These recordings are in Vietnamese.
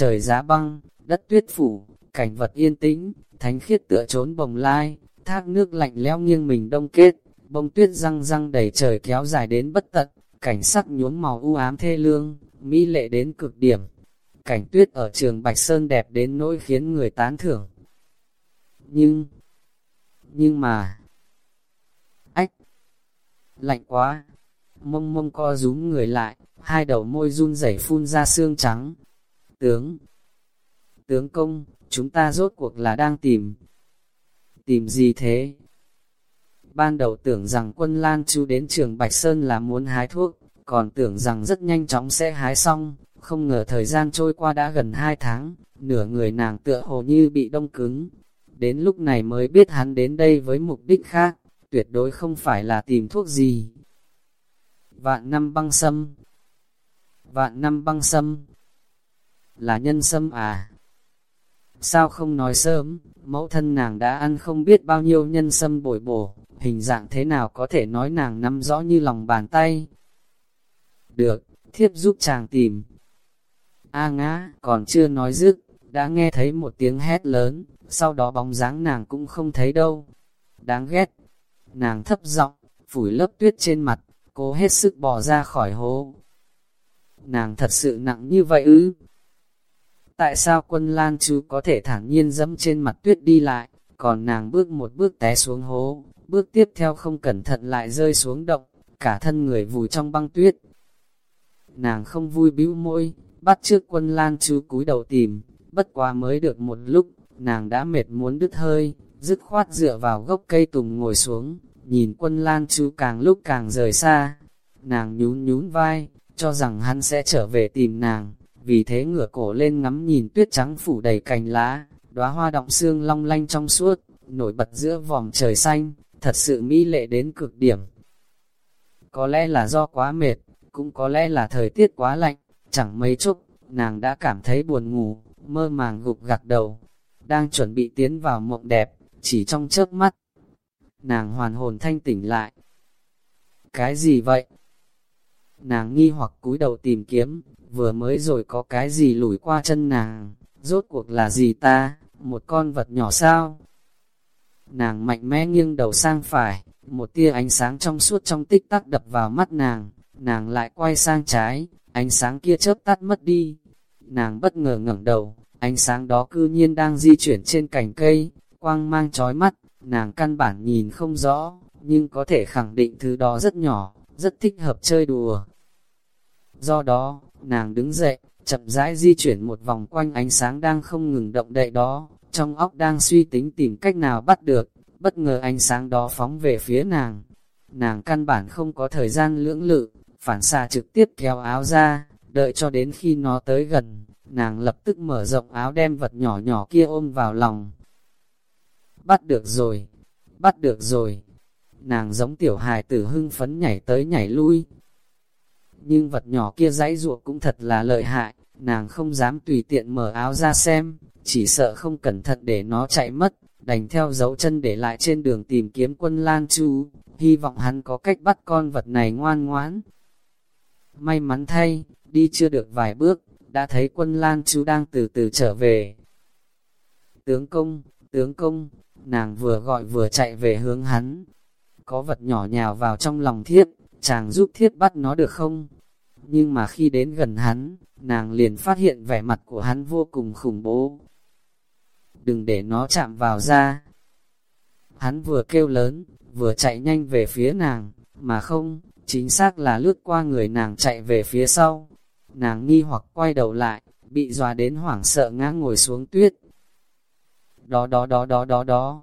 trời giá băng, đất tuyết phủ, cảnh vật yên tĩnh, thánh khiết tựa trốn bồng lai, thác nước lạnh leo nghiêng mình đông kết, bông tuyết răng răng đầy trời kéo dài đến bất tận, cảnh sắc nhuốm màu u ám thê lương, mỹ lệ đến cực điểm. Cảnh tuyết ở trường Bạch Sơn đẹp đến nỗi khiến người tán thưởng. Nhưng, nhưng mà, ách, lạnh quá, mông mông co rúm người lại, hai đầu môi run rẩy phun ra xương trắng. Tướng, tướng công, chúng ta rốt cuộc là đang tìm. Tìm gì thế? Ban đầu tưởng rằng quân Lan Chu đến trường Bạch Sơn là muốn hái thuốc, còn tưởng rằng rất nhanh chóng sẽ hái xong, không ngờ thời gian trôi qua đã gần hai tháng, nửa người nàng tựa hồ như bị đông cứng. Đến lúc này mới biết hắn đến đây với mục đích khác, tuyệt đối không phải là tìm thuốc gì. Vạn năm băng sâm Vạn năm băng sâm là nhân sâm à? Sao không nói sớm, mẫu thân nàng đã ăn không biết bao nhiêu nhân sâm bồi bổ, hình dạng thế nào có thể nói nàng nắm rõ như lòng bàn tay. Được, thiếp giúp chàng tìm. A ngã, còn chưa nói dứt, đã nghe thấy một tiếng hét lớn, sau đó bóng dáng nàng cũng không thấy đâu. Đáng ghét. Nàng thấp giọng, phủi lớp tuyết trên mặt, cố hết sức bỏ ra khỏi hố. Nàng thật sự nặng như vậy ư? Tại sao quân Lan chú có thể thản nhiên dẫm trên mặt tuyết đi lại, còn nàng bước một bước té xuống hố, bước tiếp theo không cẩn thận lại rơi xuống động, cả thân người vùi trong băng tuyết. Nàng không vui bĩu môi, bắt trước quân Lan chú cúi đầu tìm, bất quá mới được một lúc, nàng đã mệt muốn đứt hơi, dứt khoát dựa vào gốc cây tùng ngồi xuống, nhìn quân Lan chú càng lúc càng rời xa. Nàng nhún nhún vai, cho rằng hắn sẽ trở về tìm nàng, vì thế ngửa cổ lên ngắm nhìn tuyết trắng phủ đầy cành lá, đóa hoa động xương long lanh trong suốt, nổi bật giữa vòng trời xanh, thật sự mỹ lệ đến cực điểm. Có lẽ là do quá mệt, cũng có lẽ là thời tiết quá lạnh, chẳng mấy chốc, nàng đã cảm thấy buồn ngủ, mơ màng gục gặt đầu, đang chuẩn bị tiến vào mộng đẹp, chỉ trong chớp mắt. Nàng hoàn hồn thanh tỉnh lại. Cái gì vậy? Nàng nghi hoặc cúi đầu tìm kiếm, vừa mới rồi có cái gì lủi qua chân nàng, rốt cuộc là gì ta, một con vật nhỏ sao? Nàng mạnh mẽ nghiêng đầu sang phải, một tia ánh sáng trong suốt trong tích tắc đập vào mắt nàng, nàng lại quay sang trái, ánh sáng kia chớp tắt mất đi. Nàng bất ngờ ngẩng đầu, ánh sáng đó cư nhiên đang di chuyển trên cành cây, quang mang chói mắt, nàng căn bản nhìn không rõ, nhưng có thể khẳng định thứ đó rất nhỏ, rất thích hợp chơi đùa. Do đó, nàng đứng dậy, chậm rãi di chuyển một vòng quanh ánh sáng đang không ngừng động đậy đó, trong óc đang suy tính tìm cách nào bắt được, bất ngờ ánh sáng đó phóng về phía nàng. Nàng căn bản không có thời gian lưỡng lự, phản xạ trực tiếp kéo áo ra, đợi cho đến khi nó tới gần, nàng lập tức mở rộng áo đem vật nhỏ nhỏ kia ôm vào lòng. Bắt được rồi, bắt được rồi. Nàng giống tiểu hài tử hưng phấn nhảy tới nhảy lui. Nhưng vật nhỏ kia dãy ruột cũng thật là lợi hại, nàng không dám tùy tiện mở áo ra xem, chỉ sợ không cẩn thận để nó chạy mất, đành theo dấu chân để lại trên đường tìm kiếm quân Lan Chu, hy vọng hắn có cách bắt con vật này ngoan ngoãn. May mắn thay, đi chưa được vài bước, đã thấy quân Lan Chu đang từ từ trở về. Tướng công, tướng công, nàng vừa gọi vừa chạy về hướng hắn. Có vật nhỏ nhào vào trong lòng thiết, chàng giúp thiết bắt nó được không? Nhưng mà khi đến gần hắn, nàng liền phát hiện vẻ mặt của hắn vô cùng khủng bố, đừng để nó chạm vào ra. Hắn vừa kêu lớn, vừa chạy nhanh về phía nàng, mà không, chính xác là lướt qua người nàng chạy về phía sau. Nàng nghi hoặc quay đầu lại, bị dọa đến hoảng sợ ngã ngồi xuống tuyết. Đó đó đó đó đó đó.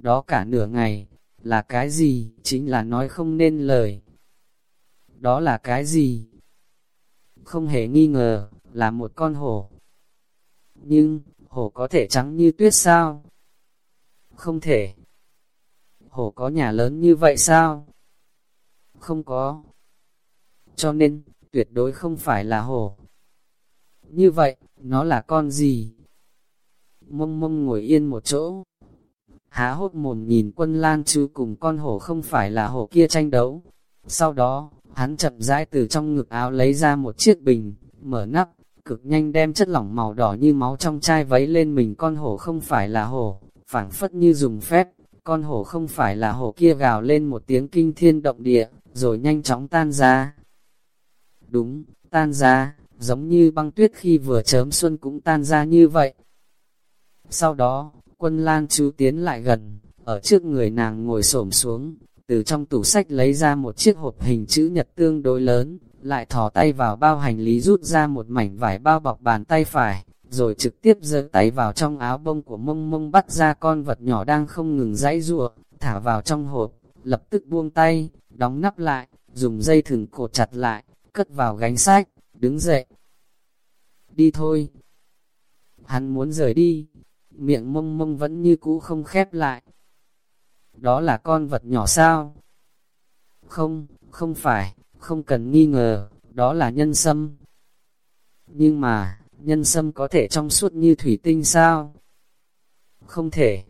Đó cả nửa ngày, là cái gì, chính là nói không nên lời. Đó là cái gì? Không hề nghi ngờ, là một con hổ. Nhưng, hổ có thể trắng như tuyết sao? Không thể. Hổ có nhà lớn như vậy sao? Không có. Cho nên, tuyệt đối không phải là hổ. Như vậy, nó là con gì? Mông mông ngồi yên một chỗ. Há hốt mồm nhìn quân lan chứ cùng con hổ không phải là hổ kia tranh đấu. Sau đó, hắn chậm rãi từ trong ngực áo lấy ra một chiếc bình, mở nắp, cực nhanh đem chất lỏng màu đỏ như máu trong chai vấy lên mình con hổ không phải là hổ, phảng phất như dùng phép, con hổ không phải là hổ kia gào lên một tiếng kinh thiên động địa, rồi nhanh chóng tan ra. Đúng, tan ra, giống như băng tuyết khi vừa chớm xuân cũng tan ra như vậy. Sau đó, quân lan chú tiến lại gần, ở trước người nàng ngồi xổm xuống, từ trong tủ sách lấy ra một chiếc hộp hình chữ nhật tương đối lớn, lại thò tay vào bao hành lý rút ra một mảnh vải bao bọc bàn tay phải, rồi trực tiếp giơ tay vào trong áo bông của mông mông bắt ra con vật nhỏ đang không ngừng dãy rùa, thả vào trong hộp, lập tức buông tay, đóng nắp lại, dùng dây thừng cột chặt lại, cất vào gánh sách, đứng dậy. Đi thôi. Hắn muốn rời đi, miệng mông mông vẫn như cũ không khép lại. Đó là con vật nhỏ sao? Không, không phải, không cần nghi ngờ, đó là nhân sâm. Nhưng mà, nhân sâm có thể trong suốt như thủy tinh sao? Không thể.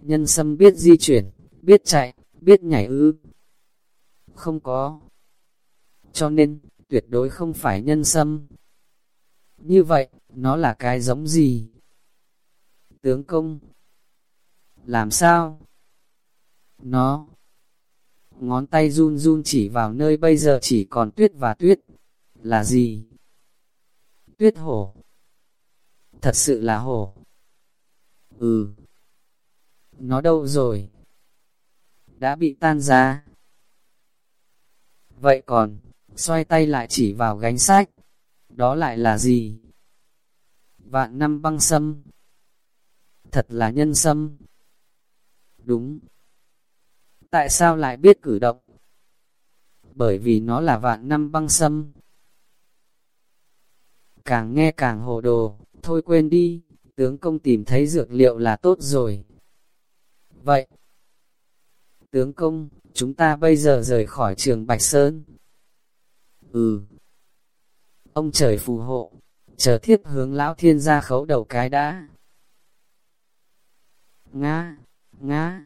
Nhân sâm biết di chuyển, biết chạy, biết nhảy ư. Không có. Cho nên, tuyệt đối không phải nhân sâm. Như vậy, nó là cái giống gì? Tướng công. Làm sao? Nó. Ngón tay run run chỉ vào nơi bây giờ chỉ còn tuyết và tuyết. Là gì? Tuyết hổ. Thật sự là hổ. Ừ. Nó đâu rồi? Đã bị tan ra. Vậy còn, xoay tay lại chỉ vào gánh sách. Đó lại là gì? Vạn năm băng sâm. Thật là nhân sâm. Đúng. Tại sao lại biết cử động? Bởi vì nó là vạn năm băng sâm. Càng nghe càng hồ đồ, thôi quên đi, tướng công tìm thấy dược liệu là tốt rồi. Vậy, tướng công, chúng ta bây giờ rời khỏi trường Bạch Sơn. Ừ. Ông trời phù hộ, chờ thiếp hướng lão thiên gia khấu đầu cái đã. Nga, Nga.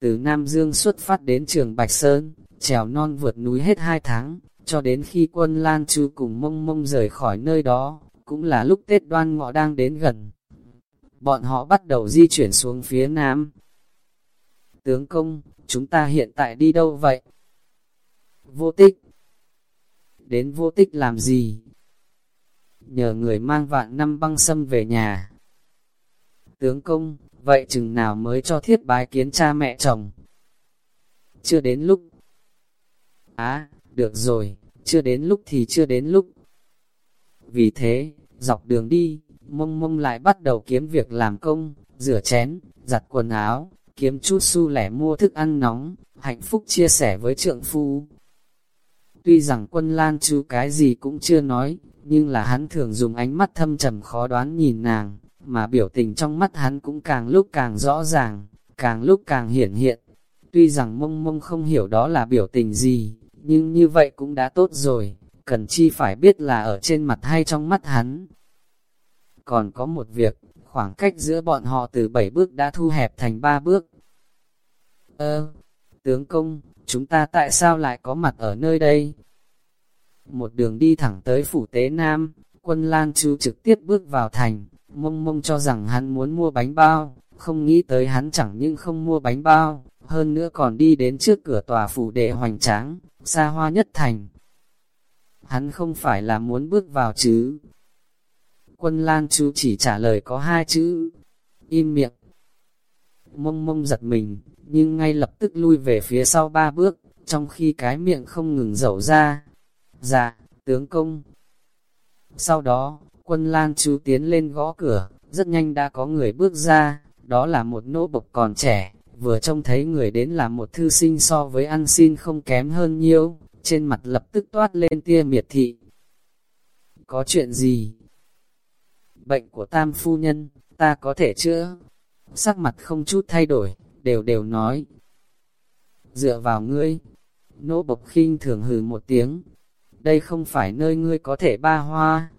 Từ Nam Dương xuất phát đến trường Bạch Sơn, trèo non vượt núi hết hai tháng, cho đến khi quân Lan Chu cùng mông mông rời khỏi nơi đó, cũng là lúc Tết đoan ngọ đang đến gần. Bọn họ bắt đầu di chuyển xuống phía Nam. Tướng công, chúng ta hiện tại đi đâu vậy? Vô tích. Đến vô tích làm gì? Nhờ người mang vạn năm băng sâm về nhà. Tướng công, vậy chừng nào mới cho thiết bái kiến cha mẹ chồng? Chưa đến lúc. Á, được rồi, chưa đến lúc thì chưa đến lúc. Vì thế, dọc đường đi, mông mông lại bắt đầu kiếm việc làm công, rửa chén, giặt quần áo, kiếm chút xu lẻ mua thức ăn nóng, hạnh phúc chia sẻ với trượng phu. Tuy rằng quân lan chú cái gì cũng chưa nói, nhưng là hắn thường dùng ánh mắt thâm trầm khó đoán nhìn nàng, mà biểu tình trong mắt hắn cũng càng lúc càng rõ ràng, càng lúc càng hiển hiện. Tuy rằng mông mông không hiểu đó là biểu tình gì, nhưng như vậy cũng đã tốt rồi, cần chi phải biết là ở trên mặt hay trong mắt hắn. Còn có một việc, khoảng cách giữa bọn họ từ 7 bước đã thu hẹp thành 3 bước. Ơ, tướng công, chúng ta tại sao lại có mặt ở nơi đây? Một đường đi thẳng tới phủ tế Nam, quân Lan Chu trực tiếp bước vào thành, mông mông cho rằng hắn muốn mua bánh bao, không nghĩ tới hắn chẳng những không mua bánh bao, hơn nữa còn đi đến trước cửa tòa phủ đệ hoành tráng, xa hoa nhất thành. Hắn không phải là muốn bước vào chứ. Quân Lan chú chỉ trả lời có hai chữ, im miệng. Mông mông giật mình, nhưng ngay lập tức lui về phía sau ba bước, trong khi cái miệng không ngừng dẩu ra. Dạ, tướng công. Sau đó, quân Lan chú tiến lên gõ cửa, rất nhanh đã có người bước ra, đó là một nỗ bộc còn trẻ, vừa trông thấy người đến là một thư sinh so với ăn xin không kém hơn nhiều, trên mặt lập tức toát lên tia miệt thị. Có chuyện gì? Bệnh của tam phu nhân, ta có thể chữa. Sắc mặt không chút thay đổi, đều đều nói. Dựa vào ngươi, nỗ bộc khinh thường hừ một tiếng. Đây không phải nơi ngươi có thể ba hoa.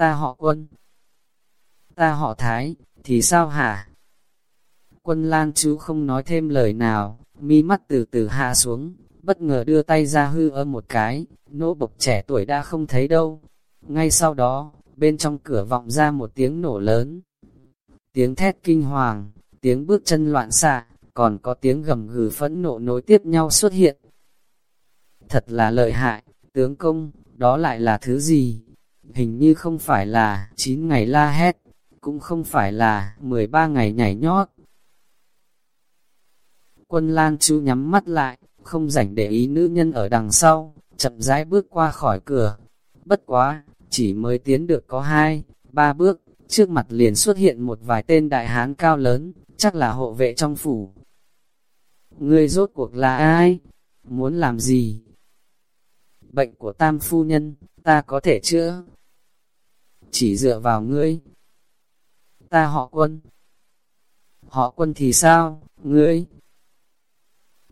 Ta họ quân. Ta họ thái, thì sao hả? Quân lang chú không nói thêm lời nào, mi mắt từ từ hạ xuống, bất ngờ đưa tay ra hư ơ một cái, nỗ bộc trẻ tuổi đã không thấy đâu. ngay sau đó, bên trong cửa vọng ra một tiếng nổ lớn. Tiếng thét kinh hoàng, tiếng bước chân loạn xạ, còn có tiếng gầm gừ phẫn nộ nối tiếp nhau xuất hiện. Thật là lợi hại, tướng công, đó lại là thứ gì? Hình như không phải là 9 ngày la hét, cũng không phải là 13 ngày nhảy nhót. Quân Lan Chu nhắm mắt lại, không rảnh để ý nữ nhân ở đằng sau, chậm rãi bước qua khỏi cửa. Bất quá, chỉ mới tiến được có hai, ba bước, trước mặt liền xuất hiện một vài tên đại hán cao lớn, chắc là hộ vệ trong phủ. Ngươi rốt cuộc là ai? Muốn làm gì? Bệnh của tam phu nhân, ta có thể chữa. Chỉ dựa vào ngươi. Ta họ quân. Họ quân thì sao, ngươi?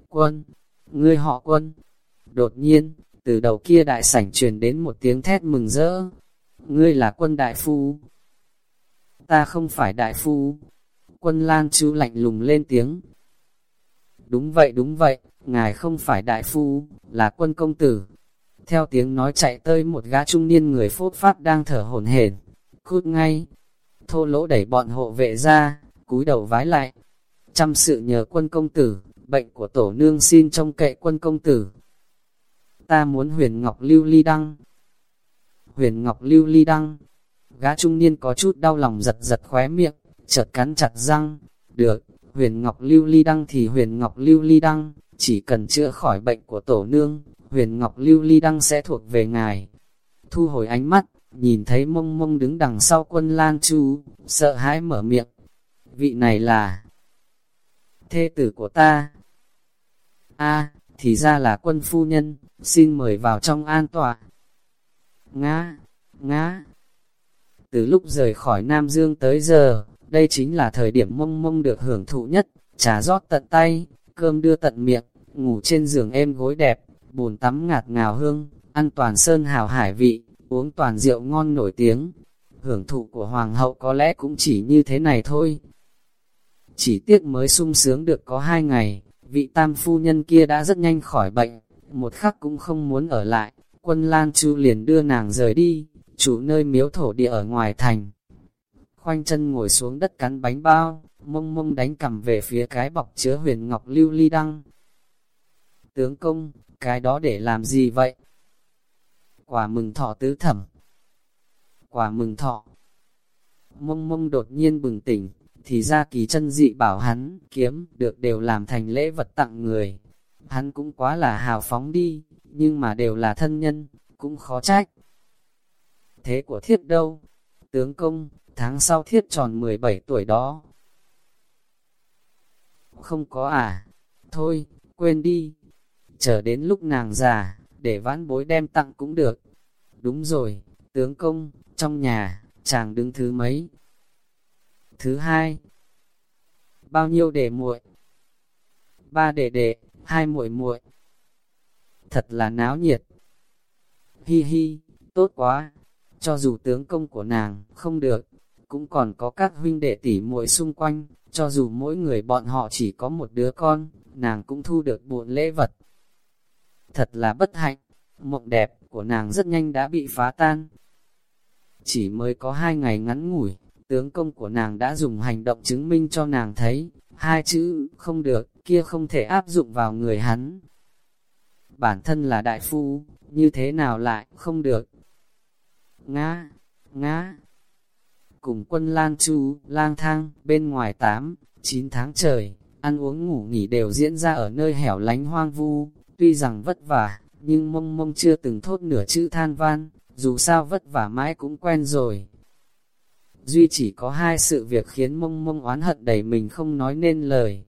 Quân, ngươi họ quân. Đột nhiên, từ đầu kia đại sảnh truyền đến một tiếng thét mừng rỡ. Ngươi là quân đại phu. Ta không phải đại phu. Quân Lan chú lạnh lùng lên tiếng. Đúng vậy đúng vậy, ngài không phải đại phu, là quân công tử. Theo tiếng nói chạy tới một gã trung niên người phốt phát đang thở hổn hển, cút ngay. Thô lỗ đẩy bọn hộ vệ ra, cúi đầu vái lại. Chăm sự nhờ quân công tử, bệnh của tổ nương xin trông kệ quân công tử. Ta muốn huyền ngọc lưu ly đăng. Huyền ngọc lưu ly đăng. Gã trung niên có chút đau lòng giật giật khóe miệng, chợt cắn chặt răng. Được, huyền ngọc lưu ly đăng thì huyền ngọc lưu ly đăng, chỉ cần chữa khỏi bệnh của tổ nương, huyền ngọc lưu ly đăng sẽ thuộc về ngài. Thu hồi ánh mắt, nhìn thấy mông mông đứng đằng sau quân Lan Chu, sợ hãi mở miệng. Vị này là thê tử của ta. a thì ra là quân phu nhân, xin mời vào trong an tọa. Ngã, ngã. Từ lúc rời khỏi Nam Dương tới giờ, đây chính là thời điểm mông mông được hưởng thụ nhất, trà rót tận tay, cơm đưa tận miệng, ngủ trên giường êm gối đẹp, bồn tắm ngạt ngào hương, ăn toàn sơn hào hải vị, uống toàn rượu ngon nổi tiếng. Hưởng thụ của hoàng hậu có lẽ cũng chỉ như thế này thôi. Chỉ tiếc mới sung sướng được có hai ngày, vị tam phu nhân kia đã rất nhanh khỏi bệnh, một khắc cũng không muốn ở lại, quân Lan Chu liền đưa nàng rời đi, chủ nơi miếu thổ địa ở ngoài thành. Khoanh chân ngồi xuống đất cắn bánh bao, mông mông đánh cầm về phía cái bọc chứa huyền ngọc lưu ly đăng. Tướng công, cái đó để làm gì vậy? Quả mừng thọ tứ thẩm. Quả mừng thọ. Mông mông đột nhiên bừng tỉnh, thì ra kỳ chân dị bảo hắn, kiếm, được đều làm thành lễ vật tặng người. Hắn cũng quá là hào phóng đi, nhưng mà đều là thân nhân, cũng khó trách. Thế của thiết đâu? Tướng công, tháng sau thiết tròn 17 tuổi đó. Không có à? Thôi, quên đi. Chờ đến lúc nàng già, để vãn bối đem tặng cũng được. Đúng rồi, tướng công, trong nhà, chàng đứng thứ mấy? Thứ hai. Bao nhiêu để muội? Ba đệ đệ, hai muội muội. Thật là náo nhiệt. Hi hi, tốt quá. Cho dù tướng công của nàng không được, cũng còn có các huynh đệ tỷ muội xung quanh, cho dù mỗi người bọn họ chỉ có một đứa con, nàng cũng thu được buồn lễ vật. Thật là bất hạnh, mộng đẹp của nàng rất nhanh đã bị phá tan. Chỉ mới có hai ngày ngắn ngủi, tướng công của nàng đã dùng hành động chứng minh cho nàng thấy, hai chữ không được, kia không thể áp dụng vào người hắn. Bản thân là đại phu, như thế nào lại không được. Ngã, ngã. Cùng quân Lan Chu, lang thang, bên ngoài 8, 9 tháng trời, ăn uống ngủ nghỉ đều diễn ra ở nơi hẻo lánh hoang vu, tuy rằng vất vả, nhưng mông mông chưa từng thốt nửa chữ than van, dù sao vất vả mãi cũng quen rồi. Duy chỉ có hai sự việc khiến mông mông oán hận đầy mình không nói nên lời.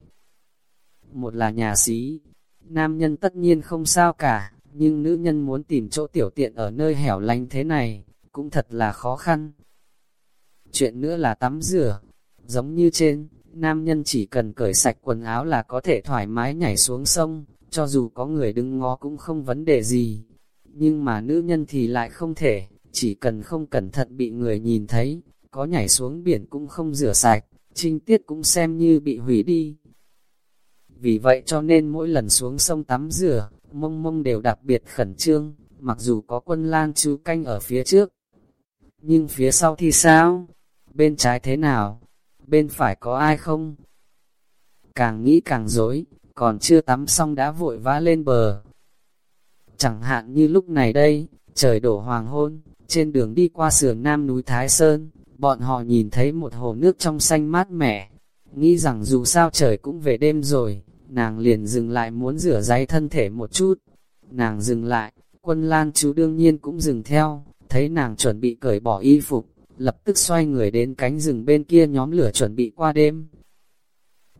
Một là nhà sĩ, nam nhân tất nhiên không sao cả, nhưng nữ nhân muốn tìm chỗ tiểu tiện ở nơi hẻo lánh thế này, cũng thật là khó khăn. Chuyện nữa là tắm rửa, giống như trên, nam nhân chỉ cần cởi sạch quần áo là có thể thoải mái nhảy xuống sông, cho dù có người đứng ngó cũng không vấn đề gì. Nhưng mà nữ nhân thì lại không thể, chỉ cần không cẩn thận bị người nhìn thấy, có nhảy xuống biển cũng không rửa sạch, trinh tiết cũng xem như bị hủy đi. Vì vậy cho nên mỗi lần xuống sông tắm rửa, mông mông đều đặc biệt khẩn trương, mặc dù có quân lan chú canh ở phía trước, Nhưng phía sau thì sao? Bên trái thế nào? Bên phải có ai không? Càng nghĩ càng dối, còn chưa tắm xong đã vội vã lên bờ. Chẳng hạn như lúc này đây, trời đổ hoàng hôn, trên đường đi qua sườn nam núi Thái Sơn, bọn họ nhìn thấy một hồ nước trong xanh mát mẻ, nghĩ rằng dù sao trời cũng về đêm rồi, nàng liền dừng lại muốn rửa ráy thân thể một chút. Nàng dừng lại, quân lan chú đương nhiên cũng dừng theo, thấy nàng chuẩn bị cởi bỏ y phục, lập tức xoay người đến cánh rừng bên kia nhóm lửa chuẩn bị qua đêm.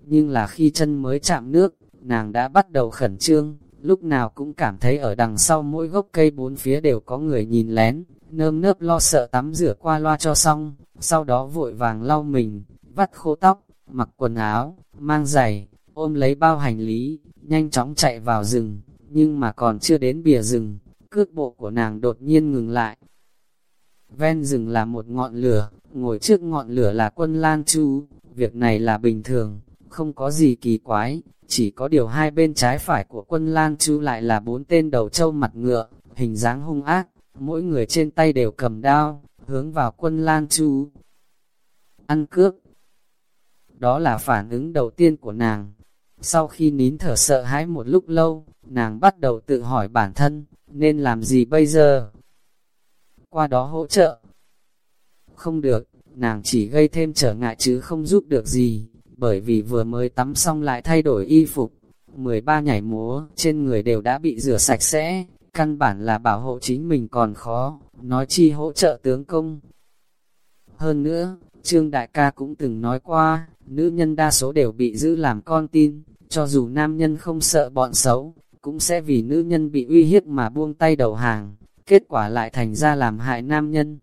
Nhưng là khi chân mới chạm nước, nàng đã bắt đầu khẩn trương, lúc nào cũng cảm thấy ở đằng sau mỗi gốc cây bốn phía đều có người nhìn lén, nơm nớp lo sợ tắm rửa qua loa cho xong, sau đó vội vàng lau mình, vắt khô tóc, mặc quần áo, mang giày, ôm lấy bao hành lý, nhanh chóng chạy vào rừng, nhưng mà còn chưa đến bìa rừng, cước bộ của nàng đột nhiên ngừng lại. Ven rừng là một ngọn lửa, ngồi trước ngọn lửa là quân Lan Chu, việc này là bình thường, không có gì kỳ quái, chỉ có điều hai bên trái phải của quân Lan Chu lại là bốn tên đầu trâu mặt ngựa, hình dáng hung ác, mỗi người trên tay đều cầm đao, hướng vào quân Lan Chu. Ăn cướp Đó là phản ứng đầu tiên của nàng. Sau khi nín thở sợ hãi một lúc lâu, nàng bắt đầu tự hỏi bản thân, nên làm gì bây giờ? Qua đó hỗ trợ. Không được, nàng chỉ gây thêm trở ngại chứ không giúp được gì, bởi vì vừa mới tắm xong lại thay đổi y phục. 13 nhảy múa, trên người đều đã bị rửa sạch sẽ, căn bản là bảo hộ chính mình còn khó, nói chi hỗ trợ tướng công. Hơn nữa, Trương Đại ca cũng từng nói qua, nữ nhân đa số đều bị giữ làm con tin, cho dù nam nhân không sợ bọn xấu, cũng sẽ vì nữ nhân bị uy hiếp mà buông tay đầu hàng, kết quả lại thành ra làm hại nam nhân.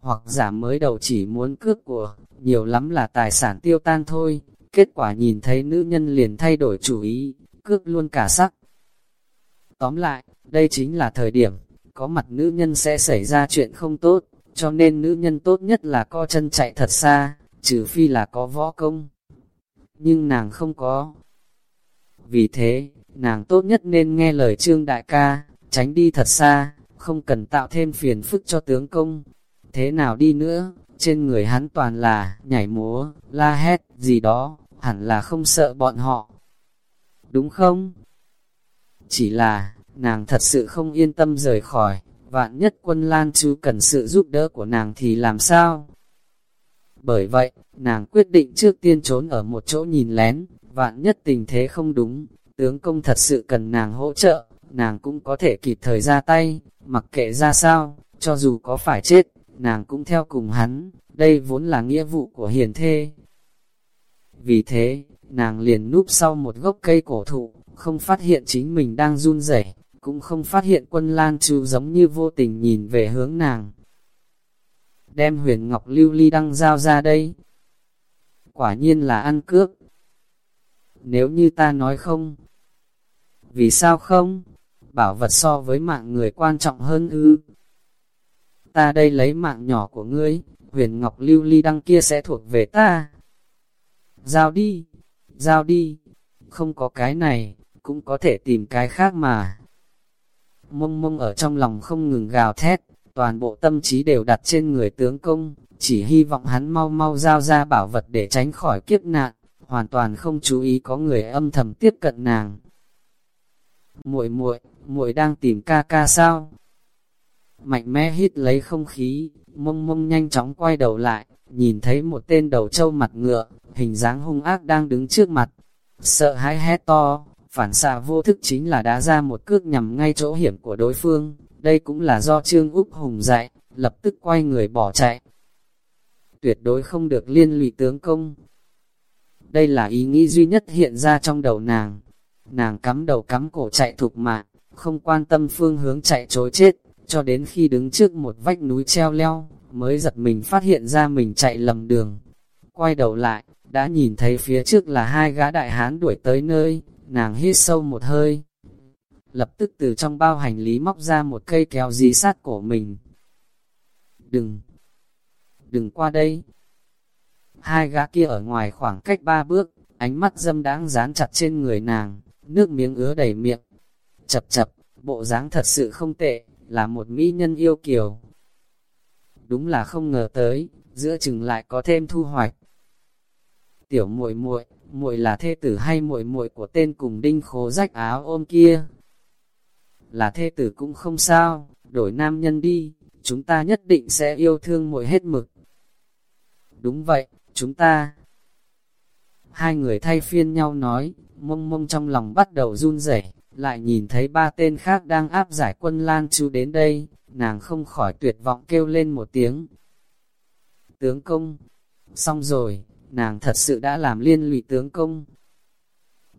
Hoặc giả mới đầu chỉ muốn cướp của, nhiều lắm là tài sản tiêu tan thôi, kết quả nhìn thấy nữ nhân liền thay đổi chủ ý, cướp luôn cả sắc. Tóm lại, đây chính là thời điểm, có mặt nữ nhân sẽ xảy ra chuyện không tốt, cho nên nữ nhân tốt nhất là co chân chạy thật xa, trừ phi là có võ công. Nhưng nàng không có. Vì thế, nàng tốt nhất nên nghe lời trương đại ca, tránh đi thật xa, không cần tạo thêm phiền phức cho tướng công. Thế nào đi nữa, trên người hắn toàn là nhảy múa, la hét, gì đó, hẳn là không sợ bọn họ. Đúng không? Chỉ là, nàng thật sự không yên tâm rời khỏi, vạn nhất quân Lan chú cần sự giúp đỡ của nàng thì làm sao? Bởi vậy, nàng quyết định trước tiên trốn ở một chỗ nhìn lén, vạn nhất tình thế không đúng, tướng công thật sự cần nàng hỗ trợ, nàng cũng có thể kịp thời ra tay, mặc kệ ra sao, cho dù có phải chết, nàng cũng theo cùng hắn, đây vốn là nghĩa vụ của hiền thê. Vì thế, nàng liền núp sau một gốc cây cổ thụ, không phát hiện chính mình đang run rẩy, cũng không phát hiện quân Lan Chu giống như vô tình nhìn về hướng nàng. Đem huyền ngọc lưu ly đăng giao ra đây. Quả nhiên là ăn cướp. Nếu như ta nói không, vì sao không? Bảo vật so với mạng người quan trọng hơn ư. Ta đây lấy mạng nhỏ của ngươi, huyền ngọc lưu ly đăng kia sẽ thuộc về ta. Giao đi, giao đi, không có cái này, cũng có thể tìm cái khác mà. Mông mông ở trong lòng không ngừng gào thét, toàn bộ tâm trí đều đặt trên người tướng công, chỉ hy vọng hắn mau mau giao ra bảo vật để tránh khỏi kiếp nạn, hoàn toàn không chú ý có người âm thầm tiếp cận nàng muội muội, muội đang tìm ca ca sao? Mạnh mẽ hít lấy không khí, mông mông nhanh chóng quay đầu lại, nhìn thấy một tên đầu trâu mặt ngựa, hình dáng hung ác đang đứng trước mặt. Sợ hãi hét to, phản xạ vô thức chính là đá ra một cước nhằm ngay chỗ hiểm của đối phương. Đây cũng là do Trương Úc Hùng dạy, lập tức quay người bỏ chạy. Tuyệt đối không được liên lụy tướng công. Đây là ý nghĩ duy nhất hiện ra trong đầu nàng. Nàng cắm đầu cắm cổ chạy thục mạng, không quan tâm phương hướng chạy trối chết, cho đến khi đứng trước một vách núi treo leo, mới giật mình phát hiện ra mình chạy lầm đường. Quay đầu lại, đã nhìn thấy phía trước là hai gã đại hán đuổi tới nơi, nàng hít sâu một hơi. Lập tức từ trong bao hành lý móc ra một cây kéo dí sát cổ mình. Đừng! Đừng qua đây! Hai gã kia ở ngoài khoảng cách ba bước, ánh mắt dâm đáng dán chặt trên người nàng, nước miếng ứa đầy miệng. Chập chập, bộ dáng thật sự không tệ, là một mỹ nhân yêu kiều. đúng là không ngờ tới, giữa chừng lại có thêm thu hoạch. Tiểu muội muội, muội là thê tử hay muội muội của tên cùng đinh khố rách áo ôm kia? Là thê tử cũng không sao, đổi nam nhân đi, chúng ta nhất định sẽ yêu thương muội hết mực. Đúng vậy, chúng ta. Hai người thay phiên nhau nói, mông mông trong lòng bắt đầu run rẩy, lại nhìn thấy ba tên khác đang áp giải quân Lan Chu đến đây, nàng không khỏi tuyệt vọng kêu lên một tiếng. Tướng công, xong rồi, nàng thật sự đã làm liên lụy tướng công.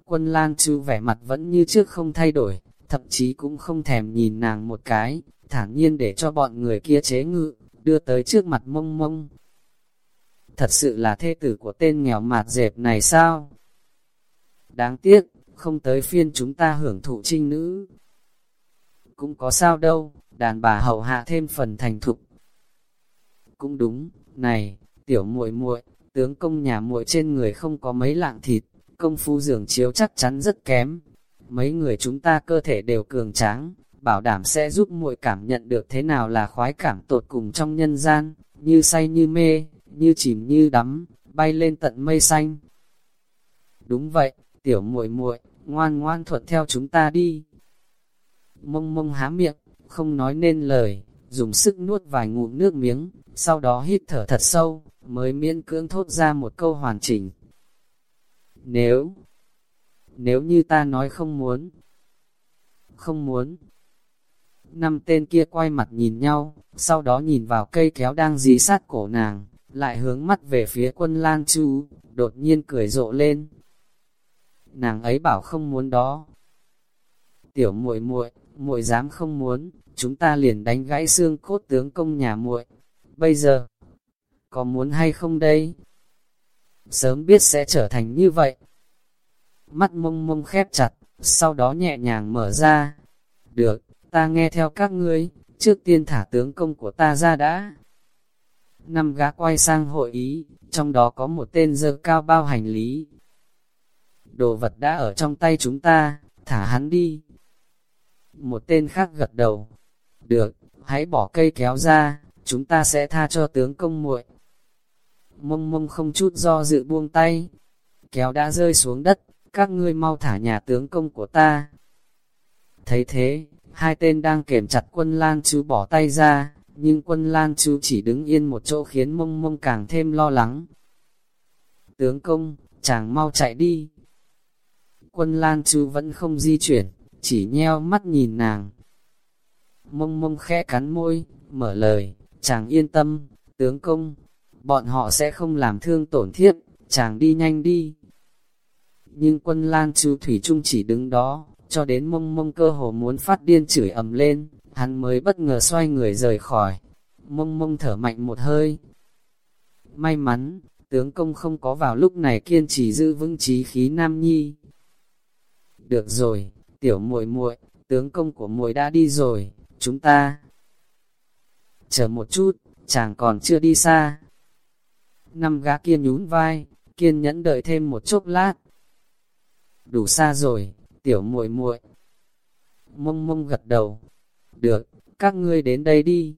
Quân Lan Chu vẻ mặt vẫn như trước không thay đổi, thậm chí cũng không thèm nhìn nàng một cái, thản nhiên để cho bọn người kia chế ngự, đưa tới trước mặt mông mông. Thật sự là thê tử của tên nghèo mạt dẹp này sao? Đáng tiếc, không tới phiên chúng ta hưởng thụ trinh nữ. Cũng có sao đâu, đàn bà hậu hạ thêm phần thành thục. Cũng đúng, này, tiểu muội muội, tướng công nhà muội trên người không có mấy lạng thịt, công phu giường chiếu chắc chắn rất kém. Mấy người chúng ta cơ thể đều cường tráng, bảo đảm sẽ giúp muội cảm nhận được thế nào là khoái cảm tột cùng trong nhân gian, như say như mê, như chìm như đắm, bay lên tận mây xanh. Đúng vậy, tiểu muội muội, ngoan ngoan thuận theo chúng ta đi. Mông mông há miệng, không nói nên lời, dùng sức nuốt vài ngụm nước miếng, sau đó hít thở thật sâu, mới miễn cưỡng thốt ra một câu hoàn chỉnh. Nếu, nếu như ta nói không muốn, không muốn. Năm tên kia quay mặt nhìn nhau, sau đó nhìn vào cây kéo đang dí sát cổ nàng, lại hướng mắt về phía quân Lan Chu, đột nhiên cười rộ lên. Nàng ấy bảo không muốn đó. Tiểu muội muội, muội dám không muốn, chúng ta liền đánh gãy xương cốt tướng công nhà muội. Bây giờ, có muốn hay không đây? Sớm biết sẽ trở thành như vậy. Mắt mông mông khép chặt, sau đó nhẹ nhàng mở ra. Được, ta nghe theo các ngươi, trước tiên thả tướng công của ta ra đã. Năm gã quay sang hội ý, trong đó có một tên dơ cao bao hành lý. Đồ vật đã ở trong tay chúng ta, thả hắn đi. Một tên khác gật đầu. Được, hãy bỏ cây kéo ra, chúng ta sẽ tha cho tướng công muội. Mông mông không chút do dự buông tay. Kéo đã rơi xuống đất, các ngươi mau thả nhà tướng công của ta. Thấy thế, hai tên đang kiểm chặt quân Lang chú bỏ tay ra, nhưng quân Lang chú chỉ đứng yên một chỗ khiến mông mông càng thêm lo lắng. Tướng công, chàng mau chạy đi. Quân Lan chú vẫn không di chuyển, chỉ nheo mắt nhìn nàng. Mông mông khẽ cắn môi, mở lời, chàng yên tâm, tướng công, bọn họ sẽ không làm thương tổn thiết, chàng đi nhanh đi. Nhưng quân Lan chú Thủy Trung chỉ đứng đó, cho đến mông mông cơ hồ muốn phát điên chửi ầm lên, hắn mới bất ngờ xoay người rời khỏi. Mông mông thở mạnh một hơi. May mắn, tướng công không có vào lúc này kiên trì giữ vững trí khí nam nhi. Được rồi, tiểu muội muội, tướng công của muội đã đi rồi, chúng ta. Chờ một chút, chàng còn chưa đi xa. Năm gã kia nhún vai, kiên nhẫn đợi thêm một chốc lát. Đủ xa rồi, tiểu muội muội. Mông mông gật đầu. Được, các ngươi đến đây đi.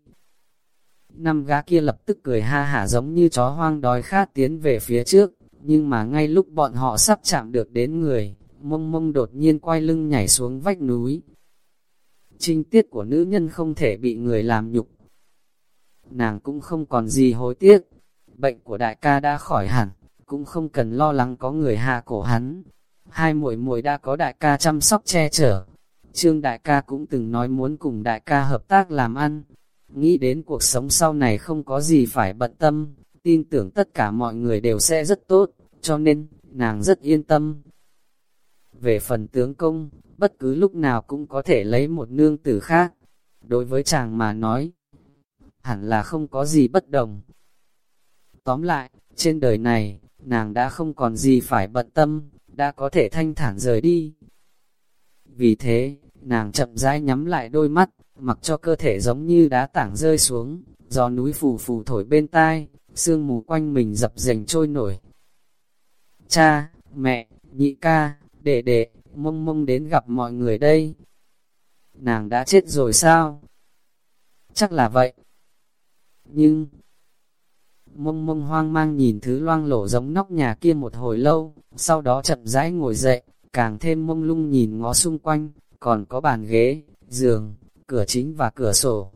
Năm gã kia lập tức cười ha hả giống như chó hoang đói khát tiến về phía trước, nhưng mà ngay lúc bọn họ sắp chạm được đến người, mông mông đột nhiên quay lưng nhảy xuống vách núi. Trinh tiết của nữ nhân không thể bị người làm nhục. Nàng cũng không còn gì hối tiếc, bệnh của đại ca đã khỏi hẳn, cũng không cần lo lắng có người hạ cổ hắn. Hai muội muội đã có đại ca chăm sóc che chở. Trương đại ca cũng từng nói muốn cùng đại ca hợp tác làm ăn. Nghĩ đến cuộc sống sau này không có gì phải bận tâm, tin tưởng tất cả mọi người đều sẽ rất tốt, cho nên, nàng rất yên tâm. Về phần tướng công, bất cứ lúc nào cũng có thể lấy một nương tử khác. Đối với chàng mà nói, hẳn là không có gì bất đồng. Tóm lại, trên đời này, nàng đã không còn gì phải bận tâm, đã có thể thanh thản rời đi. Vì thế, nàng chậm rãi nhắm lại đôi mắt, mặc cho cơ thể giống như đá tảng rơi xuống, gió núi phù phù thổi bên tai, sương mù quanh mình dập dềnh trôi nổi. Cha, mẹ, nhị ca, đệ đệ, mông mông đến gặp mọi người đây. Nàng đã chết rồi sao? Chắc là vậy. nhưng... Mông mông hoang mang nhìn thứ loang lổ giống nóc nhà kia một hồi lâu, sau đó chậm rãi ngồi dậy, càng thêm mông lung nhìn ngó xung quanh, còn có bàn ghế, giường, cửa chính và cửa sổ.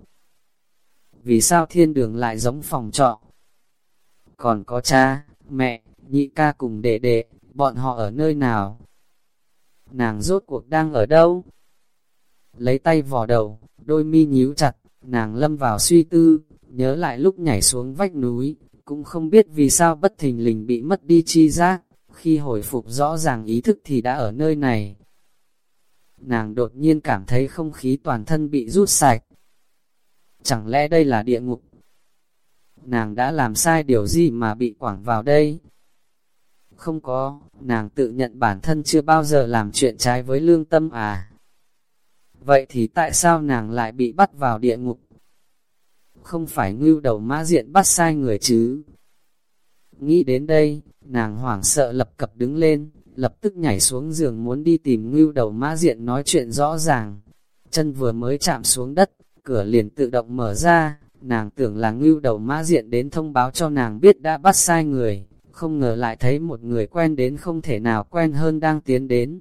Vì sao thiên đường lại giống phòng trọ? Còn có cha, mẹ, nhị ca cùng đệ đệ, bọn họ ở nơi nào? Nàng rốt cuộc đang ở đâu? Lấy tay vò đầu, đôi mi nhíu chặt, nàng lâm vào suy tư, nhớ lại lúc nhảy xuống vách núi, cũng không biết vì sao bất thình lình bị mất đi chi giác, khi hồi phục rõ ràng ý thức thì đã ở nơi này. Nàng đột nhiên cảm thấy không khí toàn thân bị rút sạch. Chẳng lẽ đây là địa ngục? Nàng đã làm sai điều gì mà bị quảng vào đây? Không có, nàng tự nhận bản thân chưa bao giờ làm chuyện trái với lương tâm à? Vậy thì tại sao nàng lại bị bắt vào địa ngục? Không phải ngưu đầu mã diện bắt sai người chứ? Nghĩ đến đây, nàng hoảng sợ lập cập đứng lên, lập tức nhảy xuống giường muốn đi tìm ngưu đầu mã diện nói chuyện rõ ràng. Chân vừa mới chạm xuống đất, cửa liền tự động mở ra, nàng tưởng là ngưu đầu mã diện đến thông báo cho nàng biết đã bắt sai người, không ngờ lại thấy một người quen đến không thể nào quen hơn đang tiến đến.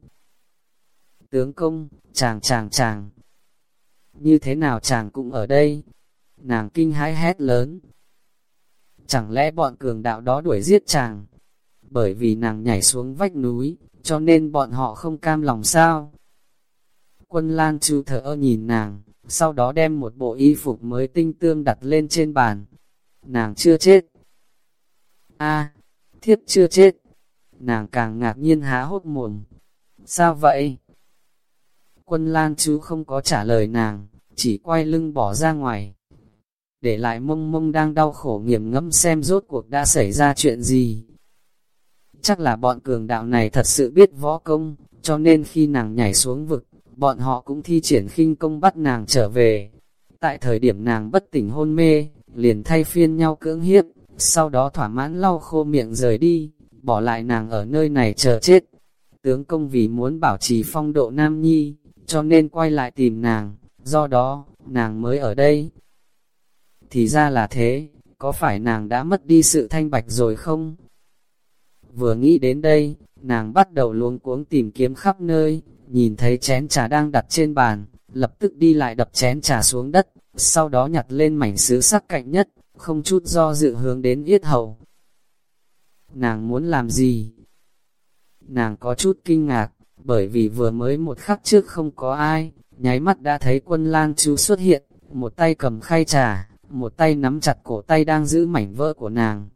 Tướng công, chàng chàng chàng, như thế nào chàng cũng ở đây? Nàng kinh hãi hét lớn. Chẳng lẽ bọn cường đạo đó đuổi giết chàng? Bởi vì nàng nhảy xuống vách núi, cho nên bọn họ không cam lòng sao? Quân Lan Chu thở ơ nhìn nàng, sau đó đem một bộ y phục mới tinh tương đặt lên trên bàn. Nàng chưa chết. a thiếp chưa chết. Nàng càng ngạc nhiên há hốt mồm. Sao vậy? Quân Lan chú không có trả lời nàng, chỉ quay lưng bỏ ra ngoài. Để lại mông mông đang đau khổ nghiền ngẫm xem rốt cuộc đã xảy ra chuyện gì. Chắc là bọn cường đạo này thật sự biết võ công, cho nên khi nàng nhảy xuống vực, bọn họ cũng thi triển khinh công bắt nàng trở về. Tại thời điểm nàng bất tỉnh hôn mê, liền thay phiên nhau cưỡng hiếp, sau đó thỏa mãn lau khô miệng rời đi, bỏ lại nàng ở nơi này chờ chết. Tướng công vì muốn bảo trì phong độ nam nhi, cho nên quay lại tìm nàng, do đó, nàng mới ở đây. Thì ra là thế, có phải nàng đã mất đi sự thanh bạch rồi không? Vừa nghĩ đến đây, nàng bắt đầu luống cuống tìm kiếm khắp nơi, nhìn thấy chén trà đang đặt trên bàn, lập tức đi lại đập chén trà xuống đất, sau đó nhặt lên mảnh sứ sắc cạnh nhất, không chút do dự hướng đến yết hầu. Nàng muốn làm gì? Nàng có chút kinh ngạc, bởi vì vừa mới một khắc trước không có ai, nháy mắt đã thấy quân lang chú xuất hiện, một tay cầm khay trà, một tay nắm chặt cổ tay đang giữ mảnh vỡ của nàng.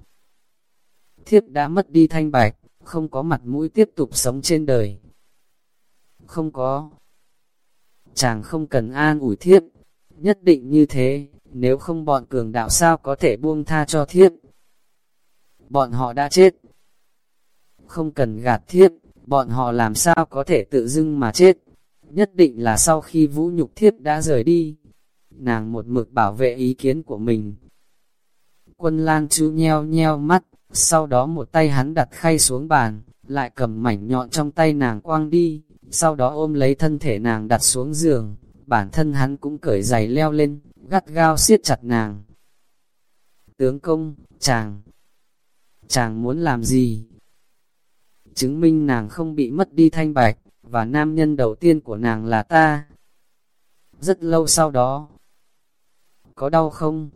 Thiếp đã mất đi thanh bạch, không có mặt mũi tiếp tục sống trên đời. Không có. Chàng không cần an ủi thiếp, nhất định như thế, nếu không bọn cường đạo sao có thể buông tha cho thiếp. Bọn họ đã chết. Không cần gạt thiếp, bọn họ làm sao có thể tự dưng mà chết. Nhất định là sau khi vũ nhục thiếp đã rời đi, nàng một mực bảo vệ ý kiến của mình. Quân lang chú nheo nheo mắt, sau đó một tay hắn đặt khay xuống bàn, lại cầm mảnh nhọn trong tay nàng quang đi, sau đó ôm lấy thân thể nàng đặt xuống giường, bản thân hắn cũng cởi giày leo lên, gắt gao siết chặt nàng. Tướng công, chàng, chàng muốn làm gì? Chứng minh nàng không bị mất đi thanh bạch, và nam nhân đầu tiên của nàng là ta. Rất lâu sau đó, có đau không?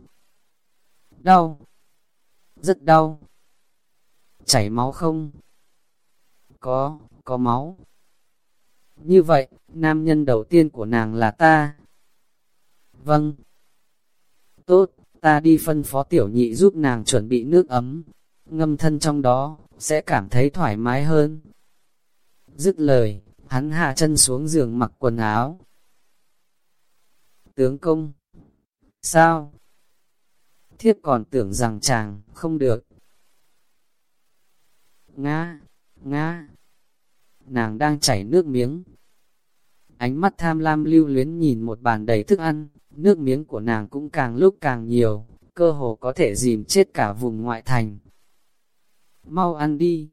Đau. Rất đau. Chảy máu không? Có, có máu. Như vậy, nam nhân đầu tiên của nàng là ta. Vâng. Tốt, ta đi phân phó tiểu nhị giúp nàng chuẩn bị nước ấm. Ngâm thân trong đó, sẽ cảm thấy thoải mái hơn. Dứt lời, hắn hạ chân xuống giường mặc quần áo. Tướng công Sao? Thiếp còn tưởng rằng chàng, không được. Nga, Nga. Nàng đang chảy nước miếng. Ánh mắt tham lam lưu luyến nhìn một bàn đầy thức ăn, nước miếng của nàng cũng càng lúc càng nhiều, cơ hồ có thể dìm chết cả vùng ngoại thành. Mau ăn đi.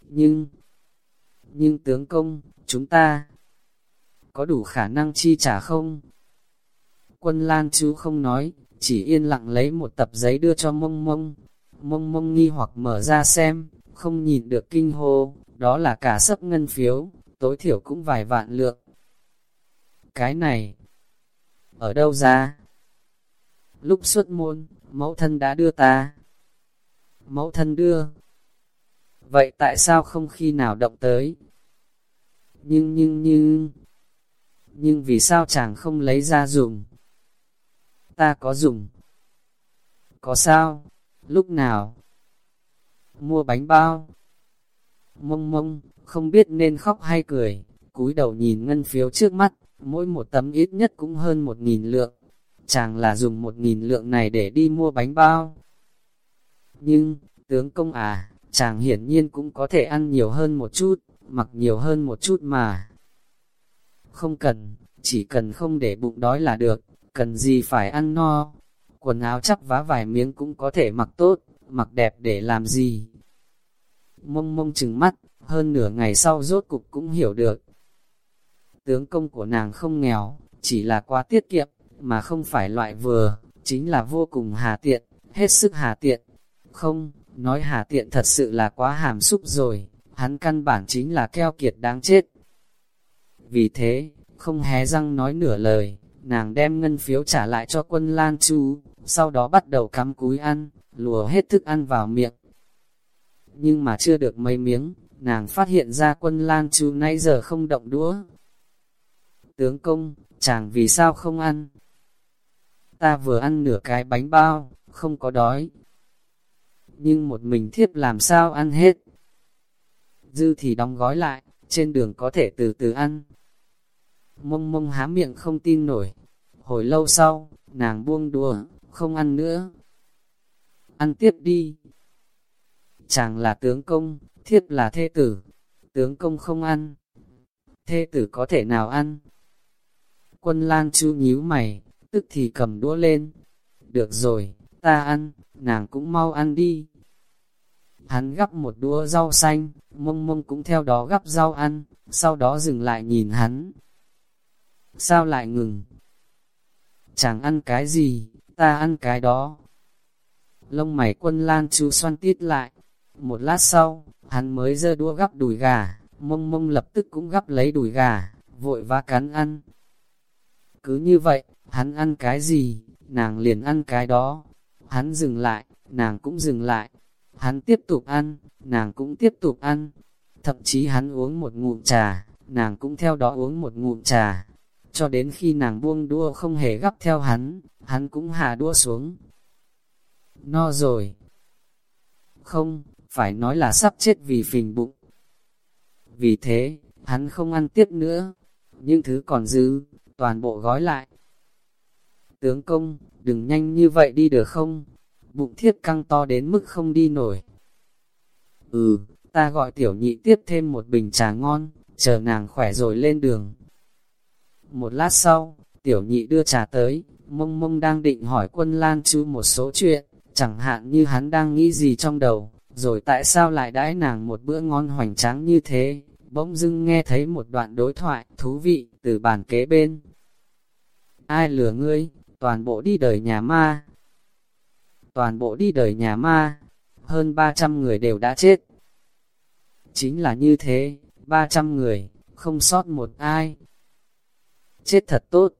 Nhưng, nhưng tướng công, chúng ta có đủ khả năng chi trả không? Quân Lan chú không nói, chỉ yên lặng lấy một tập giấy đưa cho mông mông. Mông mông nghi hoặc mở ra xem, không nhìn được kinh hô, đó là cả sấp ngân phiếu, tối thiểu cũng vài vạn lượng. Cái này, ở đâu ra? Lúc xuất môn, mẫu thân đã đưa ta. Mẫu thân đưa. Vậy tại sao không khi nào động tới? Nhưng nhưng nhưng... Nhưng vì sao chàng không lấy ra dùng? Ta có dùng. Có sao? Lúc nào? Mua bánh bao. Mông mông, không biết nên khóc hay cười, cúi đầu nhìn ngân phiếu trước mắt, mỗi một tấm ít nhất cũng hơn một nghìn lượng. Chàng là dùng một nghìn lượng này để đi mua bánh bao. Nhưng, tướng công à, chàng hiển nhiên cũng có thể ăn nhiều hơn một chút, mặc nhiều hơn một chút mà. Không cần, chỉ cần không để bụng đói là được, cần gì phải ăn no. Quần áo chắp vá vài miếng cũng có thể mặc tốt, mặc đẹp để làm gì. Mông mông chừng mắt, hơn nửa ngày sau rốt cục cũng hiểu được. Tướng công của nàng không nghèo, chỉ là quá tiết kiệm, mà không phải loại vừa, chính là vô cùng hà tiện, hết sức hà tiện. Không, nói hà tiện thật sự là quá hàm xúc rồi, hắn căn bản chính là keo kiệt đáng chết. Vì thế, không hé răng nói nửa lời, nàng đem ngân phiếu trả lại cho quân Lan Chu, sau đó bắt đầu cắm cúi ăn, lùa hết thức ăn vào miệng. Nhưng mà chưa được mấy miếng, nàng phát hiện ra quân Lan chú nãy giờ không động đũa. Tướng công, chàng vì sao không ăn? Ta vừa ăn nửa cái bánh bao, không có đói. Nhưng một mình thiếp làm sao ăn hết? Dư thì đóng gói lại, trên đường có thể từ từ ăn. Mông mông há miệng không tin nổi. Hồi lâu sau, nàng buông đùa, không ăn nữa. Ăn tiếp đi. Chàng là tướng công, thiếp là thê tử. Tướng công không ăn. Thê tử có thể nào ăn? Quân Lan chu nhíu mày, tức thì cầm đũa lên. Được rồi, ta ăn, nàng cũng mau ăn đi. Hắn gắp một đũa rau xanh, mông mông cũng theo đó gắp rau ăn, sau đó dừng lại nhìn hắn. Sao lại ngừng? Chẳng ăn cái gì, ta ăn cái đó. Lông mày quân lan chú xoan tít lại. Một lát sau, hắn mới giơ đũa gắp đùi gà, mông mông lập tức cũng gắp lấy đùi gà, vội vã cắn ăn. Cứ như vậy, hắn ăn cái gì, nàng liền ăn cái đó. Hắn dừng lại, nàng cũng dừng lại. Hắn tiếp tục ăn, nàng cũng tiếp tục ăn. Thậm chí hắn uống một ngụm trà, nàng cũng theo đó uống một ngụm trà. Cho đến khi nàng buông đua không hề gấp theo hắn, hắn cũng hạ đua xuống. No rồi. Không, phải nói là sắp chết vì phình bụng. Vì thế, hắn không ăn tiếp nữa. Những thứ còn dư, toàn bộ gói lại. Tướng công, đừng nhanh như vậy đi được không? Bụng thiết căng to đến mức không đi nổi. Ừ, ta gọi tiểu nhị tiếp thêm một bình trà ngon, chờ nàng khỏe rồi lên đường. Một lát sau, tiểu nhị đưa trà tới, mông mông đang định hỏi quân Lan Chu một số chuyện, chẳng hạn như hắn đang nghĩ gì trong đầu, rồi tại sao lại đãi nàng một bữa ngon hoành tráng như thế, bỗng dưng nghe thấy một đoạn đối thoại thú vị từ bàn kế bên. Ai lừa ngươi, toàn bộ đi đời nhà ma. Toàn bộ đi đời nhà ma, hơn 300 người đều đã chết. Chính là như thế, 300 người, không sót một ai. Chết thật tốt.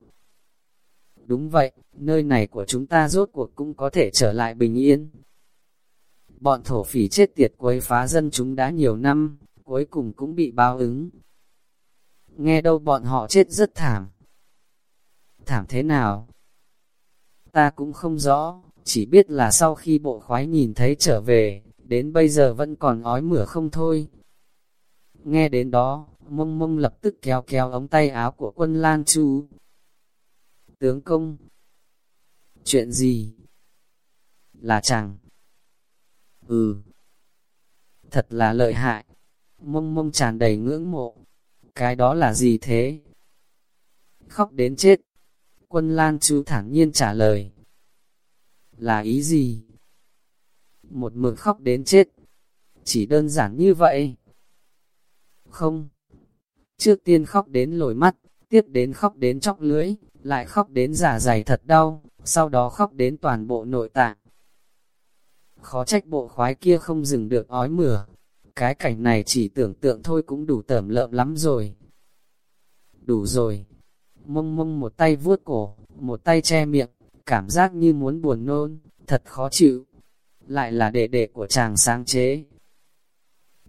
Đúng vậy, nơi này của chúng ta rốt cuộc cũng có thể trở lại bình yên. Bọn thổ phỉ chết tiệt quấy phá dân chúng đã nhiều năm, cuối cùng cũng bị báo ứng. Nghe đâu bọn họ chết rất thảm. Thảm thế nào? Ta cũng không rõ, chỉ biết là sau khi bộ khoái nhìn thấy trở về, đến bây giờ vẫn còn ói mửa không thôi. Nghe đến đó, mông mông lập tức kéo kéo ống tay áo của quân Lan Chu. Tướng công, chuyện gì? Là chẳng? Ừ, thật là lợi hại. Mông mông tràn đầy ngưỡng mộ. Cái đó là gì thế? Khóc đến chết. Quân Lan chú thẳng nhiên trả lời. Là ý gì? Một mực khóc đến chết. Chỉ đơn giản như vậy. Không. Trước tiên khóc đến lồi mắt, tiếp đến khóc đến chóc lưỡi, lại khóc đến giả dày thật đau, sau đó khóc đến toàn bộ nội tạng. Khó trách bộ khoái kia không dừng được ói mửa, cái cảnh này chỉ tưởng tượng thôi cũng đủ tởm lợm lắm rồi. Đủ rồi, mông mông một tay vuốt cổ, một tay che miệng, cảm giác như muốn buồn nôn, thật khó chịu. Lại là đệ đệ của chàng sáng chế.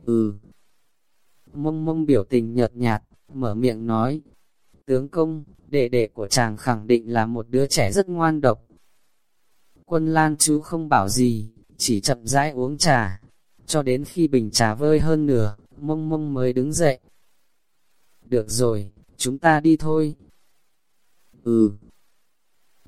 Ừ. Mông mông biểu tình nhợt nhạt, mở miệng nói. Tướng công, đệ đệ của chàng khẳng định là một đứa trẻ rất ngoan độc. Quân Lan chú không bảo gì, chỉ chậm rãi uống trà, cho đến khi bình trà vơi hơn nửa, mông mông mới đứng dậy. Được rồi, chúng ta đi thôi. Ừ.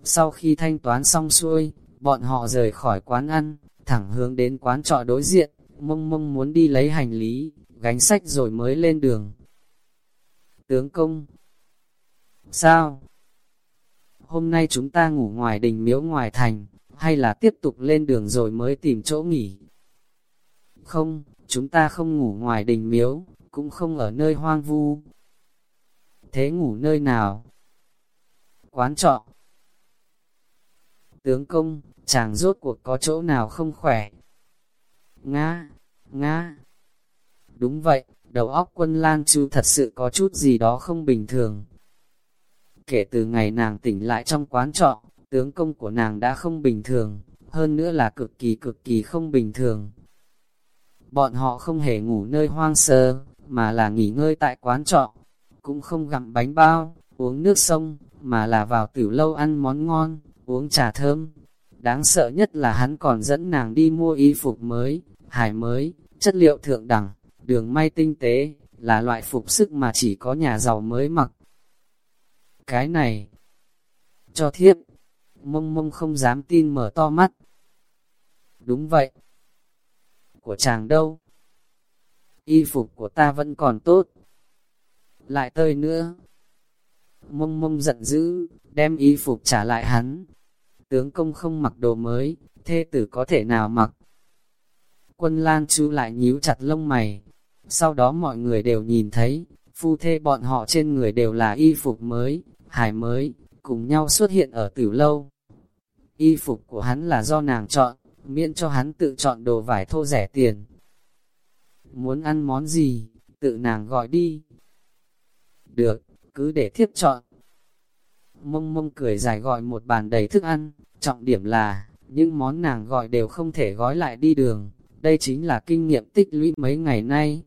Sau khi thanh toán xong xuôi, bọn họ rời khỏi quán ăn, thẳng hướng đến quán trọ đối diện, mông mông muốn đi lấy hành lý, gánh sách rồi mới lên đường. Tướng công Sao? Hôm nay chúng ta ngủ ngoài đình miếu ngoài thành, hay là tiếp tục lên đường rồi mới tìm chỗ nghỉ? Không, chúng ta không ngủ ngoài đình miếu, cũng không ở nơi hoang vu. Thế ngủ nơi nào? Quán trọ. Tướng công, chàng rốt cuộc có chỗ nào không khỏe? Nga, Nga. Đúng vậy, đầu óc quân Lan Chu thật sự có chút gì đó không bình thường. Kể từ ngày nàng tỉnh lại trong quán trọ, tướng công của nàng đã không bình thường, hơn nữa là cực kỳ cực kỳ không bình thường. Bọn họ không hề ngủ nơi hoang sơ, mà là nghỉ ngơi tại quán trọ, cũng không gặm bánh bao, uống nước sông, mà là vào tiểu lâu ăn món ngon, uống trà thơm. Đáng sợ nhất là hắn còn dẫn nàng đi mua y phục mới, hải mới, chất liệu thượng đẳng, đường may tinh tế, là loại phục sức mà chỉ có nhà giàu mới mặc. Cái này, cho thiếp, mông mông không dám tin mở to mắt. Đúng vậy. Của chàng đâu? Y phục của ta vẫn còn tốt. Lại tơi nữa. Mông mông giận dữ, đem y phục trả lại hắn. Tướng công không mặc đồ mới, thê tử có thể nào mặc. Quân Lan chú lại nhíu chặt lông mày. Sau đó mọi người đều nhìn thấy, phu thê bọn họ trên người đều là y phục mới, hải mới, cùng nhau xuất hiện ở tử lâu. Y phục của hắn là do nàng chọn, miễn cho hắn tự chọn đồ vải thô rẻ tiền. Muốn ăn món gì, tự nàng gọi đi. Được, cứ để thiếp chọn. Mông mông cười dài gọi một bàn đầy thức ăn, trọng điểm là, những món nàng gọi đều không thể gói lại đi đường. Đây chính là kinh nghiệm tích lũy mấy ngày nay.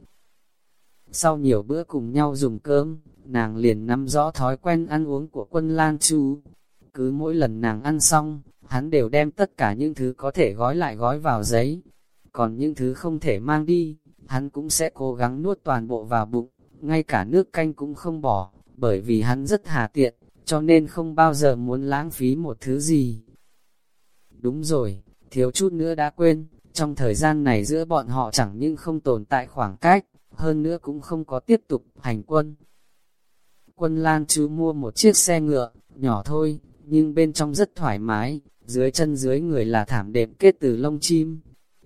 Sau nhiều bữa cùng nhau dùng cơm, nàng liền nắm rõ thói quen ăn uống của quân Lan Chu. Cứ mỗi lần nàng ăn xong, hắn đều đem tất cả những thứ có thể gói lại gói vào giấy. Còn những thứ không thể mang đi, hắn cũng sẽ cố gắng nuốt toàn bộ vào bụng, ngay cả nước canh cũng không bỏ, bởi vì hắn rất hà tiện, cho nên không bao giờ muốn lãng phí một thứ gì. Đúng rồi, thiếu chút nữa đã quên, trong thời gian này giữa bọn họ chẳng những không tồn tại khoảng cách, hơn nữa cũng không có tiếp tục hành quân. Quân Lan chú mua một chiếc xe ngựa, nhỏ thôi, nhưng bên trong rất thoải mái, dưới chân dưới người là thảm đệm kết từ lông chim.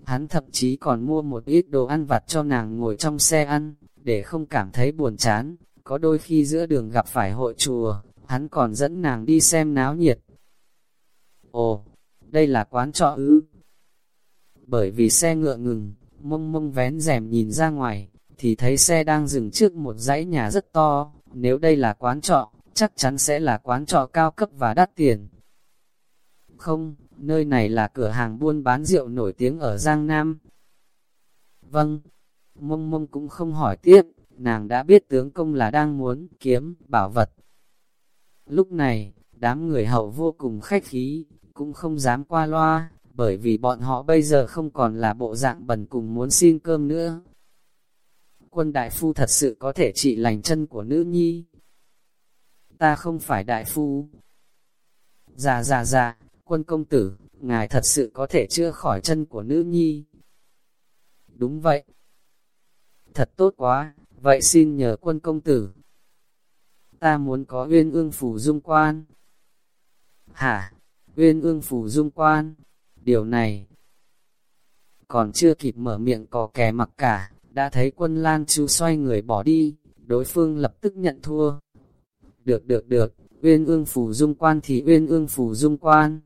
Hắn thậm chí còn mua một ít đồ ăn vặt cho nàng ngồi trong xe ăn, để không cảm thấy buồn chán. Có đôi khi giữa đường gặp phải hội chùa, hắn còn dẫn nàng đi xem náo nhiệt. Ồ, đây là quán trọ ư. Bởi vì xe ngựa ngừng, mông mông vén rèm nhìn ra ngoài, thì thấy xe đang dừng trước một dãy nhà rất to. Nếu đây là quán trọ, chắc chắn sẽ là quán trọ cao cấp và đắt tiền. Không, nơi này là cửa hàng buôn bán rượu nổi tiếng ở Giang Nam. Vâng, mông mông cũng không hỏi tiếp, nàng đã biết tướng công là đang muốn kiếm bảo vật. Lúc này, đám người hậu vô cùng khách khí, cũng không dám qua loa, bởi vì bọn họ bây giờ không còn là bộ dạng bẩn cùng muốn xin cơm nữa. Quân đại phu thật sự có thể trị lành chân của nữ nhi. Ta không phải đại phu. Dạ dạ dạ, quân công tử, ngài thật sự có thể chữa khỏi chân của nữ nhi. Đúng vậy. Thật tốt quá, vậy xin nhờ quân công tử. Ta muốn có uyên ương phủ dung quan. Hả, uyên ương phủ dung quan, điều này. Còn chưa kịp mở miệng cò kè mặc cả, đã thấy quân Lan chú xoay người bỏ đi, đối phương lập tức nhận thua. Được được được, uyên ương phủ dung quan thì uyên ương phủ dung quan.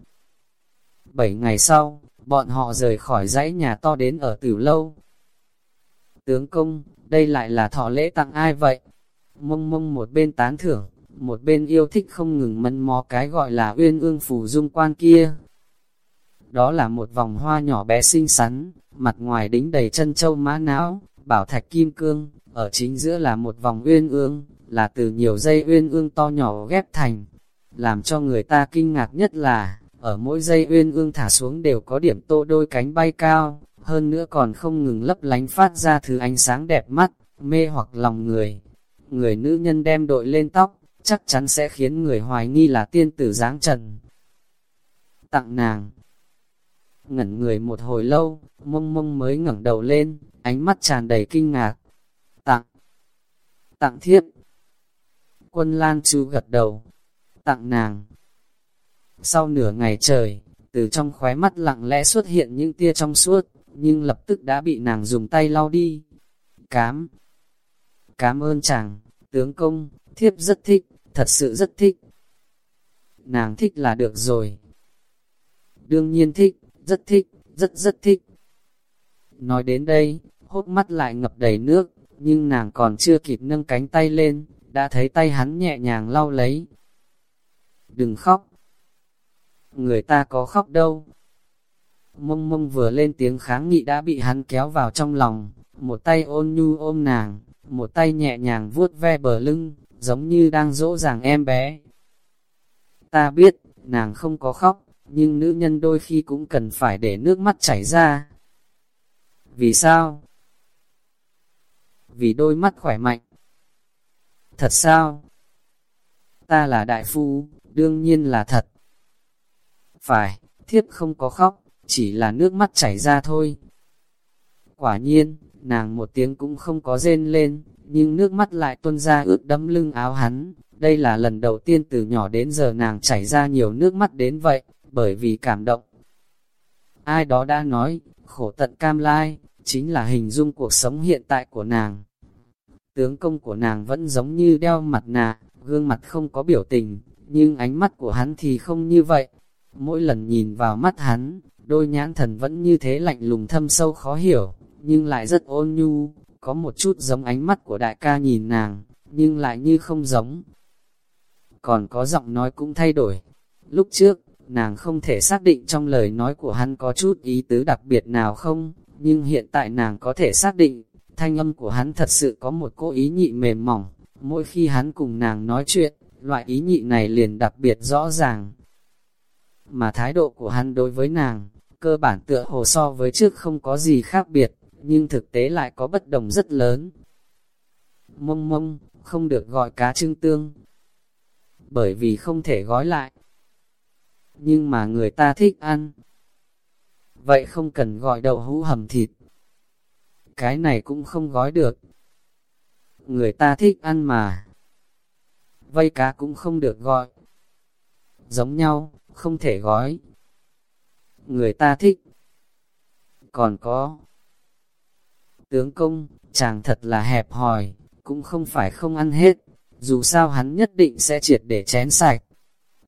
Bảy ngày sau, bọn họ rời khỏi dãy nhà to đến ở tử lâu. Tướng công, đây lại là thọ lễ tặng ai vậy? Mông mông một bên tán thưởng, một bên yêu thích không ngừng mân mò cái gọi là uyên ương phủ dung quan kia. Đó là một vòng hoa nhỏ bé xinh xắn, mặt ngoài đính đầy chân châu mã não, bảo thạch kim cương, ở chính giữa là một vòng uyên ương, là từ nhiều dây uyên ương to nhỏ ghép thành. Làm cho người ta kinh ngạc nhất là, ở mỗi dây uyên ương thả xuống đều có điểm tô đôi cánh bay cao, hơn nữa còn không ngừng lấp lánh phát ra thứ ánh sáng đẹp mắt, mê hoặc lòng người. Người nữ nhân đem đội lên tóc, chắc chắn sẽ khiến người hoài nghi là tiên tử dáng trần. Tặng nàng Ngẩn người một hồi lâu, mông mông mới ngẩng đầu lên, ánh mắt tràn đầy kinh ngạc. Tặng Tặng thiếp Quân Lan chú gật đầu, tặng nàng. Sau nửa ngày trời, từ trong khóe mắt lặng lẽ xuất hiện những tia trong suốt, nhưng lập tức đã bị nàng dùng tay lau đi. Cám. Cám ơn chàng, tướng công, thiếp rất thích, thật sự rất thích. Nàng thích là được rồi. Đương nhiên thích, rất thích, rất rất thích. Nói đến đây, hốt mắt lại ngập đầy nước, nhưng nàng còn chưa kịp nâng cánh tay lên, đã thấy tay hắn nhẹ nhàng lau lấy. Đừng khóc. Người ta có khóc đâu. Mông mông vừa lên tiếng kháng nghị đã bị hắn kéo vào trong lòng, một tay ôn nhu ôm nàng, một tay nhẹ nhàng vuốt ve bờ lưng, giống như đang dỗ dàng em bé. Ta biết, nàng không có khóc, nhưng nữ nhân đôi khi cũng cần phải để nước mắt chảy ra. Vì sao? Vì đôi mắt khỏe mạnh. Thật sao? Ta là đại phu, đương nhiên là thật. Phải, thiếp không có khóc, chỉ là nước mắt chảy ra thôi. Quả nhiên, nàng một tiếng cũng không có rên lên, nhưng nước mắt lại tuôn ra ướt đẫm lưng áo hắn. Đây là lần đầu tiên từ nhỏ đến giờ nàng chảy ra nhiều nước mắt đến vậy, bởi vì cảm động. Ai đó đã nói, khổ tận cam lai, chính là hình dung cuộc sống hiện tại của nàng. Tướng công của nàng vẫn giống như đeo mặt nạ, gương mặt không có biểu tình, nhưng ánh mắt của hắn thì không như vậy. Mỗi lần nhìn vào mắt hắn, đôi nhãn thần vẫn như thế lạnh lùng thâm sâu khó hiểu, nhưng lại rất ôn nhu, có một chút giống ánh mắt của đại ca nhìn nàng, nhưng lại như không giống. Còn có giọng nói cũng thay đổi. Lúc trước, nàng không thể xác định trong lời nói của hắn có chút ý tứ đặc biệt nào không, nhưng hiện tại nàng có thể xác định, thanh âm của hắn thật sự có một cô ý nhị mềm mỏng, mỗi khi hắn cùng nàng nói chuyện, loại ý nhị này liền đặc biệt rõ ràng. Mà thái độ của hắn đối với nàng, cơ bản tựa hồ so với trước không có gì khác biệt, nhưng thực tế lại có bất đồng rất lớn. Mông mông, không được gọi cá trưng tương, bởi vì không thể gói lại. Nhưng mà người ta thích ăn. Vậy không cần gọi đậu hũ hầm thịt. Cái này cũng không gói được. Người ta thích ăn mà. Vây cá cũng không được gọi. Giống nhau, không thể gói. Người ta thích. Còn có. Tướng công, chàng thật là hẹp hòi, cũng không phải không ăn hết, dù sao hắn nhất định sẽ triệt để chén sạch.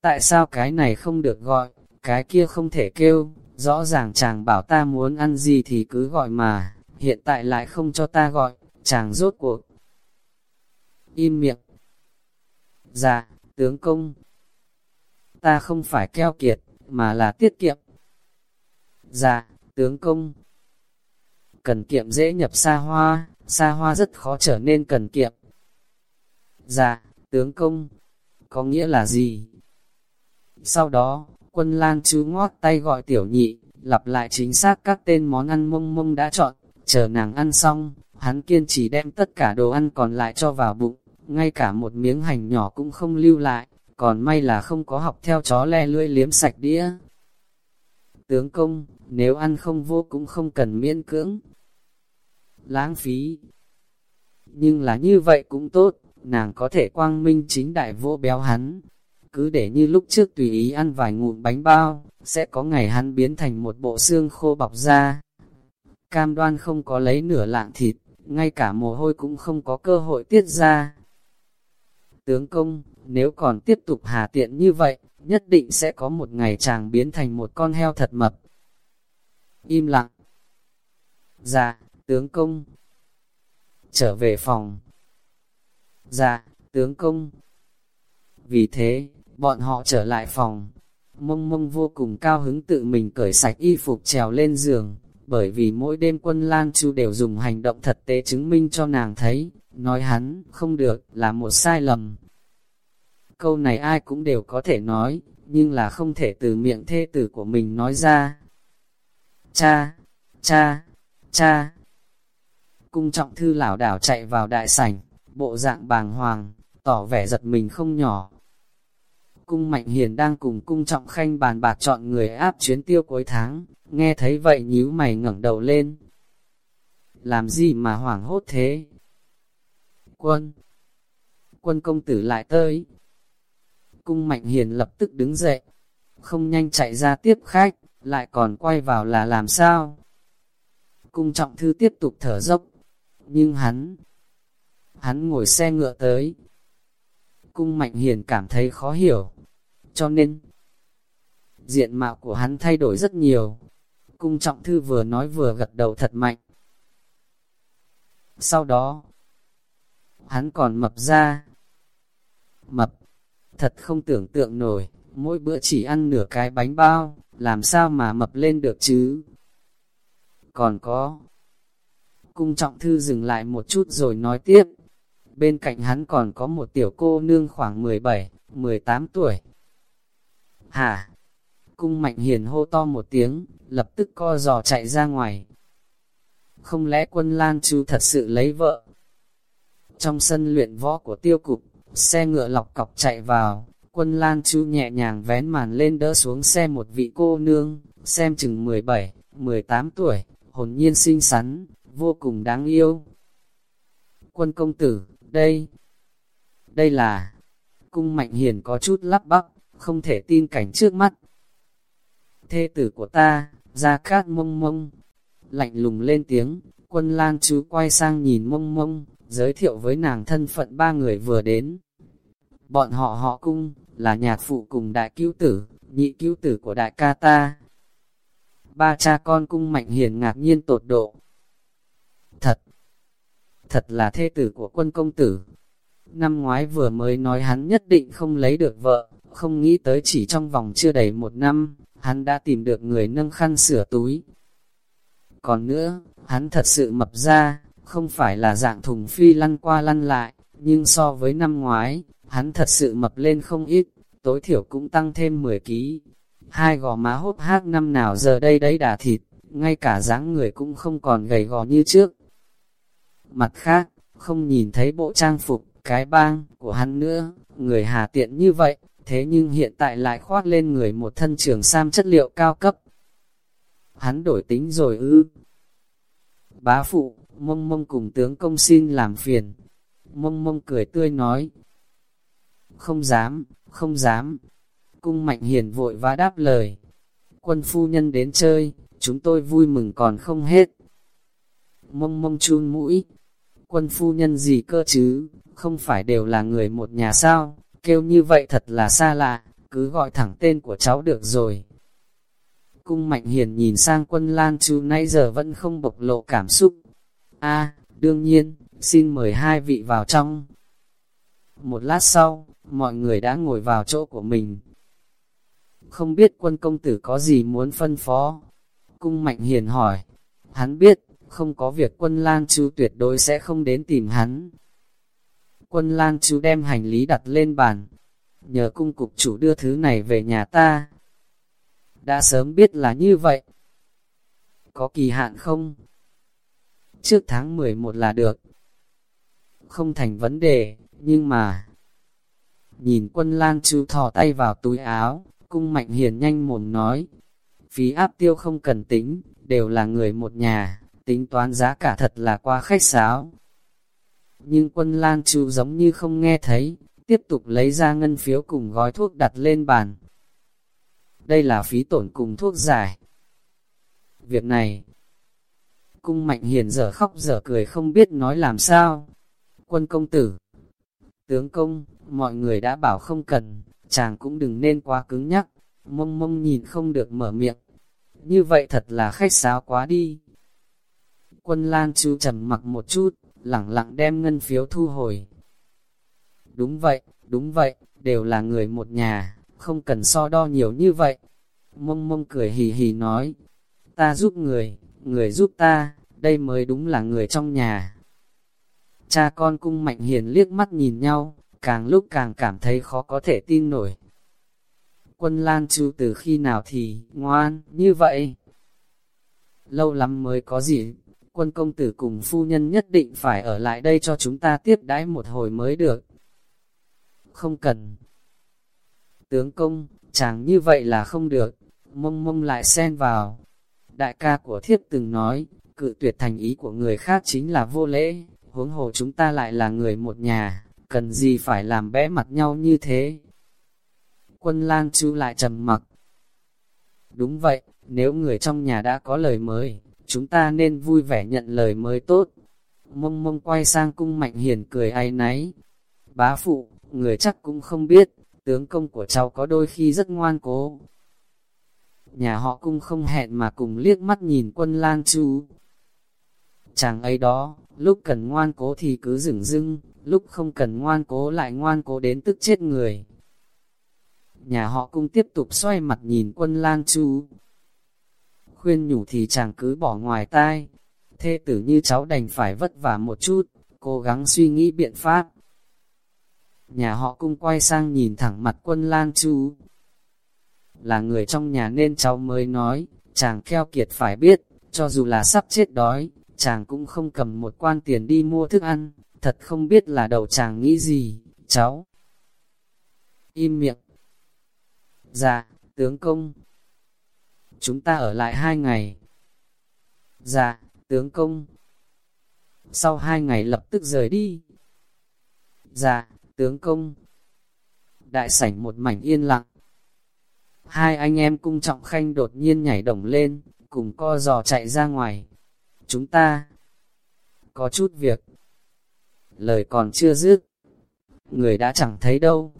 Tại sao cái này không được gọi, cái kia không thể kêu, rõ ràng chàng bảo ta muốn ăn gì thì cứ gọi mà, hiện tại lại không cho ta gọi, chàng rốt cuộc. Im miệng. Dạ, tướng công. Ta không phải keo kiệt, mà là tiết kiệm. Dạ, tướng công. Cần kiệm dễ nhập xa hoa, xa hoa rất khó trở nên cần kiệm. Dạ, tướng công, có nghĩa là gì? Sau đó, quân lan chú ngót tay gọi tiểu nhị, lặp lại chính xác các tên món ăn mông mông đã chọn, chờ nàng ăn xong, hắn kiên trì đem tất cả đồ ăn còn lại cho vào bụng, ngay cả một miếng hành nhỏ cũng không lưu lại, còn may là không có học theo chó le lưỡi liếm sạch đĩa. Tướng công, nếu ăn không vô cũng không cần miễn cưỡng. Lãng phí. Nhưng là như vậy cũng tốt, nàng có thể quang minh chính đại vô béo hắn. Cứ để như lúc trước tùy ý ăn vài ngụm bánh bao, sẽ có ngày hắn biến thành một bộ xương khô bọc ra. Cam đoan không có lấy nửa lạng thịt, ngay cả mồ hôi cũng không có cơ hội tiết ra. Tướng công, nếu còn tiếp tục hà tiện như vậy, nhất định sẽ có một ngày chàng biến thành một con heo thật mập. Im lặng. Dạ, tướng công. Trở về phòng. Dạ, tướng công. Vì thế, bọn họ trở lại phòng. Mông mông vô cùng cao hứng tự mình cởi sạch y phục trèo lên giường, bởi vì mỗi đêm quân Lan Chu đều dùng hành động thật tế chứng minh cho nàng thấy, nói hắn không được là một sai lầm. Câu này ai cũng đều có thể nói, nhưng là không thể từ miệng thê tử của mình nói ra. Cha, cha, cha. Cung trọng thư lảo đảo chạy vào đại sảnh, bộ dạng bàng hoàng, tỏ vẻ giật mình không nhỏ. Cung Mạnh Hiền đang cùng cung trọng khanh bàn bạc chọn người áp chuyến tiêu cuối tháng, nghe thấy vậy nhíu mày ngẩng đầu lên. Làm gì mà hoảng hốt thế? Quân! Quân công tử lại tới. Cung Mạnh Hiền lập tức đứng dậy, không nhanh chạy ra tiếp khách, lại còn quay vào là làm sao? Cung trọng thư tiếp tục thở dốc, nhưng hắn, hắn ngồi xe ngựa tới. Cung Mạnh Hiền cảm thấy khó hiểu, cho nên, diện mạo của hắn thay đổi rất nhiều. Cung trọng thư vừa nói vừa gật đầu thật mạnh. Sau đó, hắn còn mập ra. Mập, thật không tưởng tượng nổi, mỗi bữa chỉ ăn nửa cái bánh bao, làm sao mà mập lên được chứ? Còn có, cung trọng thư dừng lại một chút rồi nói tiếp, bên cạnh hắn còn có một tiểu cô nương khoảng 17, 18 tuổi. Hả? Cung mạnh hiền hô to một tiếng, lập tức co giò chạy ra ngoài. Không lẽ quân Lan Chu thật sự lấy vợ? Trong sân luyện võ của tiêu cục, xe ngựa lọc cọc chạy vào, quân Lan Chu nhẹ nhàng vén màn lên đỡ xuống xe một vị cô nương, xem chừng 17, 18 tuổi, hồn nhiên xinh xắn, vô cùng đáng yêu. Quân công tử, đây, đây là, cung mạnh hiền có chút lắp bắp, không thể tin cảnh trước mắt. Thê tử của ta, ra cát mông mông, lạnh lùng lên tiếng, quân Lang chú quay sang nhìn mông mông, giới thiệu với nàng thân phận ba người vừa đến. Bọn họ họ cung, là nhạc phụ cùng đại cứu tử, nhị cứu tử của đại ca ta. Ba cha con cung mạnh hiền ngạc nhiên tột độ. Thật, thật là thê tử của quân công tử. Năm ngoái vừa mới nói hắn nhất định không lấy được vợ, không nghĩ tới chỉ trong vòng chưa đầy một năm, hắn đã tìm được người nâng khăn sửa túi. Còn nữa, hắn thật sự mập ra, không phải là dạng thùng phi lăn qua lăn lại, nhưng so với năm ngoái, hắn thật sự mập lên không ít, tối thiểu cũng tăng thêm 10 ký. Hai gò má hốt hát năm nào giờ đây đấy đà thịt, ngay cả dáng người cũng không còn gầy gò như trước. Mặt khác, không nhìn thấy bộ trang phục, cái bang của hắn nữa, người hà tiện như vậy, thế nhưng hiện tại lại khoác lên người một thân trường sam chất liệu cao cấp. Hắn đổi tính rồi ư. Bá phụ, mông mông cùng tướng công xin làm phiền. Mông mông cười tươi nói. Không dám, không dám. Cung mạnh hiền vội vã đáp lời. Quân phu nhân đến chơi, chúng tôi vui mừng còn không hết. Mông mông chun mũi. Quân phu nhân gì cơ chứ, không phải đều là người một nhà sao? Kêu như vậy thật là xa lạ, cứ gọi thẳng tên của cháu được rồi. Cung Mạnh Hiền nhìn sang quân Lan Chu nãy giờ vẫn không bộc lộ cảm xúc. a đương nhiên, xin mời hai vị vào trong. Một lát sau, mọi người đã ngồi vào chỗ của mình. Không biết quân công tử có gì muốn phân phó? Cung Mạnh Hiền hỏi. Hắn biết, không có việc quân Lan Chu tuyệt đối sẽ không đến tìm hắn quân Lang chú đem hành lý đặt lên bàn. Nhờ cung cục chủ đưa thứ này về nhà ta. Đã sớm biết là như vậy. Có kỳ hạn không? Trước tháng 11 là được. Không thành vấn đề, nhưng mà... Nhìn quân Lang chú thò tay vào túi áo, cung mạnh hiền nhanh mồm nói. Phí áp tiêu không cần tính, đều là người một nhà, tính toán giá cả thật là qua khách sáo nhưng quân lang chú giống như không nghe thấy, tiếp tục lấy ra ngân phiếu cùng gói thuốc đặt lên bàn. Đây là phí tổn cùng thuốc giải. Việc này, cung mạnh hiền dở khóc dở cười không biết nói làm sao. Quân công tử, Tướng công, mọi người đã bảo không cần, chàng cũng đừng nên quá cứng nhắc, mông mông nhìn không được mở miệng. Như vậy thật là khách sáo quá đi. Quân lang chú trầm mặc một chút, lẳng lặng đem ngân phiếu thu hồi. Đúng vậy, đúng vậy, đều là người một nhà, không cần so đo nhiều như vậy. Mông mông cười hì hì nói, ta giúp người, người giúp ta, đây mới đúng là người trong nhà. Cha con cung mạnh hiền liếc mắt nhìn nhau, càng lúc càng cảm thấy khó có thể tin nổi. Quân Lan Chu từ khi nào thì, ngoan, như vậy. Lâu lắm mới có gì, quân công tử cùng phu nhân nhất định phải ở lại đây cho chúng ta tiếp đãi một hồi mới được. Không cần. Tướng công, chàng như vậy là không được, mông mông lại xen vào. Đại ca của thiếp từng nói, cự tuyệt thành ý của người khác chính là vô lễ, huống hồ chúng ta lại là người một nhà, cần gì phải làm bẽ mặt nhau như thế. Quân lang chú lại trầm mặc. Đúng vậy, nếu người trong nhà đã có lời mới, chúng ta nên vui vẻ nhận lời mới tốt. Mông mông quay sang cung mạnh hiền cười ai náy. Bá phụ, người chắc cũng không biết, tướng công của cháu có đôi khi rất ngoan cố. Nhà họ cung không hẹn mà cùng liếc mắt nhìn quân lang chú. Chàng ấy đó, lúc cần ngoan cố thì cứ dừng dưng, lúc không cần ngoan cố lại ngoan cố đến tức chết người. Nhà họ cung tiếp tục xoay mặt nhìn quân lang chú. Khuyên nhủ thì chàng cứ bỏ ngoài tai, thê tử như cháu đành phải vất vả một chút, cố gắng suy nghĩ biện pháp. Nhà họ cung quay sang nhìn thẳng mặt quân lang chú. Là người trong nhà nên cháu mới nói, chàng keo kiệt phải biết, cho dù là sắp chết đói, chàng cũng không cầm một quan tiền đi mua thức ăn, thật không biết là đầu chàng nghĩ gì, cháu. Im miệng. Dạ, tướng công. Chúng ta ở lại hai ngày. Dạ, tướng công. Sau hai ngày lập tức rời đi. Dạ, tướng công. Đại sảnh một mảnh yên lặng. Hai anh em cung trọng khanh đột nhiên nhảy đồng lên, cùng co giò chạy ra ngoài. Chúng ta có chút việc. Lời còn chưa dứt, người đã chẳng thấy đâu.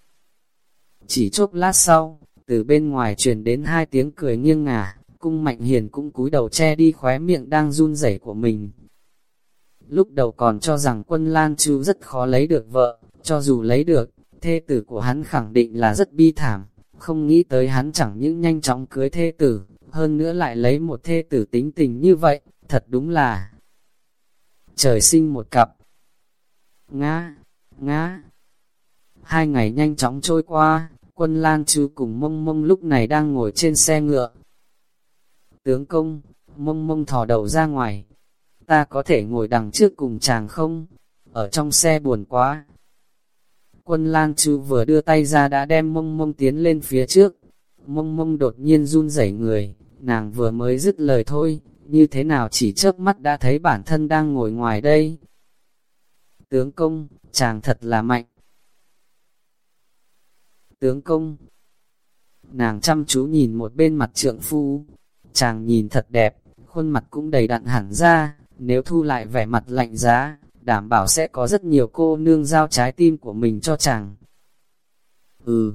Chỉ chốc lát sau, từ bên ngoài truyền đến hai tiếng cười nghiêng ngả, cung mạnh hiền cũng cúi đầu che đi khóe miệng đang run rẩy của mình. Lúc đầu còn cho rằng quân Lan Chu rất khó lấy được vợ, cho dù lấy được, thê tử của hắn khẳng định là rất bi thảm, không nghĩ tới hắn chẳng những nhanh chóng cưới thê tử, hơn nữa lại lấy một thê tử tính tình như vậy, thật đúng là trời sinh một cặp. Ngã, ngã. Hai ngày nhanh chóng trôi qua, quân Lang Chu cùng mông mông lúc này đang ngồi trên xe ngựa. Tướng công, mông mông thò đầu ra ngoài. Ta có thể ngồi đằng trước cùng chàng không? Ở trong xe buồn quá. Quân Lang Chu vừa đưa tay ra đã đem mông mông tiến lên phía trước. Mông mông đột nhiên run rẩy người, nàng vừa mới dứt lời thôi, như thế nào chỉ chớp mắt đã thấy bản thân đang ngồi ngoài đây. Tướng công, chàng thật là mạnh. Tướng công, nàng chăm chú nhìn một bên mặt trượng phu, chàng nhìn thật đẹp, khuôn mặt cũng đầy đặn hẳn ra, nếu thu lại vẻ mặt lạnh giá, đảm bảo sẽ có rất nhiều cô nương giao trái tim của mình cho chàng. Ừ,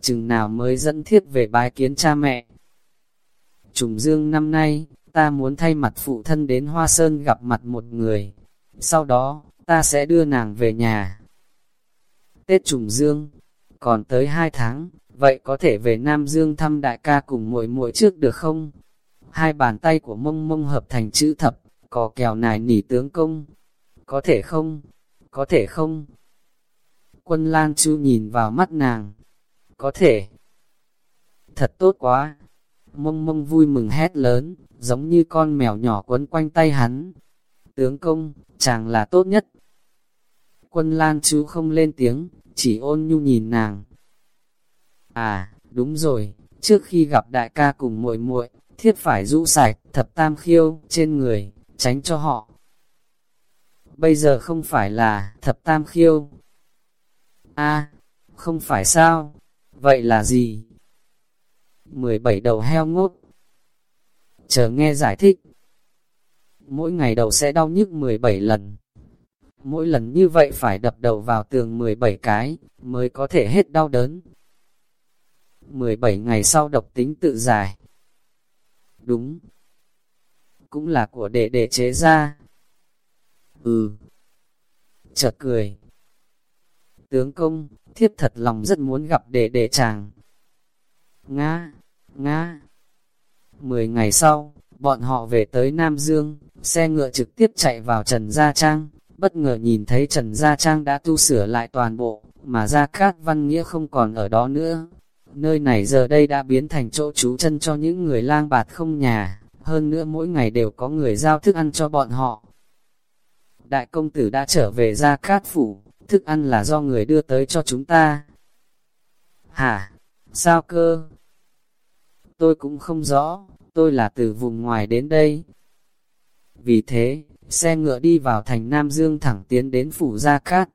chừng nào mới dẫn thiết về bái kiến cha mẹ. Trùng dương năm nay, ta muốn thay mặt phụ thân đến Hoa Sơn gặp mặt một người. Sau đó, ta sẽ đưa nàng về nhà. Tết trùng dương, còn tới hai tháng, vậy có thể về Nam Dương thăm đại ca cùng muội muội trước được không? Hai bàn tay của mông mông hợp thành chữ thập, có kèo nài nỉ tướng công. Có thể không? Có thể không? Quân Lan Chu nhìn vào mắt nàng. Có thể. Thật tốt quá, mông mông vui mừng hét lớn, giống như con mèo nhỏ quấn quanh tay hắn. Tướng công, chàng là tốt nhất. Quân Lan chu không lên tiếng, chỉ ôn nhu nhìn nàng. À, đúng rồi, trước khi gặp đại ca cùng muội muội, thiết phải rũ sạch thập tam khiêu trên người, tránh cho họ. Bây giờ không phải là thập tam khiêu. a không phải sao? Vậy là gì? 17 đầu heo ngốt. Chờ nghe giải thích. Mỗi ngày đầu sẽ đau nhức 17 lần mỗi lần như vậy phải đập đầu vào tường 17 cái, mới có thể hết đau đớn. 17 ngày sau độc tính tự giải. Đúng. Cũng là của đệ đệ chế ra. Ừ. Chợt cười. Tướng công, thiếp thật lòng rất muốn gặp đệ đệ chàng. Nga, Nga. Mười ngày sau, bọn họ về tới Nam Dương, xe ngựa trực tiếp chạy vào Trần Gia Trang, bất ngờ nhìn thấy Trần Gia Trang đã tu sửa lại toàn bộ, mà Gia Cát Văn Nghĩa không còn ở đó nữa. Nơi này giờ đây đã biến thành chỗ trú chân cho những người lang bạt không nhà, hơn nữa mỗi ngày đều có người giao thức ăn cho bọn họ. Đại công tử đã trở về Gia Cát Phủ, thức ăn là do người đưa tới cho chúng ta. Hả? Sao cơ? Tôi cũng không rõ, tôi là từ vùng ngoài đến đây. Vì thế, xe ngựa đi vào thành Nam Dương thẳng tiến đến phủ Gia Cát.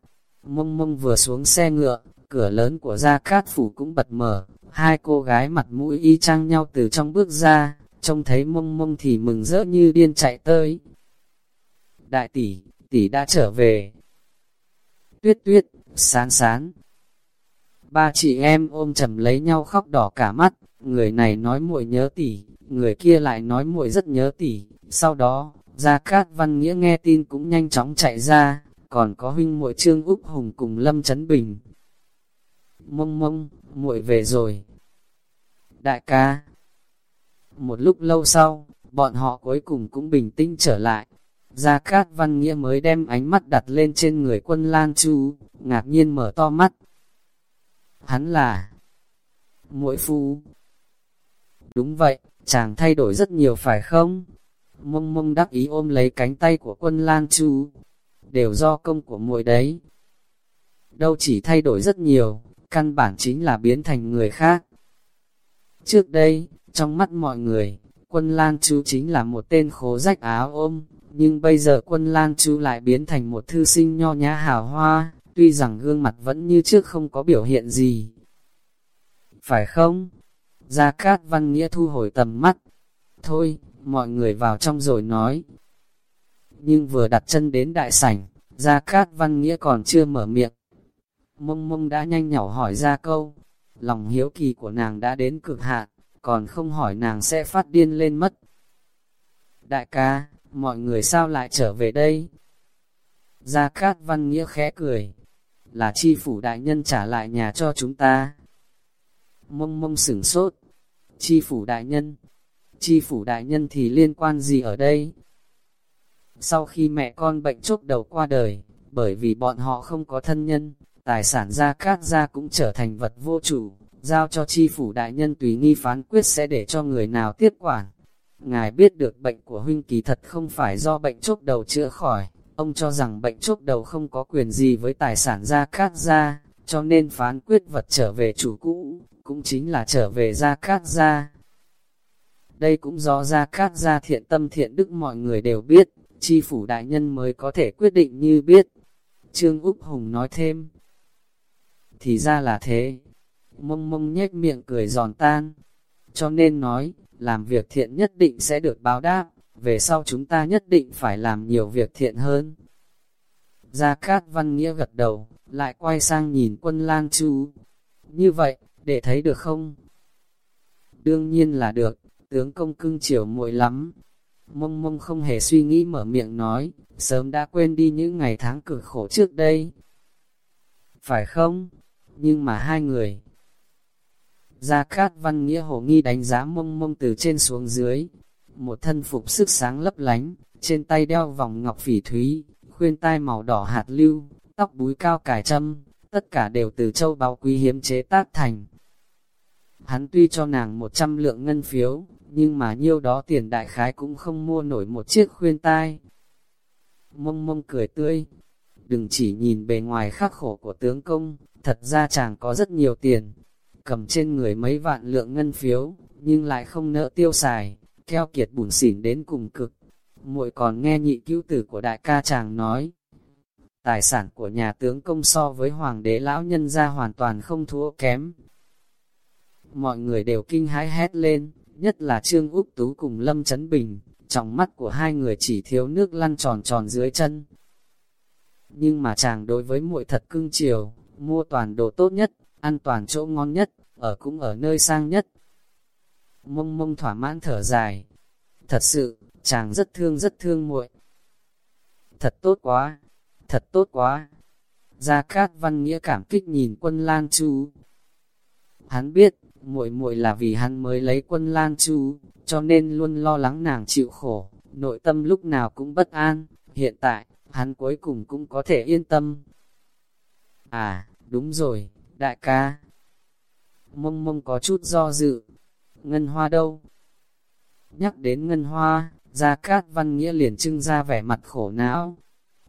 Mông mông vừa xuống xe ngựa, cửa lớn của Gia Cát phủ cũng bật mở, hai cô gái mặt mũi y chang nhau từ trong bước ra, trông thấy mông mông thì mừng rỡ như điên chạy tới. Đại tỷ, tỷ đã trở về. Tuyết tuyết, sán sán. Ba chị em ôm chầm lấy nhau khóc đỏ cả mắt, người này nói muội nhớ tỷ, người kia lại nói muội rất nhớ tỷ. Sau đó, Gia Cát Văn Nghĩa nghe tin cũng nhanh chóng chạy ra, còn có huynh muội Trương Úc Hùng cùng Lâm Trấn Bình. Mông mông, muội về rồi. Đại ca. Một lúc lâu sau, bọn họ cuối cùng cũng bình tĩnh trở lại. Gia Cát Văn Nghĩa mới đem ánh mắt đặt lên trên người quân Lan Chu, ngạc nhiên mở to mắt. Hắn là muội phu. Đúng vậy, chàng thay đổi rất nhiều phải không? Mông mông đắc ý ôm lấy cánh tay của quân Lan Chu. Đều do công của muội đấy. Đâu chỉ thay đổi rất nhiều, căn bản chính là biến thành người khác. Trước đây, trong mắt mọi người, quân Lan Chu chính là một tên khố rách áo ôm, nhưng bây giờ quân Lan Chu lại biến thành một thư sinh nho nhã hào hoa, tuy rằng gương mặt vẫn như trước không có biểu hiện gì. Phải không? Gia Cát Văn Nghĩa thu hồi tầm mắt. Thôi, mọi người vào trong rồi nói. Nhưng vừa đặt chân đến đại sảnh, Gia Cát Văn Nghĩa còn chưa mở miệng. Mông mông đã nhanh nhỏ hỏi ra câu, lòng hiếu kỳ của nàng đã đến cực hạn, còn không hỏi nàng sẽ phát điên lên mất. Đại ca, mọi người sao lại trở về đây? Gia Cát Văn Nghĩa khẽ cười, là chi phủ đại nhân trả lại nhà cho chúng ta. Mông mông sửng sốt, chi phủ đại nhân, chi phủ đại nhân thì liên quan gì ở đây? Sau khi mẹ con bệnh chốt đầu qua đời, bởi vì bọn họ không có thân nhân, tài sản gia cát gia cũng trở thành vật vô chủ, giao cho chi phủ đại nhân tùy nghi phán quyết sẽ để cho người nào tiếp quản. Ngài biết được bệnh của huynh kỳ thật không phải do bệnh chốt đầu chữa khỏi, ông cho rằng bệnh chốt đầu không có quyền gì với tài sản gia cát gia, cho nên phán quyết vật trở về chủ cũ, cũng chính là trở về gia cát gia. Đây cũng do gia cát gia thiện tâm thiện đức mọi người đều biết, chi phủ đại nhân mới có thể quyết định như biết. Trương Úc Hùng nói thêm, thì ra là thế. Mông mông nhếch miệng cười giòn tan. Cho nên nói, làm việc thiện nhất định sẽ được báo đáp, về sau chúng ta nhất định phải làm nhiều việc thiện hơn. Gia Cát Văn Nghĩa gật đầu, lại quay sang nhìn quân lang chu. Như vậy, để thấy được không? Đương nhiên là được, tướng công cưng chiều muội lắm. Mông mông không hề suy nghĩ mở miệng nói, sớm đã quên đi những ngày tháng cực khổ trước đây. Phải không? nhưng mà hai người. Gia Cát Văn Nghĩa Hồ Nghi đánh giá mông mông từ trên xuống dưới, một thân phục sức sáng lấp lánh, trên tay đeo vòng ngọc phỉ thúy, khuyên tai màu đỏ hạt lưu, tóc búi cao cải châm, tất cả đều từ châu báu quý hiếm chế tác thành. Hắn tuy cho nàng một trăm lượng ngân phiếu, nhưng mà nhiêu đó tiền đại khái cũng không mua nổi một chiếc khuyên tai. Mông mông cười tươi, đừng chỉ nhìn bề ngoài khắc khổ của tướng công, Thật ra chàng có rất nhiều tiền, cầm trên người mấy vạn lượng ngân phiếu, nhưng lại không nỡ tiêu xài, keo kiệt bùn xỉn đến cùng cực. muội còn nghe nhị cứu tử của đại ca chàng nói, tài sản của nhà tướng công so với hoàng đế lão nhân ra hoàn toàn không thua kém. Mọi người đều kinh hãi hét lên, nhất là Trương Úc Tú cùng Lâm Trấn Bình, trong mắt của hai người chỉ thiếu nước lăn tròn tròn dưới chân. nhưng mà chàng đối với muội thật cưng chiều, mua toàn đồ tốt nhất, ăn toàn chỗ ngon nhất, ở cũng ở nơi sang nhất. Mông mông thỏa mãn thở dài. Thật sự, chàng rất thương rất thương muội. Thật tốt quá, thật tốt quá. Gia Cát Văn Nghĩa cảm kích nhìn quân Lan Chu. Hắn biết, muội muội là vì hắn mới lấy quân Lan Chu, cho nên luôn lo lắng nàng chịu khổ, nội tâm lúc nào cũng bất an, hiện tại, hắn cuối cùng cũng có thể yên tâm. À, đúng rồi, đại ca. Mông mông có chút do dự. Ngân hoa đâu? Nhắc đến ngân hoa, Gia Cát Văn Nghĩa liền trưng ra vẻ mặt khổ não.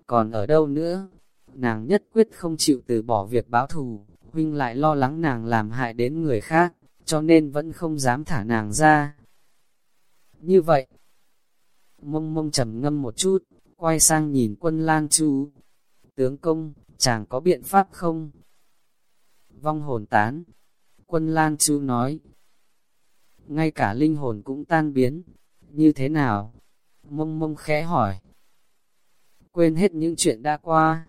Còn ở đâu nữa? Nàng nhất quyết không chịu từ bỏ việc báo thù, huynh lại lo lắng nàng làm hại đến người khác, cho nên vẫn không dám thả nàng ra. Như vậy, mông mông trầm ngâm một chút, quay sang nhìn quân lang chu. Tướng công, chàng có biện pháp không? Vong hồn tán. Quân lang chu nói. Ngay cả linh hồn cũng tan biến. Như thế nào? Mông mông khẽ hỏi. Quên hết những chuyện đã qua.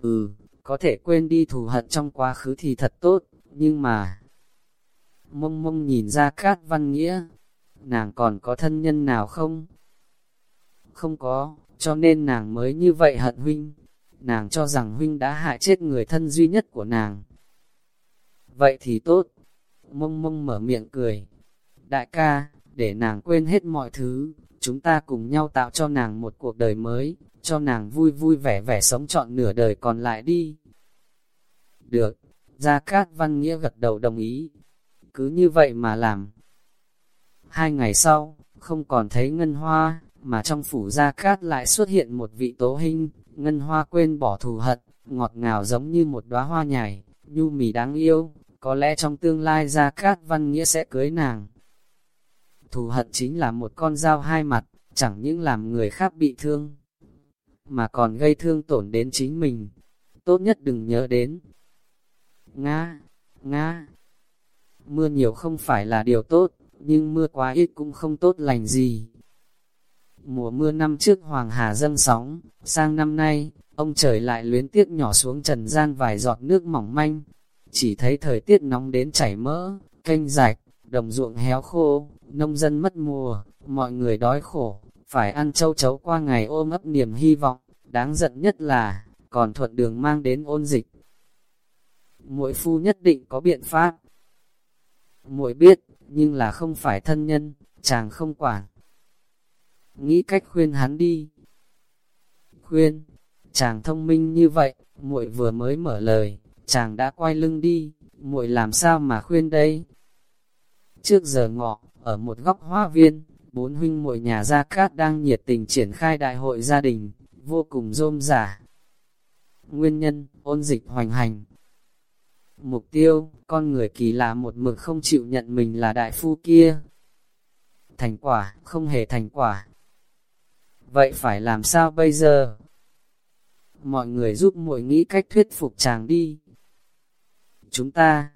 Ừ, có thể quên đi thù hận trong quá khứ thì thật tốt, nhưng mà... Mông mông nhìn ra Cát Văn Nghĩa, nàng còn có thân nhân nào không? Không có, cho nên nàng mới như vậy hận huynh. Nàng cho rằng huynh đã hại chết người thân duy nhất của nàng. Vậy thì tốt. Mông mông mở miệng cười. Đại ca, để nàng quên hết mọi thứ, chúng ta cùng nhau tạo cho nàng một cuộc đời mới, cho nàng vui vui vẻ vẻ sống trọn nửa đời còn lại đi. Được, Gia Cát Văn Nghĩa gật đầu đồng ý. Cứ như vậy mà làm. Hai ngày sau, không còn thấy ngân hoa, mà trong phủ Gia Cát lại xuất hiện một vị tố hình, ngân hoa quên bỏ thù hận, ngọt ngào giống như một đóa hoa nhài, nhu mì đáng yêu, có lẽ trong tương lai Gia Cát Văn Nghĩa sẽ cưới nàng. Thù hận chính là một con dao hai mặt, chẳng những làm người khác bị thương, mà còn gây thương tổn đến chính mình. Tốt nhất đừng nhớ đến. Nga, Nga, mưa nhiều không phải là điều tốt, nhưng mưa quá ít cũng không tốt lành gì. Mùa mưa năm trước Hoàng Hà dâng sóng, sang năm nay, ông trời lại luyến tiếc nhỏ xuống trần gian vài giọt nước mỏng manh. Chỉ thấy thời tiết nóng đến chảy mỡ, canh rạch, đồng ruộng héo khô, nông dân mất mùa, mọi người đói khổ, phải ăn châu chấu qua ngày ôm ấp niềm hy vọng, đáng giận nhất là, còn thuận đường mang đến ôn dịch. Mỗi phu nhất định có biện pháp. Mỗi biết, nhưng là không phải thân nhân, chàng không quản. Nghĩ cách khuyên hắn đi. Khuyên, chàng thông minh như vậy, muội vừa mới mở lời, chàng đã quay lưng đi, muội làm sao mà khuyên đây? Trước giờ ngọ, ở một góc hoa viên, bốn huynh muội nhà Gia Cát đang nhiệt tình triển khai đại hội gia đình, vô cùng rôm rả. Nguyên nhân, ôn dịch hoành hành. Mục tiêu, con người kỳ lạ một mực không chịu nhận mình là đại phu kia. Thành quả, không hề thành quả. Vậy phải làm sao bây giờ? Mọi người giúp muội nghĩ cách thuyết phục chàng đi. Chúng ta,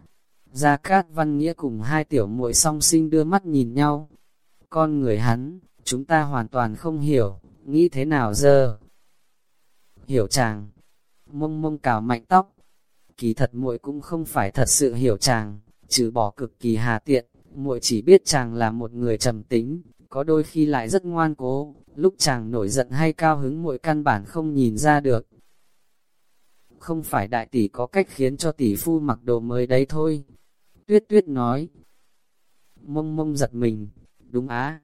Gia Cát Văn Nghĩa cùng hai tiểu muội song sinh đưa mắt nhìn nhau. Con người hắn, chúng ta hoàn toàn không hiểu, nghĩ thế nào giờ? Hiểu chàng. Mông mông cào mạnh tóc. Kỳ thật muội cũng không phải thật sự hiểu chàng, trừ bỏ cực kỳ hà tiện, muội chỉ biết chàng là một người trầm tính, có đôi khi lại rất ngoan cố, lúc chàng nổi giận hay cao hứng muội căn bản không nhìn ra được. Không phải đại tỷ có cách khiến cho tỷ phu mặc đồ mới đấy thôi, Tuyết tuyết nói. Mông mông giật mình, đúng á,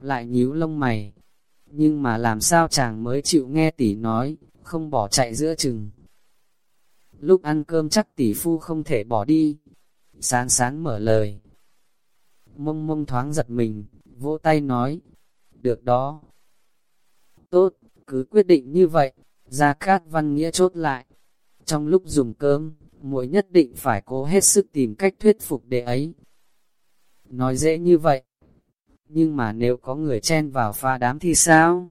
lại nhíu lông mày. Nhưng mà làm sao chàng mới chịu nghe tỷ nói, không bỏ chạy giữa chừng. Lúc ăn cơm chắc tỷ phu không thể bỏ đi. sáng sáng mở lời. Mông mông thoáng giật mình, vỗ tay nói. Được đó. Tốt, cứ quyết định như vậy. Gia Cát Văn Nghĩa chốt lại. Trong lúc dùng cơm, muội nhất định phải cố hết sức tìm cách thuyết phục đệ ấy. Nói dễ như vậy, nhưng mà nếu có người chen vào pha đám thì sao?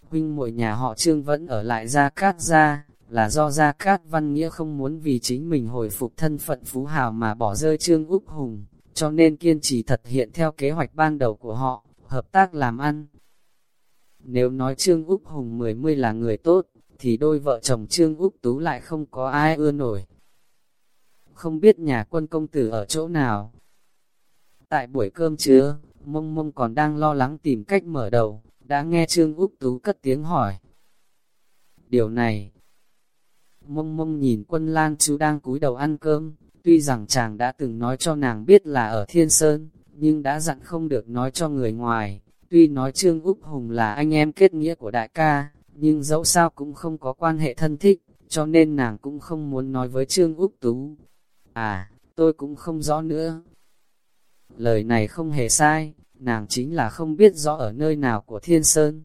Huynh muội nhà họ Trương vẫn ở lại Gia Cát Gia, là do Gia Cát Văn Nghĩa không muốn vì chính mình hồi phục thân phận phú hào mà bỏ rơi Trương Úc Hùng, cho nên kiên trì thật hiện theo kế hoạch ban đầu của họ, hợp tác làm ăn. Nếu nói Trương Úc Hùng mười mươi là người tốt, thì đôi vợ chồng Trương Úc Tú lại không có ai ưa nổi. Không biết nhà quân công tử ở chỗ nào. Tại buổi cơm trưa, mông mông còn đang lo lắng tìm cách mở đầu, đã nghe Trương Úc Tú cất tiếng hỏi. Điều này, mông mông nhìn quân lan chú đang cúi đầu ăn cơm, tuy rằng chàng đã từng nói cho nàng biết là ở Thiên Sơn, nhưng đã dặn không được nói cho người ngoài. Tuy nói Trương Úc Hùng là anh em kết nghĩa của đại ca, nhưng dẫu sao cũng không có quan hệ thân thích, cho nên nàng cũng không muốn nói với Trương Úc Tú. À, tôi cũng không rõ nữa. Lời này không hề sai, nàng chính là không biết rõ ở nơi nào của Thiên Sơn.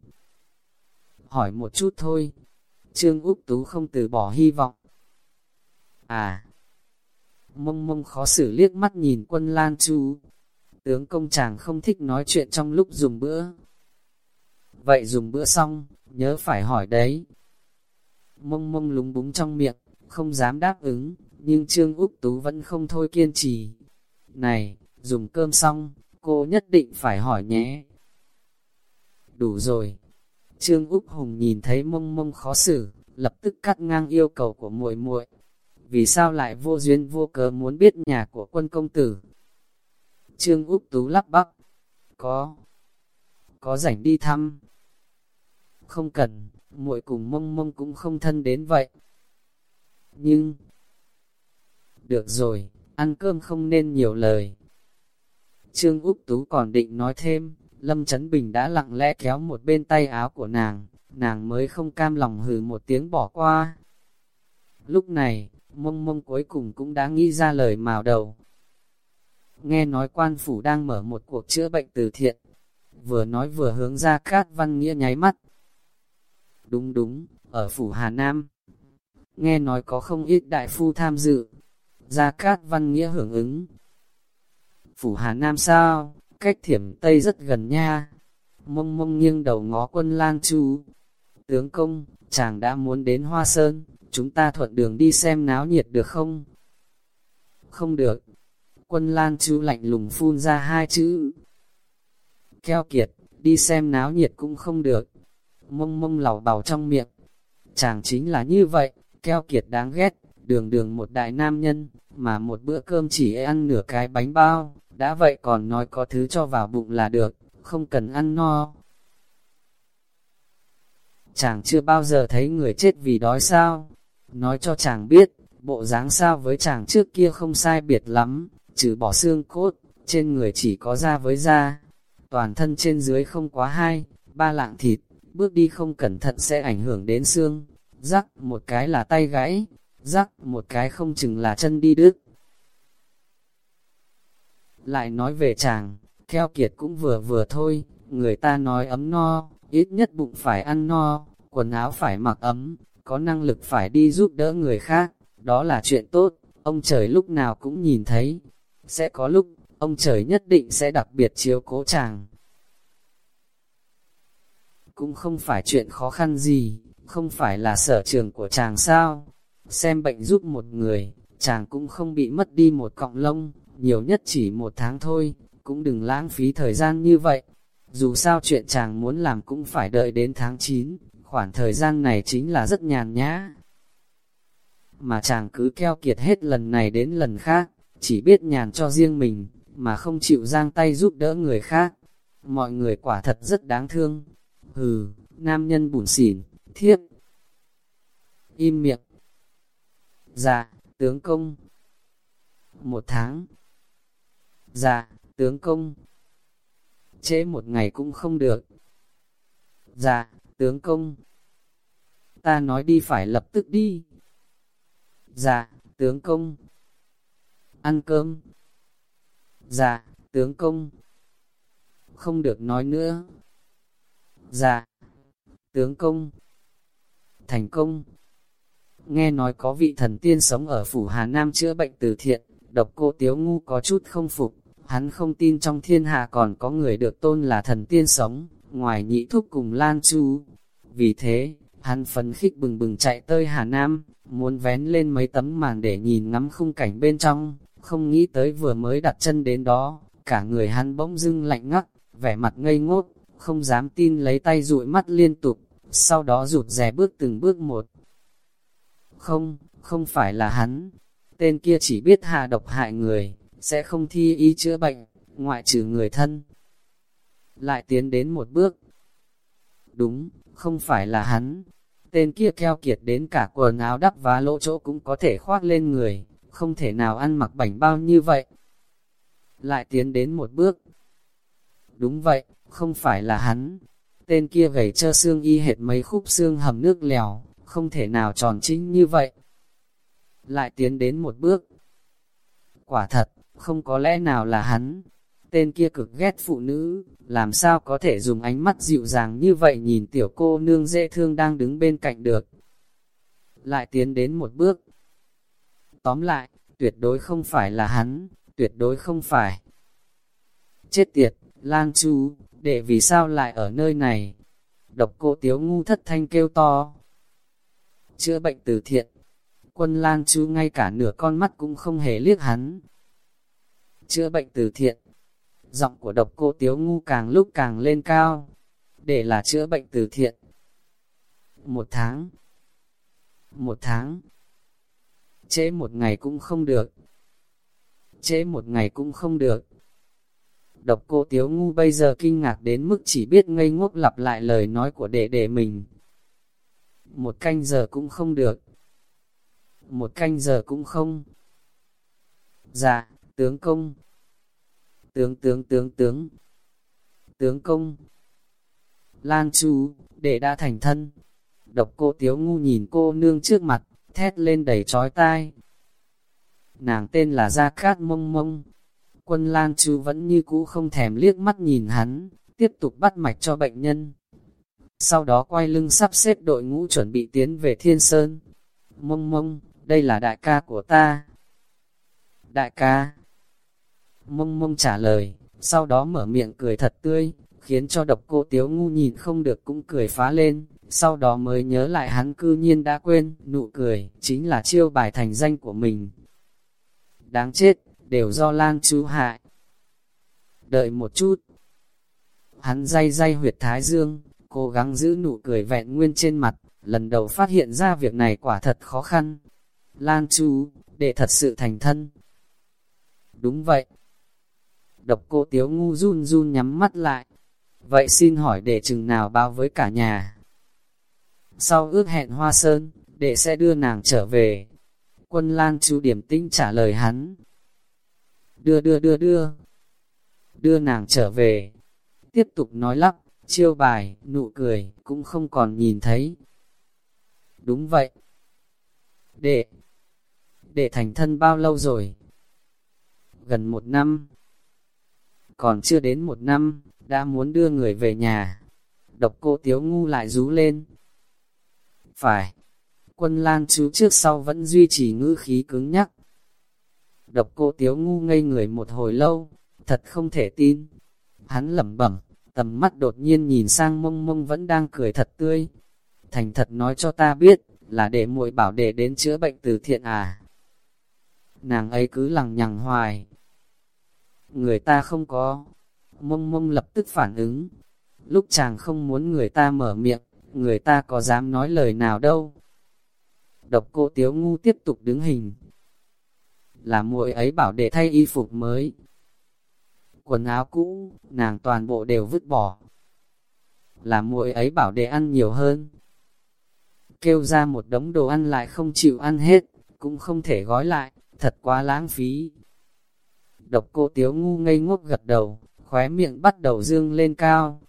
Hỏi một chút thôi, Trương Úc Tú không từ bỏ hy vọng. À, mông mông khó xử liếc mắt nhìn quân Lan Chu. Tướng công chàng không thích nói chuyện trong lúc dùng bữa. Vậy dùng bữa xong, nhớ phải hỏi đấy. Mông mông lúng búng trong miệng, không dám đáp ứng, nhưng Trương Úc Tú vẫn không thôi kiên trì. Này, dùng cơm xong, cô nhất định phải hỏi nhé. Đủ rồi. Trương Úc Hùng nhìn thấy mông mông khó xử, lập tức cắt ngang yêu cầu của muội muội. Vì sao lại vô duyên vô cớ muốn biết nhà của quân công tử? Trương Úc Tú lắp bắp. Có. Có rảnh đi thăm. Không cần, muội cùng mông mông cũng không thân đến vậy. Nhưng... Được rồi, ăn cơm không nên nhiều lời. Trương Úc Tú còn định nói thêm, Lâm Trấn Bình đã lặng lẽ kéo một bên tay áo của nàng, nàng mới không cam lòng hừ một tiếng bỏ qua. Lúc này, mông mông cuối cùng cũng đã nghĩ ra lời mào đầu. Nghe nói quan phủ đang mở một cuộc chữa bệnh từ thiện, vừa nói vừa hướng ra Cát Văn Nghĩa nháy mắt. Đúng đúng, ở phủ Hà Nam. Nghe nói có không ít đại phu tham dự. Gia Cát Văn Nghĩa hưởng ứng. Phủ Hà Nam sao? Cách thiểm Tây rất gần nha. Mông mông nghiêng đầu ngó quân lang Chu. Tướng công, chàng đã muốn đến Hoa Sơn, chúng ta thuận đường đi xem náo nhiệt được không? Không được. Quân lang Chu lạnh lùng phun ra hai chữ. Keo kiệt, đi xem náo nhiệt cũng không được mông mông lẩu bào trong miệng. Chàng chính là như vậy, keo kiệt đáng ghét, đường đường một đại nam nhân, mà một bữa cơm chỉ ăn nửa cái bánh bao, đã vậy còn nói có thứ cho vào bụng là được, không cần ăn no. Chàng chưa bao giờ thấy người chết vì đói sao, nói cho chàng biết, bộ dáng sao với chàng trước kia không sai biệt lắm, trừ bỏ xương cốt, trên người chỉ có da với da, toàn thân trên dưới không quá hai, ba lạng thịt, bước đi không cẩn thận sẽ ảnh hưởng đến xương, rắc một cái là tay gãy, rắc một cái không chừng là chân đi đứt. Lại nói về chàng, keo kiệt cũng vừa vừa thôi, người ta nói ấm no, ít nhất bụng phải ăn no, quần áo phải mặc ấm, có năng lực phải đi giúp đỡ người khác, đó là chuyện tốt, ông trời lúc nào cũng nhìn thấy. Sẽ có lúc, ông trời nhất định sẽ đặc biệt chiếu cố chàng cũng không phải chuyện khó khăn gì, không phải là sở trường của chàng sao. Xem bệnh giúp một người, chàng cũng không bị mất đi một cọng lông, nhiều nhất chỉ một tháng thôi, cũng đừng lãng phí thời gian như vậy. Dù sao chuyện chàng muốn làm cũng phải đợi đến tháng 9, khoảng thời gian này chính là rất nhàn nhã. Mà chàng cứ keo kiệt hết lần này đến lần khác, chỉ biết nhàn cho riêng mình, mà không chịu giang tay giúp đỡ người khác. Mọi người quả thật rất đáng thương, Hừ, nam nhân bùn xỉn, thiếp. Im miệng. Dạ, tướng công. Một tháng. Dạ, tướng công. Trễ một ngày cũng không được. Dạ, tướng công. Ta nói đi phải lập tức đi. Dạ, tướng công. Ăn cơm. Dạ, tướng công. Không được nói nữa. Dạ. Tướng công. Thành công. Nghe nói có vị thần tiên sống ở phủ Hà Nam chữa bệnh từ thiện, độc cô Tiếu Ngu có chút không phục, hắn không tin trong thiên hạ còn có người được tôn là thần tiên sống, ngoài nhị thúc cùng Lan Chu. Vì thế, hắn phấn khích bừng bừng chạy tới Hà Nam, muốn vén lên mấy tấm màn để nhìn ngắm khung cảnh bên trong, không nghĩ tới vừa mới đặt chân đến đó, cả người hắn bỗng dưng lạnh ngắt, vẻ mặt ngây ngốt, không dám tin lấy tay dụi mắt liên tục, sau đó rụt rè bước từng bước một. Không, không phải là hắn, tên kia chỉ biết hạ độc hại người, sẽ không thi y chữa bệnh, ngoại trừ người thân. Lại tiến đến một bước. Đúng, không phải là hắn, tên kia keo kiệt đến cả quần áo đắp vá lỗ chỗ cũng có thể khoác lên người, không thể nào ăn mặc bảnh bao như vậy. Lại tiến đến một bước. Đúng vậy, không phải là hắn. Tên kia gầy trơ xương y hệt mấy khúc xương hầm nước lèo, không thể nào tròn chính như vậy. Lại tiến đến một bước. Quả thật, không có lẽ nào là hắn. Tên kia cực ghét phụ nữ, làm sao có thể dùng ánh mắt dịu dàng như vậy nhìn tiểu cô nương dễ thương đang đứng bên cạnh được. Lại tiến đến một bước. Tóm lại, tuyệt đối không phải là hắn, tuyệt đối không phải. Chết tiệt, Lan Chu, để vì sao lại ở nơi này? Độc cô tiếu ngu thất thanh kêu to. Chữa bệnh từ thiện. Quân Lan Chu ngay cả nửa con mắt cũng không hề liếc hắn. Chữa bệnh từ thiện. Giọng của độc cô tiếu ngu càng lúc càng lên cao. Để là chữa bệnh từ thiện. Một tháng. Một tháng. chế một ngày cũng không được. chế một ngày cũng không được Độc cô Tiếu Ngu bây giờ kinh ngạc đến mức chỉ biết ngây ngốc lặp lại lời nói của đệ đệ mình. Một canh giờ cũng không được. Một canh giờ cũng không. Dạ, tướng công. Tướng tướng tướng tướng. Tướng công. Lan chú, để đã thành thân. Độc cô Tiếu Ngu nhìn cô nương trước mặt, thét lên đầy trói tai. Nàng tên là Gia Cát Mông Mông, Quân Lan Chu vẫn như cũ không thèm liếc mắt nhìn hắn, tiếp tục bắt mạch cho bệnh nhân. Sau đó quay lưng sắp xếp đội ngũ chuẩn bị tiến về Thiên Sơn. Mông mông, đây là đại ca của ta. Đại ca. Mông mông trả lời, sau đó mở miệng cười thật tươi, khiến cho độc cô tiếu ngu nhìn không được cũng cười phá lên, sau đó mới nhớ lại hắn cư nhiên đã quên, nụ cười, chính là chiêu bài thành danh của mình. Đáng chết, đều do Lan chú hại. Đợi một chút. Hắn day day huyệt thái dương, cố gắng giữ nụ cười vẹn nguyên trên mặt, lần đầu phát hiện ra việc này quả thật khó khăn. Lan chú, để thật sự thành thân. Đúng vậy. Độc cô tiếu ngu run run nhắm mắt lại. Vậy xin hỏi để chừng nào báo với cả nhà. Sau ước hẹn hoa sơn, để sẽ đưa nàng trở về. Quân Lan chú điểm tinh trả lời hắn, đưa đưa đưa đưa, đưa nàng trở về. Tiếp tục nói lắp, chiêu bài, nụ cười, cũng không còn nhìn thấy. Đúng vậy. Đệ, đệ thành thân bao lâu rồi? Gần một năm. Còn chưa đến một năm, đã muốn đưa người về nhà. Độc cô tiếu ngu lại rú lên. Phải, quân lan chú trước sau vẫn duy trì ngữ khí cứng nhắc, Độc cô tiếu ngu ngây người một hồi lâu, thật không thể tin. Hắn lẩm bẩm, tầm mắt đột nhiên nhìn sang mông mông vẫn đang cười thật tươi. Thành thật nói cho ta biết, là để muội bảo để đến chữa bệnh từ thiện à. Nàng ấy cứ lằng nhằng hoài. Người ta không có. Mông mông lập tức phản ứng. Lúc chàng không muốn người ta mở miệng, người ta có dám nói lời nào đâu. Độc cô tiếu ngu tiếp tục đứng hình, là muội ấy bảo để thay y phục mới. Quần áo cũ, nàng toàn bộ đều vứt bỏ. Là muội ấy bảo để ăn nhiều hơn. Kêu ra một đống đồ ăn lại không chịu ăn hết, cũng không thể gói lại, thật quá lãng phí. Độc cô tiếu ngu ngây ngốc gật đầu, khóe miệng bắt đầu dương lên cao.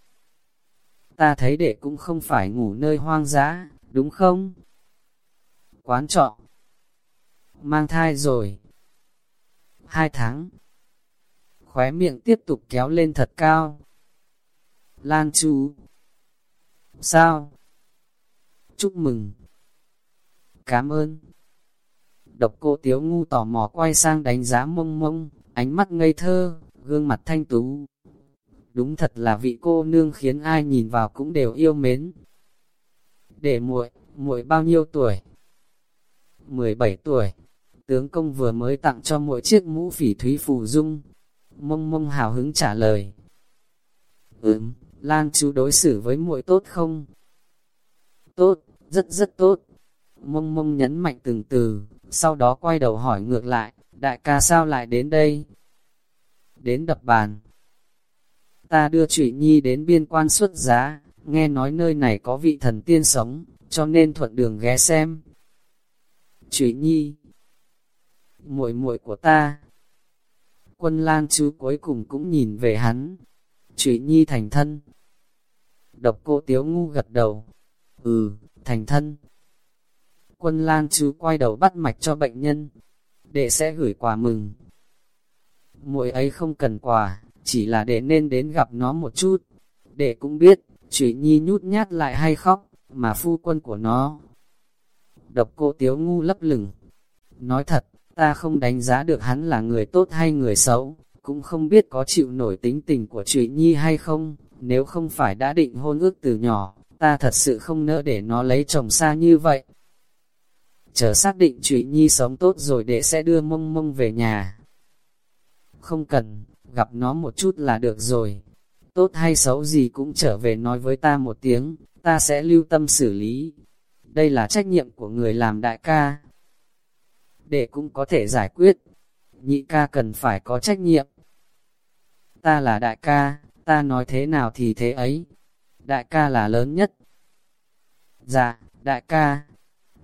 Ta thấy đệ cũng không phải ngủ nơi hoang dã, đúng không? Quán trọ. Mang thai rồi, hai tháng. Khóe miệng tiếp tục kéo lên thật cao. Lan chú. Sao? Chúc mừng. Cảm ơn. Độc cô tiếu ngu tò mò quay sang đánh giá mông mông, ánh mắt ngây thơ, gương mặt thanh tú. Đúng thật là vị cô nương khiến ai nhìn vào cũng đều yêu mến. Để muội, muội bao nhiêu tuổi? 17 tuổi tướng công vừa mới tặng cho mỗi chiếc mũ phỉ thúy phù dung. Mông mông hào hứng trả lời. Ừm, Lan chú đối xử với muội tốt không? Tốt, rất rất tốt. Mông mông nhấn mạnh từng từ, sau đó quay đầu hỏi ngược lại, đại ca sao lại đến đây? Đến đập bàn. Ta đưa Trụy Nhi đến biên quan xuất giá, nghe nói nơi này có vị thần tiên sống, cho nên thuận đường ghé xem. Trụy Nhi, muội muội của ta. Quân Lan chú cuối cùng cũng nhìn về hắn. Trụy Nhi thành thân. Độc cô Tiếu ngu gật đầu. Ừ, thành thân. Quân Lan chú quay đầu bắt mạch cho bệnh nhân. Đệ sẽ gửi quà mừng. Muội ấy không cần quà, chỉ là để nên đến gặp nó một chút. Đệ cũng biết, Trụy Nhi nhút nhát lại hay khóc, mà phu quân của nó. Độc cô Tiếu ngu lấp lửng. Nói thật, ta không đánh giá được hắn là người tốt hay người xấu, cũng không biết có chịu nổi tính tình của Trụy Nhi hay không, nếu không phải đã định hôn ước từ nhỏ, ta thật sự không nỡ để nó lấy chồng xa như vậy. Chờ xác định Trụy Nhi sống tốt rồi để sẽ đưa mông mông về nhà. Không cần, gặp nó một chút là được rồi. Tốt hay xấu gì cũng trở về nói với ta một tiếng, ta sẽ lưu tâm xử lý. Đây là trách nhiệm của người làm đại ca, đệ cũng có thể giải quyết. Nhị ca cần phải có trách nhiệm. Ta là đại ca, ta nói thế nào thì thế ấy. Đại ca là lớn nhất. Dạ, đại ca.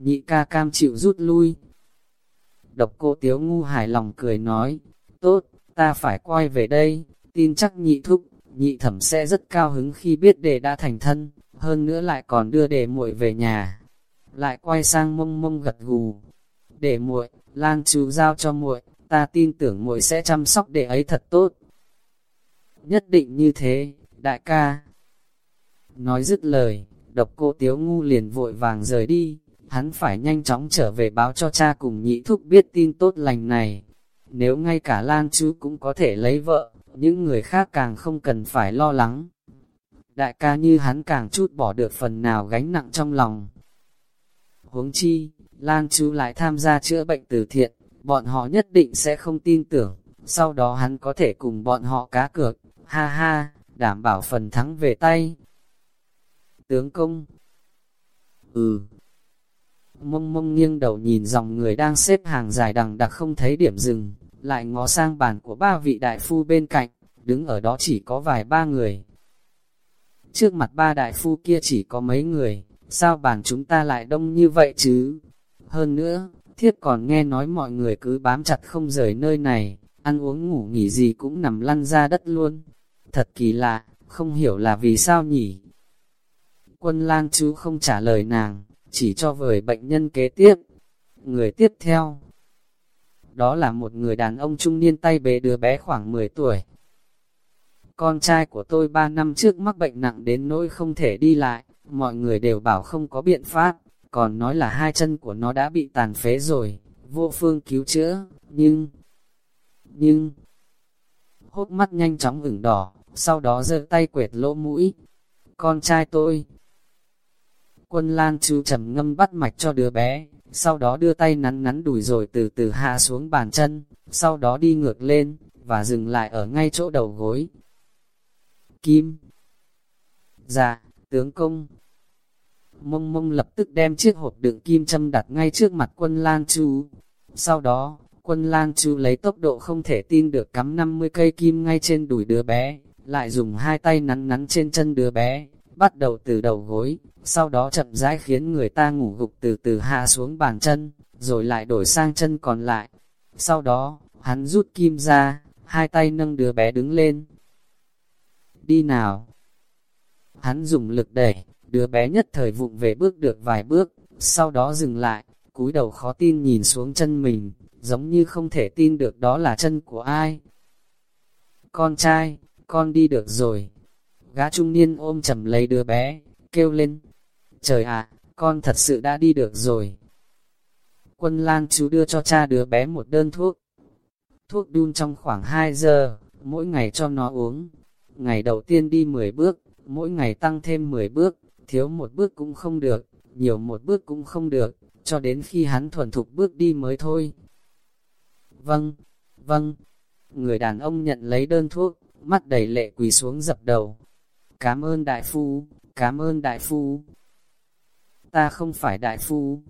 Nhị ca cam chịu rút lui. Độc cô tiếu ngu hài lòng cười nói, tốt, ta phải quay về đây, tin chắc nhị thúc, nhị thẩm sẽ rất cao hứng khi biết đề đã thành thân, hơn nữa lại còn đưa đề muội về nhà. Lại quay sang mông mông gật gù, để muội, lang chú giao cho muội, ta tin tưởng muội sẽ chăm sóc để ấy thật tốt. Nhất định như thế, đại ca. Nói dứt lời, độc cô tiếu ngu liền vội vàng rời đi, hắn phải nhanh chóng trở về báo cho cha cùng nhị thúc biết tin tốt lành này. Nếu ngay cả Lan chú cũng có thể lấy vợ, những người khác càng không cần phải lo lắng. Đại ca như hắn càng chút bỏ được phần nào gánh nặng trong lòng. Huống chi, Lan chú lại tham gia chữa bệnh từ thiện, bọn họ nhất định sẽ không tin tưởng, sau đó hắn có thể cùng bọn họ cá cược, ha ha, đảm bảo phần thắng về tay. Tướng công Ừ Mông mông nghiêng đầu nhìn dòng người đang xếp hàng dài đằng đặc không thấy điểm dừng, lại ngó sang bàn của ba vị đại phu bên cạnh, đứng ở đó chỉ có vài ba người. Trước mặt ba đại phu kia chỉ có mấy người, sao bàn chúng ta lại đông như vậy chứ? Hơn nữa, thiết còn nghe nói mọi người cứ bám chặt không rời nơi này, ăn uống ngủ nghỉ gì cũng nằm lăn ra đất luôn. Thật kỳ lạ, không hiểu là vì sao nhỉ? Quân lang chú không trả lời nàng, chỉ cho vời bệnh nhân kế tiếp. Người tiếp theo, đó là một người đàn ông trung niên tay bế đứa bé khoảng 10 tuổi. Con trai của tôi 3 năm trước mắc bệnh nặng đến nỗi không thể đi lại, mọi người đều bảo không có biện pháp, còn nói là hai chân của nó đã bị tàn phế rồi, vô phương cứu chữa, nhưng... Nhưng... Hốt mắt nhanh chóng ửng đỏ, sau đó giơ tay quệt lỗ mũi. Con trai tôi... Quân Lan chú trầm ngâm bắt mạch cho đứa bé, sau đó đưa tay nắn nắn đùi rồi từ từ hạ xuống bàn chân, sau đó đi ngược lên, và dừng lại ở ngay chỗ đầu gối. Kim Dạ, tướng công, mông mông lập tức đem chiếc hộp đựng kim châm đặt ngay trước mặt quân Lan Chu. Sau đó, quân Lan Chu lấy tốc độ không thể tin được cắm 50 cây kim ngay trên đùi đứa bé, lại dùng hai tay nắn nắn trên chân đứa bé, bắt đầu từ đầu gối, sau đó chậm rãi khiến người ta ngủ gục từ từ hạ xuống bàn chân, rồi lại đổi sang chân còn lại. Sau đó, hắn rút kim ra, hai tay nâng đứa bé đứng lên. Đi nào! Hắn dùng lực đẩy, Đứa bé nhất thời vụng về bước được vài bước, sau đó dừng lại, cúi đầu khó tin nhìn xuống chân mình, giống như không thể tin được đó là chân của ai. Con trai, con đi được rồi. Gã trung niên ôm chầm lấy đứa bé, kêu lên. Trời ạ, con thật sự đã đi được rồi. Quân lang chú đưa cho cha đứa bé một đơn thuốc. Thuốc đun trong khoảng 2 giờ, mỗi ngày cho nó uống. Ngày đầu tiên đi 10 bước, mỗi ngày tăng thêm 10 bước, thiếu một bước cũng không được, nhiều một bước cũng không được, cho đến khi hắn thuần thục bước đi mới thôi. Vâng, vâng, người đàn ông nhận lấy đơn thuốc, mắt đầy lệ quỳ xuống dập đầu. Cảm ơn đại phu, cảm ơn đại phu. ta không phải đại phu.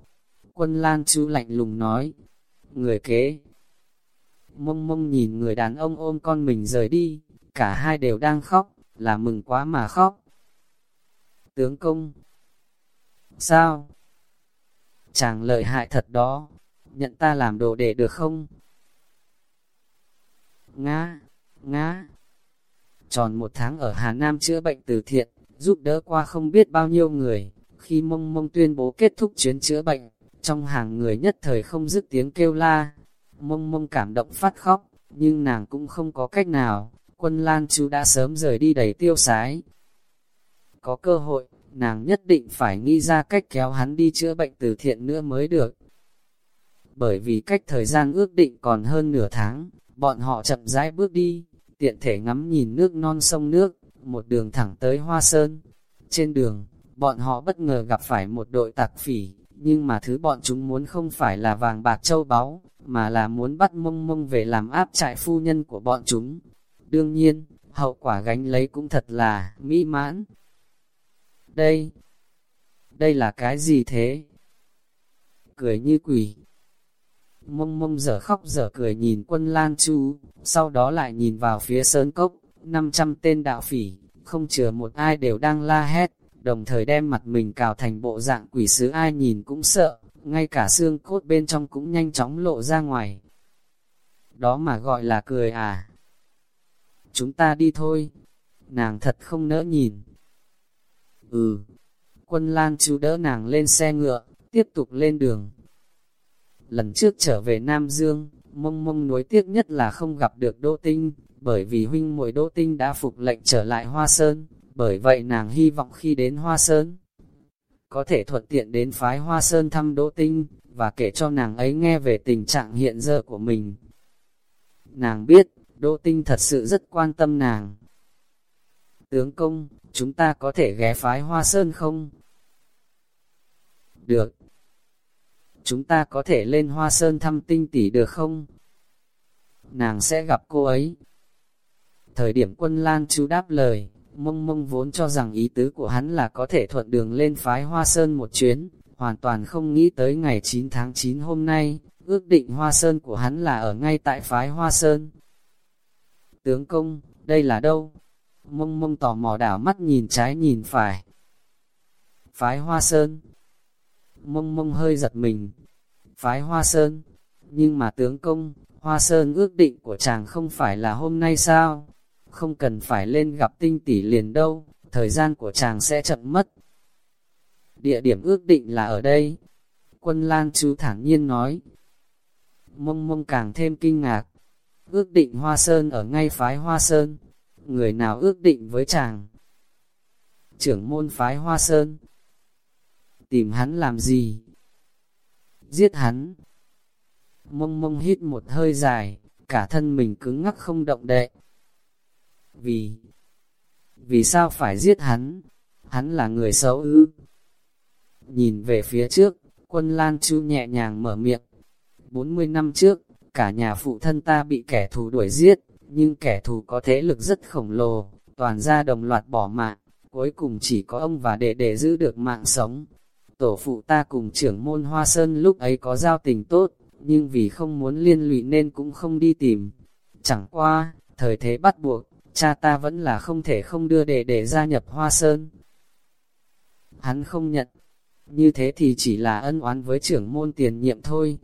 Quân Lan chú lạnh lùng nói, người kế. Mông mông nhìn người đàn ông ôm con mình rời đi, cả hai đều đang khóc, là mừng quá mà khóc. Tướng công, sao? Chàng lợi hại thật đó, nhận ta làm đồ để được không? Ngã, ngã. Tròn một tháng ở Hà Nam chữa bệnh từ thiện, giúp đỡ qua không biết bao nhiêu người. Khi mông mông tuyên bố kết thúc chuyến chữa bệnh, trong hàng người nhất thời không dứt tiếng kêu la. Mông mông cảm động phát khóc, nhưng nàng cũng không có cách nào. Quân Lan chú đã sớm rời đi đầy tiêu sái. Có cơ hội, nàng nhất định phải nghĩ ra cách kéo hắn đi chữa bệnh từ thiện nữa mới được. Bởi vì cách thời gian ước định còn hơn nửa tháng, bọn họ chậm rãi bước đi, tiện thể ngắm nhìn nước non sông nước, một đường thẳng tới Hoa Sơn. Trên đường, bọn họ bất ngờ gặp phải một đội tạc phỉ, nhưng mà thứ bọn chúng muốn không phải là vàng bạc châu báu, mà là muốn bắt mông mông về làm áp trại phu nhân của bọn chúng. Đương nhiên, hậu quả gánh lấy cũng thật là mỹ mãn. Đây, đây là cái gì thế? Cười như quỷ. Mông mông dở khóc dở cười nhìn quân Lan Chu, sau đó lại nhìn vào phía sơn cốc, 500 tên đạo phỉ, không chừa một ai đều đang la hét, đồng thời đem mặt mình cào thành bộ dạng quỷ sứ ai nhìn cũng sợ, ngay cả xương cốt bên trong cũng nhanh chóng lộ ra ngoài. Đó mà gọi là cười à? Chúng ta đi thôi. Nàng thật không nỡ nhìn. Ừ. Quân Lan chú đỡ nàng lên xe ngựa, tiếp tục lên đường. Lần trước trở về Nam Dương, mông mông nuối tiếc nhất là không gặp được Đỗ Tinh, bởi vì huynh muội Đỗ Tinh đã phục lệnh trở lại Hoa Sơn, bởi vậy nàng hy vọng khi đến Hoa Sơn, có thể thuận tiện đến phái Hoa Sơn thăm Đỗ Tinh, và kể cho nàng ấy nghe về tình trạng hiện giờ của mình. Nàng biết, Đỗ Tinh thật sự rất quan tâm nàng. Tướng công, chúng ta có thể ghé phái Hoa Sơn không? Được. Chúng ta có thể lên Hoa Sơn thăm tinh tỷ được không? Nàng sẽ gặp cô ấy. Thời điểm quân Lan chú đáp lời, mông mông vốn cho rằng ý tứ của hắn là có thể thuận đường lên phái Hoa Sơn một chuyến, hoàn toàn không nghĩ tới ngày 9 tháng 9 hôm nay, ước định Hoa Sơn của hắn là ở ngay tại phái Hoa Sơn. Tướng công, đây là đâu? Mông mông tò mò đảo mắt nhìn trái nhìn phải. Phái Hoa Sơn. Mông mông hơi giật mình. Phái Hoa Sơn. Nhưng mà tướng công, Hoa Sơn ước định của chàng không phải là hôm nay sao? Không cần phải lên gặp tinh tỷ liền đâu, thời gian của chàng sẽ chậm mất. Địa điểm ước định là ở đây. Quân Lan chú thẳng nhiên nói. Mông mông càng thêm kinh ngạc. Ước định Hoa Sơn ở ngay phái Hoa Sơn. Người nào ước định với chàng? Trưởng môn phái Hoa Sơn. Tìm hắn làm gì? Giết hắn. Mông mông hít một hơi dài, cả thân mình cứng ngắc không động đậy. Vì, vì sao phải giết hắn? Hắn là người xấu ư? Nhìn về phía trước, quân Lan Chu nhẹ nhàng mở miệng. 40 năm trước, cả nhà phụ thân ta bị kẻ thù đuổi giết, nhưng kẻ thù có thế lực rất khổng lồ, toàn gia đồng loạt bỏ mạng, cuối cùng chỉ có ông và đệ đệ giữ được mạng sống. Tổ phụ ta cùng trưởng môn Hoa Sơn lúc ấy có giao tình tốt, nhưng vì không muốn liên lụy nên cũng không đi tìm. Chẳng qua, thời thế bắt buộc, cha ta vẫn là không thể không đưa đệ để gia nhập Hoa Sơn. Hắn không nhận, như thế thì chỉ là ân oán với trưởng môn tiền nhiệm thôi.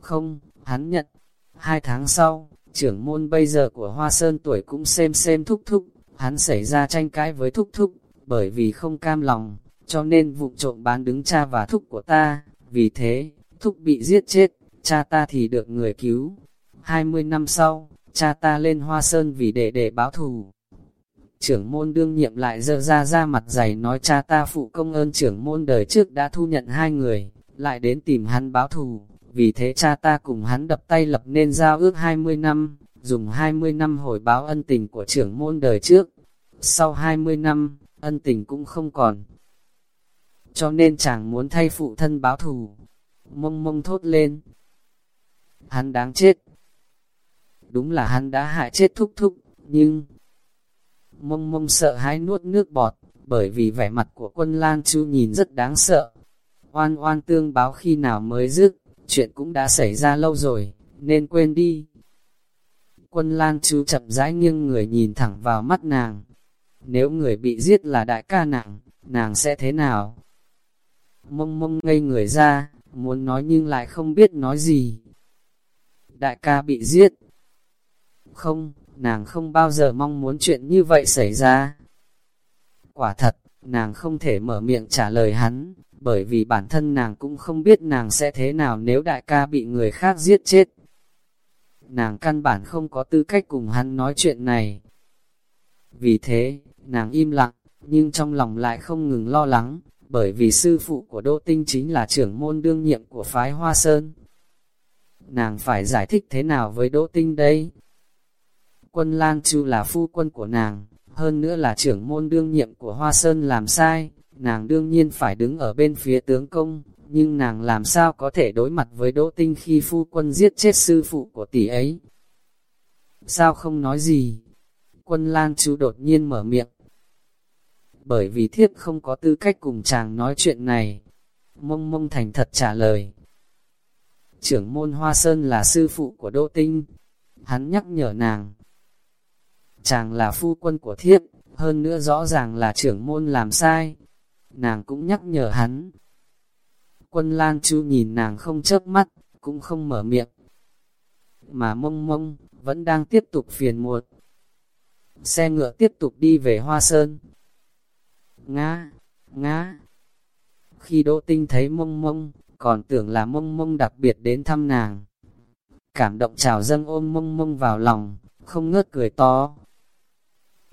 Không, hắn nhận. Hai tháng sau, trưởng môn bây giờ của Hoa Sơn tuổi cũng xem xem thúc thúc, hắn xảy ra tranh cãi với thúc thúc, bởi vì không cam lòng, cho nên vụ trộm bán đứng cha và thúc của ta, vì thế, thúc bị giết chết, cha ta thì được người cứu. 20 năm sau, cha ta lên Hoa Sơn vì để để báo thù. Trưởng môn đương nhiệm lại dơ ra ra mặt dày nói cha ta phụ công ơn trưởng môn đời trước đã thu nhận hai người, lại đến tìm hắn báo thù, vì thế cha ta cùng hắn đập tay lập nên giao ước 20 năm, dùng 20 năm hồi báo ân tình của trưởng môn đời trước. Sau 20 năm, ân tình cũng không còn. Cho nên chàng muốn thay phụ thân báo thù. Mông mông thốt lên. Hắn đáng chết. Đúng là hắn đã hại chết thúc thúc, nhưng... Mông mông sợ hãi nuốt nước bọt, bởi vì vẻ mặt của quân Lan Chu nhìn rất đáng sợ. Oan oan tương báo khi nào mới dứt, chuyện cũng đã xảy ra lâu rồi, nên quên đi. Quân Lan Chu chậm rãi nghiêng người nhìn thẳng vào mắt nàng. Nếu người bị giết là đại ca nàng, nàng sẽ thế nào? Mông mông ngây người ra, muốn nói nhưng lại không biết nói gì. Đại ca bị giết. Không, nàng không bao giờ mong muốn chuyện như vậy xảy ra. Quả thật, nàng không thể mở miệng trả lời hắn, bởi vì bản thân nàng cũng không biết nàng sẽ thế nào nếu đại ca bị người khác giết chết. Nàng căn bản không có tư cách cùng hắn nói chuyện này. Vì thế, nàng im lặng, nhưng trong lòng lại không ngừng lo lắng, bởi vì sư phụ của Đỗ Tinh chính là trưởng môn đương nhiệm của phái Hoa Sơn. Nàng phải giải thích thế nào với Đỗ Tinh đây? Quân Lan Chu là phu quân của nàng, hơn nữa là trưởng môn đương nhiệm của Hoa Sơn làm sai, nàng đương nhiên phải đứng ở bên phía tướng công, nhưng nàng làm sao có thể đối mặt với Đỗ Tinh khi phu quân giết chết sư phụ của tỷ ấy? Sao không nói gì? Quân Lan Chu đột nhiên mở miệng. Bởi vì thiếp không có tư cách cùng chàng nói chuyện này. Mông mông thành thật trả lời. Trưởng môn Hoa Sơn là sư phụ của Đỗ Tinh. Hắn nhắc nhở nàng, chàng là phu quân của thiếp, hơn nữa rõ ràng là trưởng môn làm sai. Nàng cũng nhắc nhở hắn. Quân Lan Chu nhìn nàng không chớp mắt, cũng không mở miệng. Mà mông mông, vẫn đang tiếp tục phiền muộn. Xe ngựa tiếp tục đi về Hoa Sơn. Ngã, ngã. Khi Đỗ Tinh thấy mông mông, còn tưởng là mông mông đặc biệt đến thăm nàng. Cảm động trào dâng ôm mông mông vào lòng, không ngớt cười to,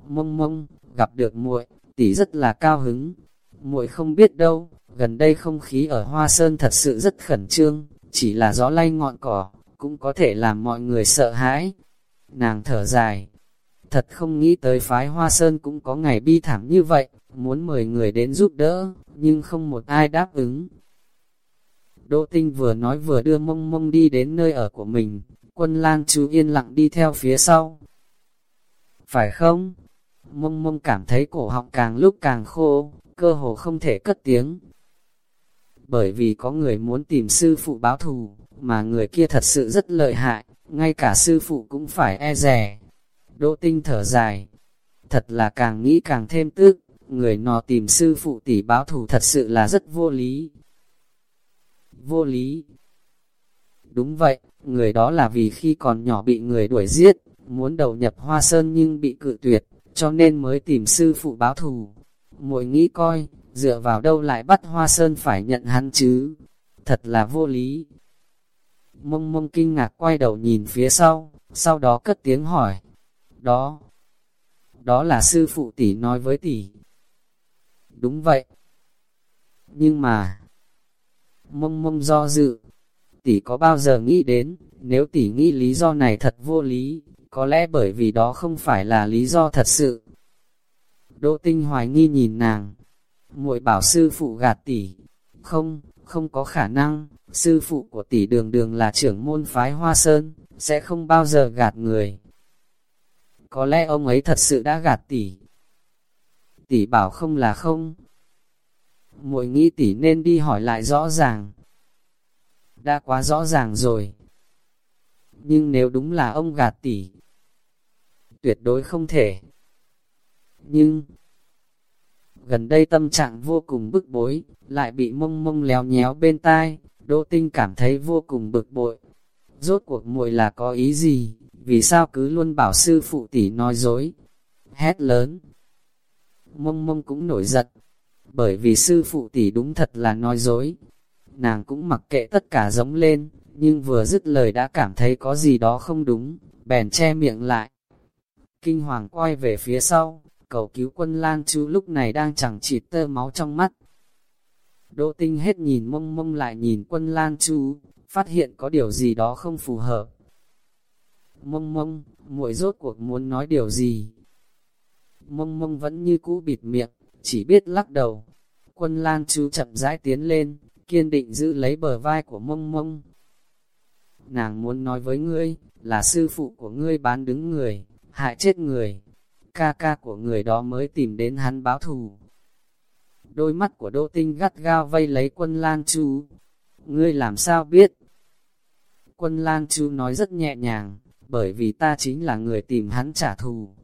mông mông, gặp được muội, tỷ rất là cao hứng. Muội không biết đâu, gần đây không khí ở Hoa Sơn thật sự rất khẩn trương, chỉ là gió lay ngọn cỏ, cũng có thể làm mọi người sợ hãi. Nàng thở dài, thật không nghĩ tới phái Hoa Sơn cũng có ngày bi thảm như vậy, muốn mời người đến giúp đỡ, nhưng không một ai đáp ứng. Đỗ Tinh vừa nói vừa đưa mông mông đi đến nơi ở của mình, quân lang chú yên lặng đi theo phía sau. Phải không? mông mông cảm thấy cổ họng càng lúc càng khô, cơ hồ không thể cất tiếng. Bởi vì có người muốn tìm sư phụ báo thù, mà người kia thật sự rất lợi hại, ngay cả sư phụ cũng phải e rè. Đỗ tinh thở dài, thật là càng nghĩ càng thêm tức, người nọ tìm sư phụ tỷ báo thù thật sự là rất vô lý. Vô lý. Đúng vậy, người đó là vì khi còn nhỏ bị người đuổi giết, muốn đầu nhập hoa sơn nhưng bị cự tuyệt, cho nên mới tìm sư phụ báo thù. Muội nghĩ coi, dựa vào đâu lại bắt Hoa Sơn phải nhận hắn chứ? Thật là vô lý. Mông mông kinh ngạc quay đầu nhìn phía sau, sau đó cất tiếng hỏi. Đó, đó là sư phụ tỷ nói với tỷ. Đúng vậy. Nhưng mà, mông mông do dự, tỷ có bao giờ nghĩ đến, nếu tỷ nghĩ lý do này thật vô lý, có lẽ bởi vì đó không phải là lý do thật sự. Đỗ tinh hoài nghi nhìn nàng, muội bảo sư phụ gạt tỷ, không, không có khả năng, sư phụ của tỷ đường đường là trưởng môn phái Hoa Sơn, sẽ không bao giờ gạt người. Có lẽ ông ấy thật sự đã gạt tỷ. Tỷ bảo không là không. Muội nghĩ tỷ nên đi hỏi lại rõ ràng. Đã quá rõ ràng rồi. Nhưng nếu đúng là ông gạt tỷ, tuyệt đối không thể. Nhưng, gần đây tâm trạng vô cùng bức bối, lại bị mông mông léo nhéo bên tai, Đỗ Tinh cảm thấy vô cùng bực bội. Rốt cuộc muội là có ý gì, vì sao cứ luôn bảo sư phụ tỷ nói dối? Hét lớn. Mông mông cũng nổi giận, bởi vì sư phụ tỷ đúng thật là nói dối. Nàng cũng mặc kệ tất cả giống lên, nhưng vừa dứt lời đã cảm thấy có gì đó không đúng, bèn che miệng lại kinh hoàng quay về phía sau, cầu cứu quân Lan Chu lúc này đang chẳng chịt tơ máu trong mắt. Đỗ tinh hết nhìn mông mông lại nhìn quân Lan Chu, phát hiện có điều gì đó không phù hợp. Mông mông, muội rốt cuộc muốn nói điều gì? Mông mông vẫn như cũ bịt miệng, chỉ biết lắc đầu. Quân Lan chú chậm rãi tiến lên, kiên định giữ lấy bờ vai của mông mông. Nàng muốn nói với ngươi, là sư phụ của ngươi bán đứng người, hại chết người. Ca ca của người đó mới tìm đến hắn báo thù. đôi mắt của Đỗ Tinh gắt gao vây lấy quân Lan chú Ngươi làm sao biết? Quân Lan chú nói rất nhẹ nhàng, bởi vì ta chính là người tìm hắn trả thù.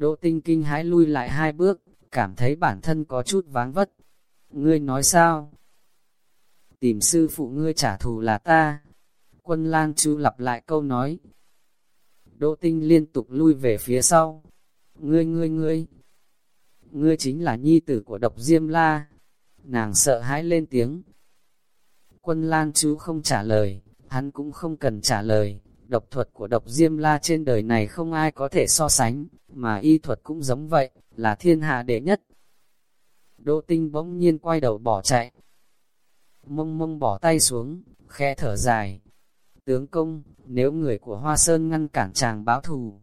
Đỗ Tinh kinh hãi lui lại hai bước, cảm thấy bản thân có chút váng vất. Ngươi nói sao? Tìm sư phụ ngươi trả thù là ta. Quân Lan Chu lặp lại câu nói. Đỗ Tinh liên tục lui về phía sau. Ngươi ngươi ngươi, ngươi chính là nhi tử của độc Diêm La. Nàng sợ hãi lên tiếng. Quân Lan chú không trả lời, hắn cũng không cần trả lời. Độc thuật của độc Diêm La trên đời này không ai có thể so sánh, mà y thuật cũng giống vậy, là thiên hạ đệ nhất. Đỗ tinh bỗng nhiên quay đầu bỏ chạy. Mông mông bỏ tay xuống, khe thở dài. Tướng công, nếu người của Hoa Sơn ngăn cản chàng báo thù.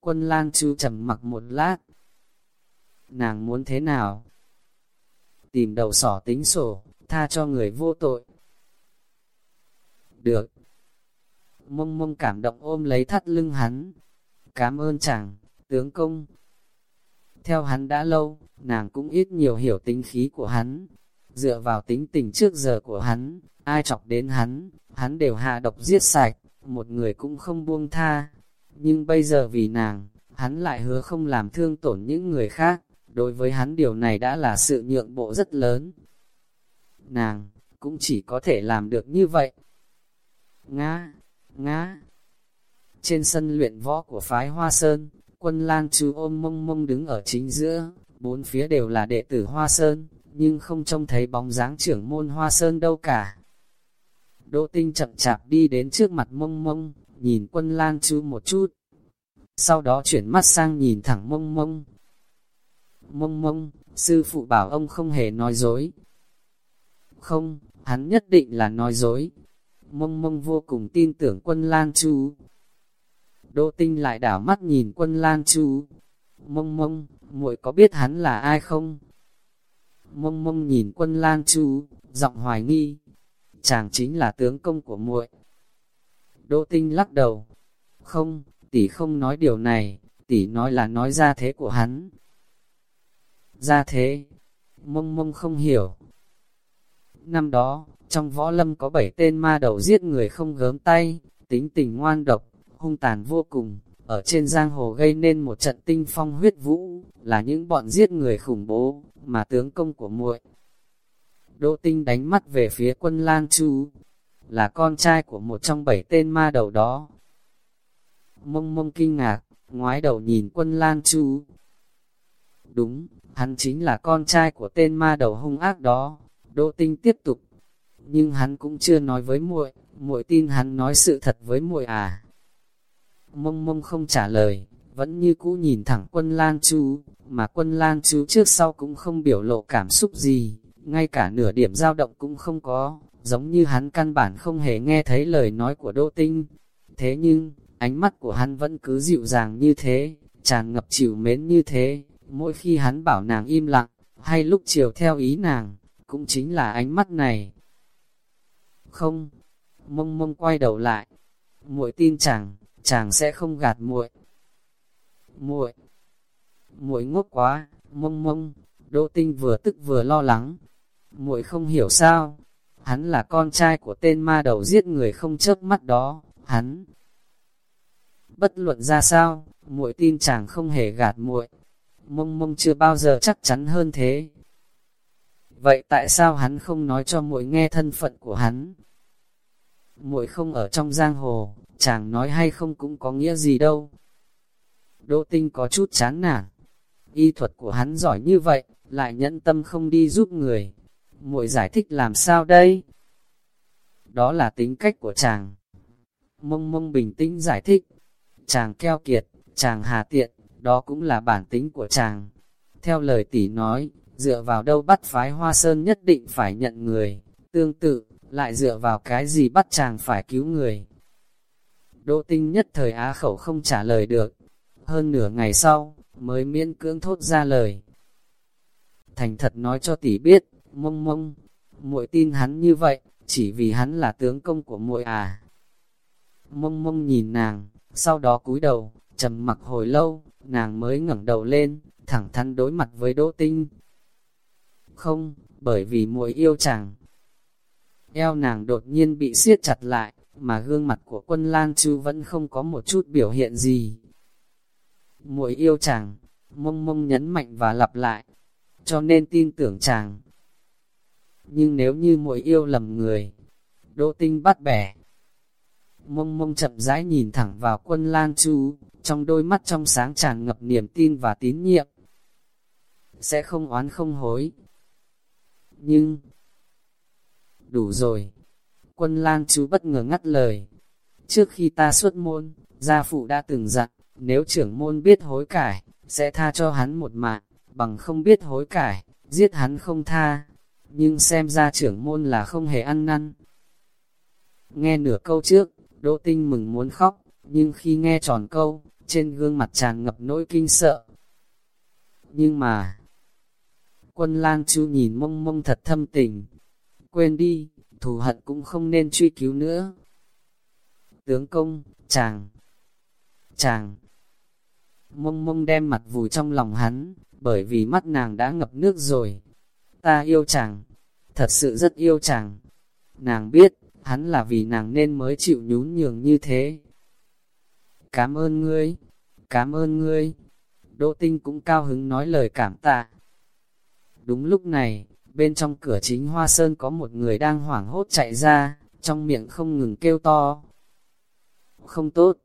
Quân Lan Chu trầm mặc một lát, nàng muốn thế nào? Tìm đầu sỏ tính sổ, tha cho người vô tội. Được. Mông mông cảm động ôm lấy thắt lưng hắn. Cảm ơn chàng, tướng công. Theo hắn đã lâu, nàng cũng ít nhiều hiểu tính khí của hắn. Dựa vào tính tình trước giờ của hắn, ai chọc đến hắn, hắn đều hạ độc giết sạch, một người cũng không buông tha. Nhưng bây giờ vì nàng, hắn lại hứa không làm thương tổn những người khác đối với hắn điều này đã là sự nhượng bộ rất lớn. Nàng, cũng chỉ có thể làm được như vậy. Ngã, ngã. Trên sân luyện võ của phái Hoa Sơn, quân Lan chú ôm mông mông đứng ở chính giữa, bốn phía đều là đệ tử Hoa Sơn, nhưng không trông thấy bóng dáng trưởng môn Hoa Sơn đâu cả. Đỗ tinh chậm chạp đi đến trước mặt mông mông, nhìn quân Lan chú một chút. Sau đó chuyển mắt sang nhìn thẳng mông mông, Mông mông, sư phụ bảo ông không hề nói dối. Không, hắn nhất định là nói dối. Mông mông vô cùng tin tưởng quân Lan Chu. Đỗ tinh lại đảo mắt nhìn quân Lan Chu. Mông mông, muội có biết hắn là ai không? Mông mông nhìn quân Lan Chu, giọng hoài nghi. Chàng chính là tướng công của muội. Đỗ tinh lắc đầu. Không, tỷ không nói điều này, tỷ nói là nói ra thế của hắn, ra thế. Mông mông không hiểu. Năm đó, trong võ lâm có bảy tên ma đầu giết người không gớm tay, tính tình ngoan độc, hung tàn vô cùng, ở trên giang hồ gây nên một trận tinh phong huyết vũ, là những bọn giết người khủng bố, mà tướng công của muội. Đỗ tinh đánh mắt về phía quân Lan Chu, là con trai của một trong bảy tên ma đầu đó. Mông mông kinh ngạc, ngoái đầu nhìn quân Lan Chu. Đúng, hắn chính là con trai của tên ma đầu hung ác đó. Đỗ Tinh tiếp tục, nhưng hắn cũng chưa nói với muội, muội tin hắn nói sự thật với muội à. Mông mông không trả lời, vẫn như cũ nhìn thẳng quân Lan Chú, mà quân Lan Chú trước sau cũng không biểu lộ cảm xúc gì, ngay cả nửa điểm dao động cũng không có, giống như hắn căn bản không hề nghe thấy lời nói của Đỗ Tinh. Thế nhưng, ánh mắt của hắn vẫn cứ dịu dàng như thế, tràn ngập chịu mến như thế, Mỗi khi hắn bảo nàng im lặng, hay lúc chiều theo ý nàng, cũng chính là ánh mắt này. Không, mông mông quay đầu lại, muội tin chàng, chàng sẽ không gạt muội. Muội, muội ngốc quá, mông mông, Đỗ Tinh vừa tức vừa lo lắng. Muội không hiểu sao, hắn là con trai của tên ma đầu giết người không chớp mắt đó, hắn. Bất luận ra sao, muội tin chàng không hề gạt muội, mông mông chưa bao giờ chắc chắn hơn thế. Vậy tại sao hắn không nói cho muội nghe thân phận của hắn? Muội không ở trong giang hồ, chàng nói hay không cũng có nghĩa gì đâu. Đỗ tinh có chút chán nản. Y thuật của hắn giỏi như vậy, lại nhẫn tâm không đi giúp người. Muội giải thích làm sao đây? Đó là tính cách của chàng. Mông mông bình tĩnh giải thích. Chàng keo kiệt, chàng hà tiện, đó cũng là bản tính của chàng. Theo lời tỷ nói, dựa vào đâu bắt phái hoa sơn nhất định phải nhận người, tương tự, lại dựa vào cái gì bắt chàng phải cứu người. Đỗ tinh nhất thời á khẩu không trả lời được, hơn nửa ngày sau, mới miễn cưỡng thốt ra lời. Thành thật nói cho tỷ biết, mông mông, muội tin hắn như vậy, chỉ vì hắn là tướng công của muội à. Mông mông nhìn nàng, sau đó cúi đầu, trầm mặc hồi lâu, nàng mới ngẩng đầu lên, thẳng thắn đối mặt với Đỗ Tinh. Không, bởi vì muội yêu chàng. Eo nàng đột nhiên bị siết chặt lại, mà gương mặt của quân Lan Chu vẫn không có một chút biểu hiện gì. Muội yêu chàng, mông mông nhấn mạnh và lặp lại, cho nên tin tưởng chàng. Nhưng nếu như muội yêu lầm người, đỗ tinh bắt bẻ. Mông mông chậm rãi nhìn thẳng vào quân Lan Chu, trong đôi mắt trong sáng tràn ngập niềm tin và tín nhiệm. Sẽ không oán không hối. Nhưng, đủ rồi. Quân Lang chú bất ngờ ngắt lời. Trước khi ta xuất môn, gia phụ đã từng dặn, nếu trưởng môn biết hối cải, sẽ tha cho hắn một mạng, bằng không biết hối cải, giết hắn không tha. Nhưng xem ra trưởng môn là không hề ăn năn. Nghe nửa câu trước, Đỗ Tinh mừng muốn khóc, nhưng khi nghe tròn câu, trên gương mặt tràn ngập nỗi kinh sợ. Nhưng mà, quân Lang Chu nhìn mông mông thật thâm tình. Quên đi, thù hận cũng không nên truy cứu nữa. Tướng công, chàng, chàng, mông mông đem mặt vùi trong lòng hắn, bởi vì mắt nàng đã ngập nước rồi. Ta yêu chàng, thật sự rất yêu chàng. Nàng biết, hắn là vì nàng nên mới chịu nhún nhường như thế. Cảm ơn ngươi, cảm ơn ngươi. Đỗ tinh cũng cao hứng nói lời cảm tạ. Đúng lúc này, bên trong cửa chính hoa sơn có một người đang hoảng hốt chạy ra, trong miệng không ngừng kêu to. Không tốt,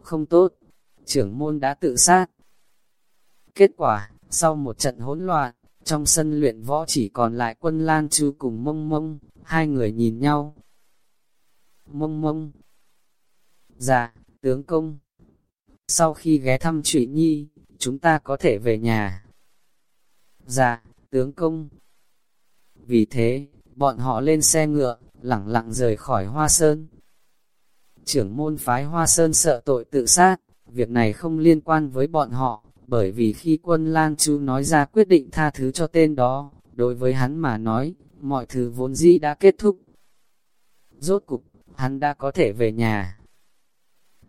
không tốt, trưởng môn đã tự sát. Kết quả, sau một trận hỗn loạn, trong sân luyện võ chỉ còn lại quân Lan Chu cùng mông mông, hai người nhìn nhau. Mông mông. Dạ, tướng công. Sau khi ghé thăm Trụy Nhi, chúng ta có thể về nhà. Dạ, tướng công. Vì thế, bọn họ lên xe ngựa, lẳng lặng rời khỏi Hoa Sơn. Trưởng môn phái Hoa Sơn sợ tội tự sát, việc này không liên quan với bọn họ, bởi vì khi quân Lan Chu nói ra quyết định tha thứ cho tên đó, đối với hắn mà nói, mọi thứ vốn dĩ đã kết thúc. Rốt cục, hắn đã có thể về nhà.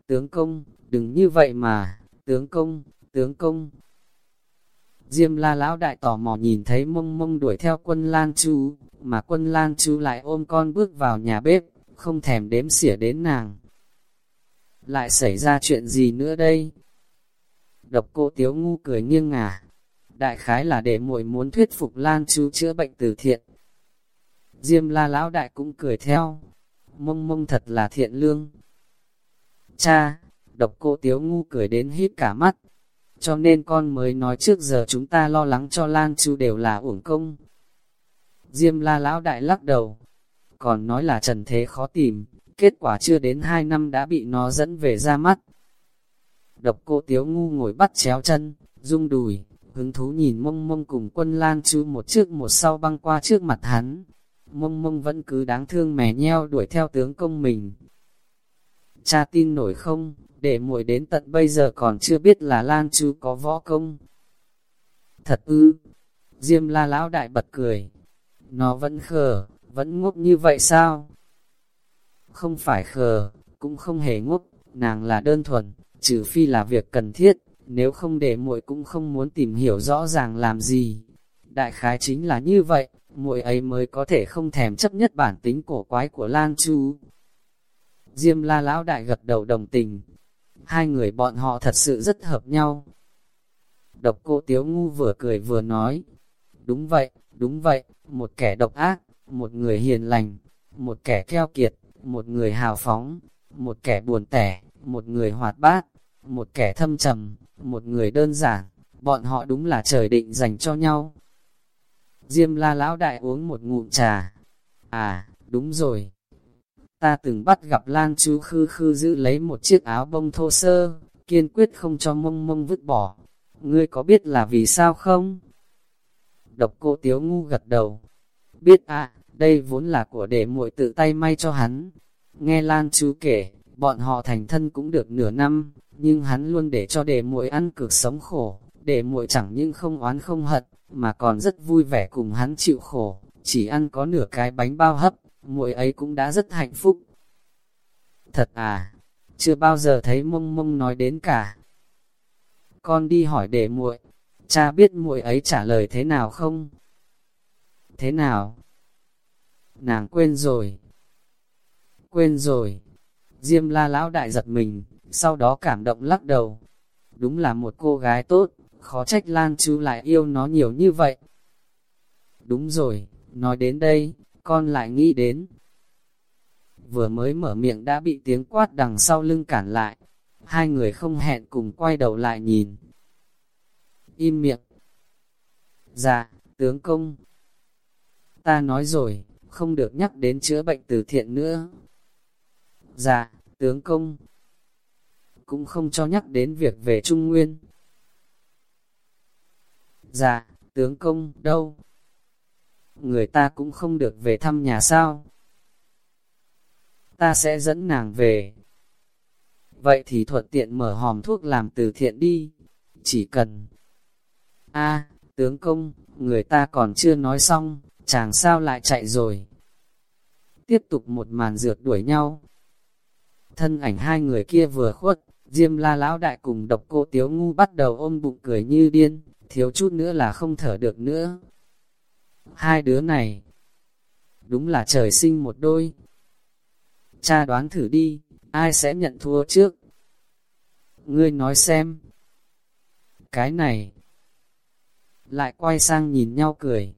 Tướng công, đừng như vậy mà, tướng công, tướng công. Diêm la lão đại tò mò nhìn thấy mông mông đuổi theo quân Lan Chu, mà quân Lan Chu lại ôm con bước vào nhà bếp, không thèm đếm xỉa đến nàng. Lại xảy ra chuyện gì nữa đây? Độc cô tiếu ngu cười nghiêng ngả. Đại khái là để muội muốn thuyết phục Lan Chu chữa bệnh từ thiện. Diêm la lão đại cũng cười theo. Mông mông thật là thiện lương. Cha, độc cô tiếu ngu cười đến hít cả mắt. Cho nên con mới nói trước giờ chúng ta lo lắng cho Lan Chu đều là uổng công. Diêm la lão đại lắc đầu. Còn nói là trần thế khó tìm, kết quả chưa đến hai năm đã bị nó dẫn về ra mắt. Độc cô tiếu ngu ngồi bắt chéo chân, rung đùi, hứng thú nhìn mông mông cùng quân Lan Chu một trước một sau băng qua trước mặt hắn. Mông mông vẫn cứ đáng thương mè nheo đuổi theo tướng công mình. Cha tin nổi không, để muội đến tận bây giờ còn chưa biết là Lan Chu có võ công. Thật ư, Diêm la lão đại bật cười. Nó vẫn khờ, vẫn ngốc như vậy sao? Không phải khờ, cũng không hề ngốc, nàng là đơn thuần, trừ phi là việc cần thiết, nếu không để muội cũng không muốn tìm hiểu rõ ràng làm gì. Đại khái chính là như vậy, muội ấy mới có thể không thèm chấp nhất bản tính cổ quái của Lan Chu. Diêm la lão đại gật đầu đồng tình, hai người bọn họ thật sự rất hợp nhau. Độc cô Tiếu Ngu vừa cười vừa nói, đúng vậy, đúng vậy, một kẻ độc ác, một người hiền lành, một kẻ keo kiệt, một người hào phóng, một kẻ buồn tẻ, một người hoạt bát, một kẻ thâm trầm, một người đơn giản, bọn họ đúng là trời định dành cho nhau. Diêm la lão đại uống một ngụm trà. À, đúng rồi. Ta từng bắt gặp Lan chú khư khư giữ lấy một chiếc áo bông thô sơ, kiên quyết không cho mông mông vứt bỏ. Ngươi có biết là vì sao không? Độc cô tiếu ngu gật đầu. Biết à, đây vốn là của để muội tự tay may cho hắn. Nghe Lan chú kể, bọn họ thành thân cũng được nửa năm, nhưng hắn luôn để cho để muội ăn cực sống khổ, để muội chẳng những không oán không hận, mà còn rất vui vẻ cùng hắn chịu khổ, chỉ ăn có nửa cái bánh bao hấp, muội ấy cũng đã rất hạnh phúc. Thật à, chưa bao giờ thấy mông mông nói đến cả. Con đi hỏi để muội, cha biết muội ấy trả lời thế nào không? thế nào? Nàng quên rồi. Quên rồi. Diêm la lão đại giật mình, sau đó cảm động lắc đầu. Đúng là một cô gái tốt, khó trách Lan chú lại yêu nó nhiều như vậy. Đúng rồi, nói đến đây, con lại nghĩ đến. Vừa mới mở miệng đã bị tiếng quát đằng sau lưng cản lại. Hai người không hẹn cùng quay đầu lại nhìn. Im miệng. Dạ, tướng công. Ta nói rồi, không được nhắc đến chữa bệnh từ thiện nữa. Dạ, tướng công. Cũng không cho nhắc đến việc về Trung Nguyên. Dạ, tướng công, đâu? Người ta cũng không được về thăm nhà sao? Ta sẽ dẫn nàng về. Vậy thì thuận tiện mở hòm thuốc làm từ thiện đi. Chỉ cần... a tướng công, người ta còn chưa nói xong, chàng sao lại chạy rồi. Tiếp tục một màn rượt đuổi nhau. Thân ảnh hai người kia vừa khuất, Diêm la lão đại cùng độc cô tiếu ngu bắt đầu ôm bụng cười như điên, thiếu chút nữa là không thở được nữa. Hai đứa này, đúng là trời sinh một đôi. Cha đoán thử đi, ai sẽ nhận thua trước? Ngươi nói xem. Cái này, lại quay sang nhìn nhau cười.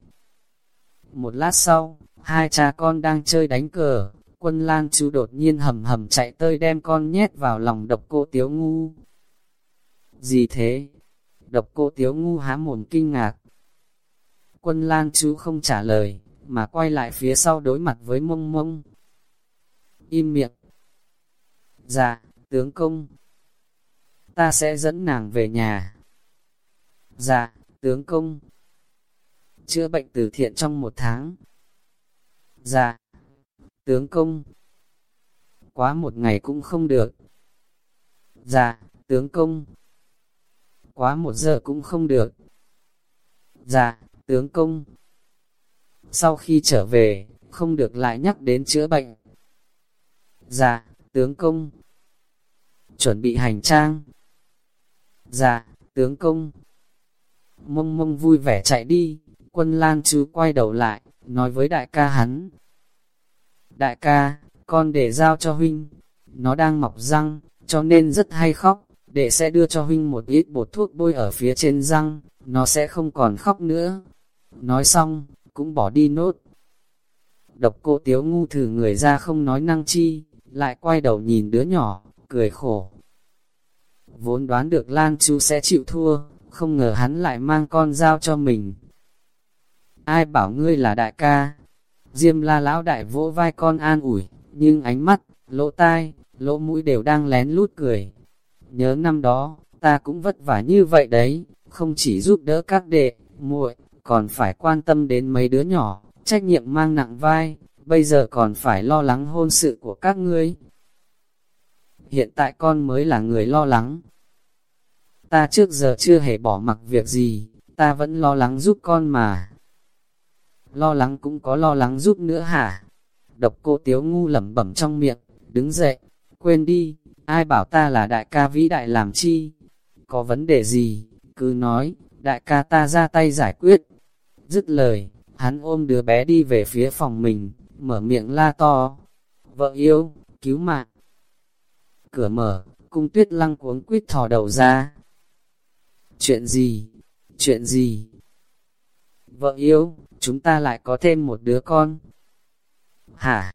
Một lát sau, hai cha con đang chơi đánh cờ, quân lang chú đột nhiên hầm hầm chạy tơi đem con nhét vào lòng độc cô tiếu ngu. Gì thế? Độc cô tiếu ngu há mồm kinh ngạc. Quân lang chú không trả lời, mà quay lại phía sau đối mặt với mông mông. Im miệng. Dạ, tướng công. Ta sẽ dẫn nàng về nhà. Dạ, tướng công. Chữa bệnh từ thiện trong một tháng. Dạ, tướng công. Quá một ngày cũng không được. Dạ, tướng công. Quá một giờ cũng không được. Dạ, tướng công. Sau khi trở về, không được lại nhắc đến chữa bệnh. Dạ, tướng công. Chuẩn bị hành trang. Dạ, tướng công. Mông mông vui vẻ chạy đi, quân lang chú quay đầu lại, nói với đại ca hắn. Đại ca, con để giao cho huynh, nó đang mọc răng, cho nên rất hay khóc, để sẽ đưa cho huynh một ít bột thuốc bôi ở phía trên răng, nó sẽ không còn khóc nữa. Nói xong, cũng bỏ đi nốt. Độc cô tiếu ngu thử người ra không nói năng chi, lại quay đầu nhìn đứa nhỏ, cười khổ. Vốn đoán được Lan Chu sẽ chịu thua, không ngờ hắn lại mang con dao cho mình. Ai bảo ngươi là đại ca? Diêm la lão đại vỗ vai con an ủi, nhưng ánh mắt, lỗ tai, lỗ mũi đều đang lén lút cười. Nhớ năm đó, ta cũng vất vả như vậy đấy, không chỉ giúp đỡ các đệ, muội, còn phải quan tâm đến mấy đứa nhỏ, trách nhiệm mang nặng vai, bây giờ còn phải lo lắng hôn sự của các ngươi. Hiện tại con mới là người lo lắng. Ta trước giờ chưa hề bỏ mặc việc gì, ta vẫn lo lắng giúp con mà. Lo lắng cũng có lo lắng giúp nữa hả? Độc cô tiếu ngu lẩm bẩm trong miệng, đứng dậy, quên đi, ai bảo ta là đại ca vĩ đại làm chi? Có vấn đề gì, cứ nói, đại ca ta ra tay giải quyết. Dứt lời, hắn ôm đứa bé đi về phía phòng mình, mở miệng la to. Vợ yêu, cứu mạng. Cửa mở, cung tuyết lăng cuống quýt thò đầu ra. Chuyện gì? Chuyện gì? Vợ yêu, chúng ta lại có thêm một đứa con. Hả?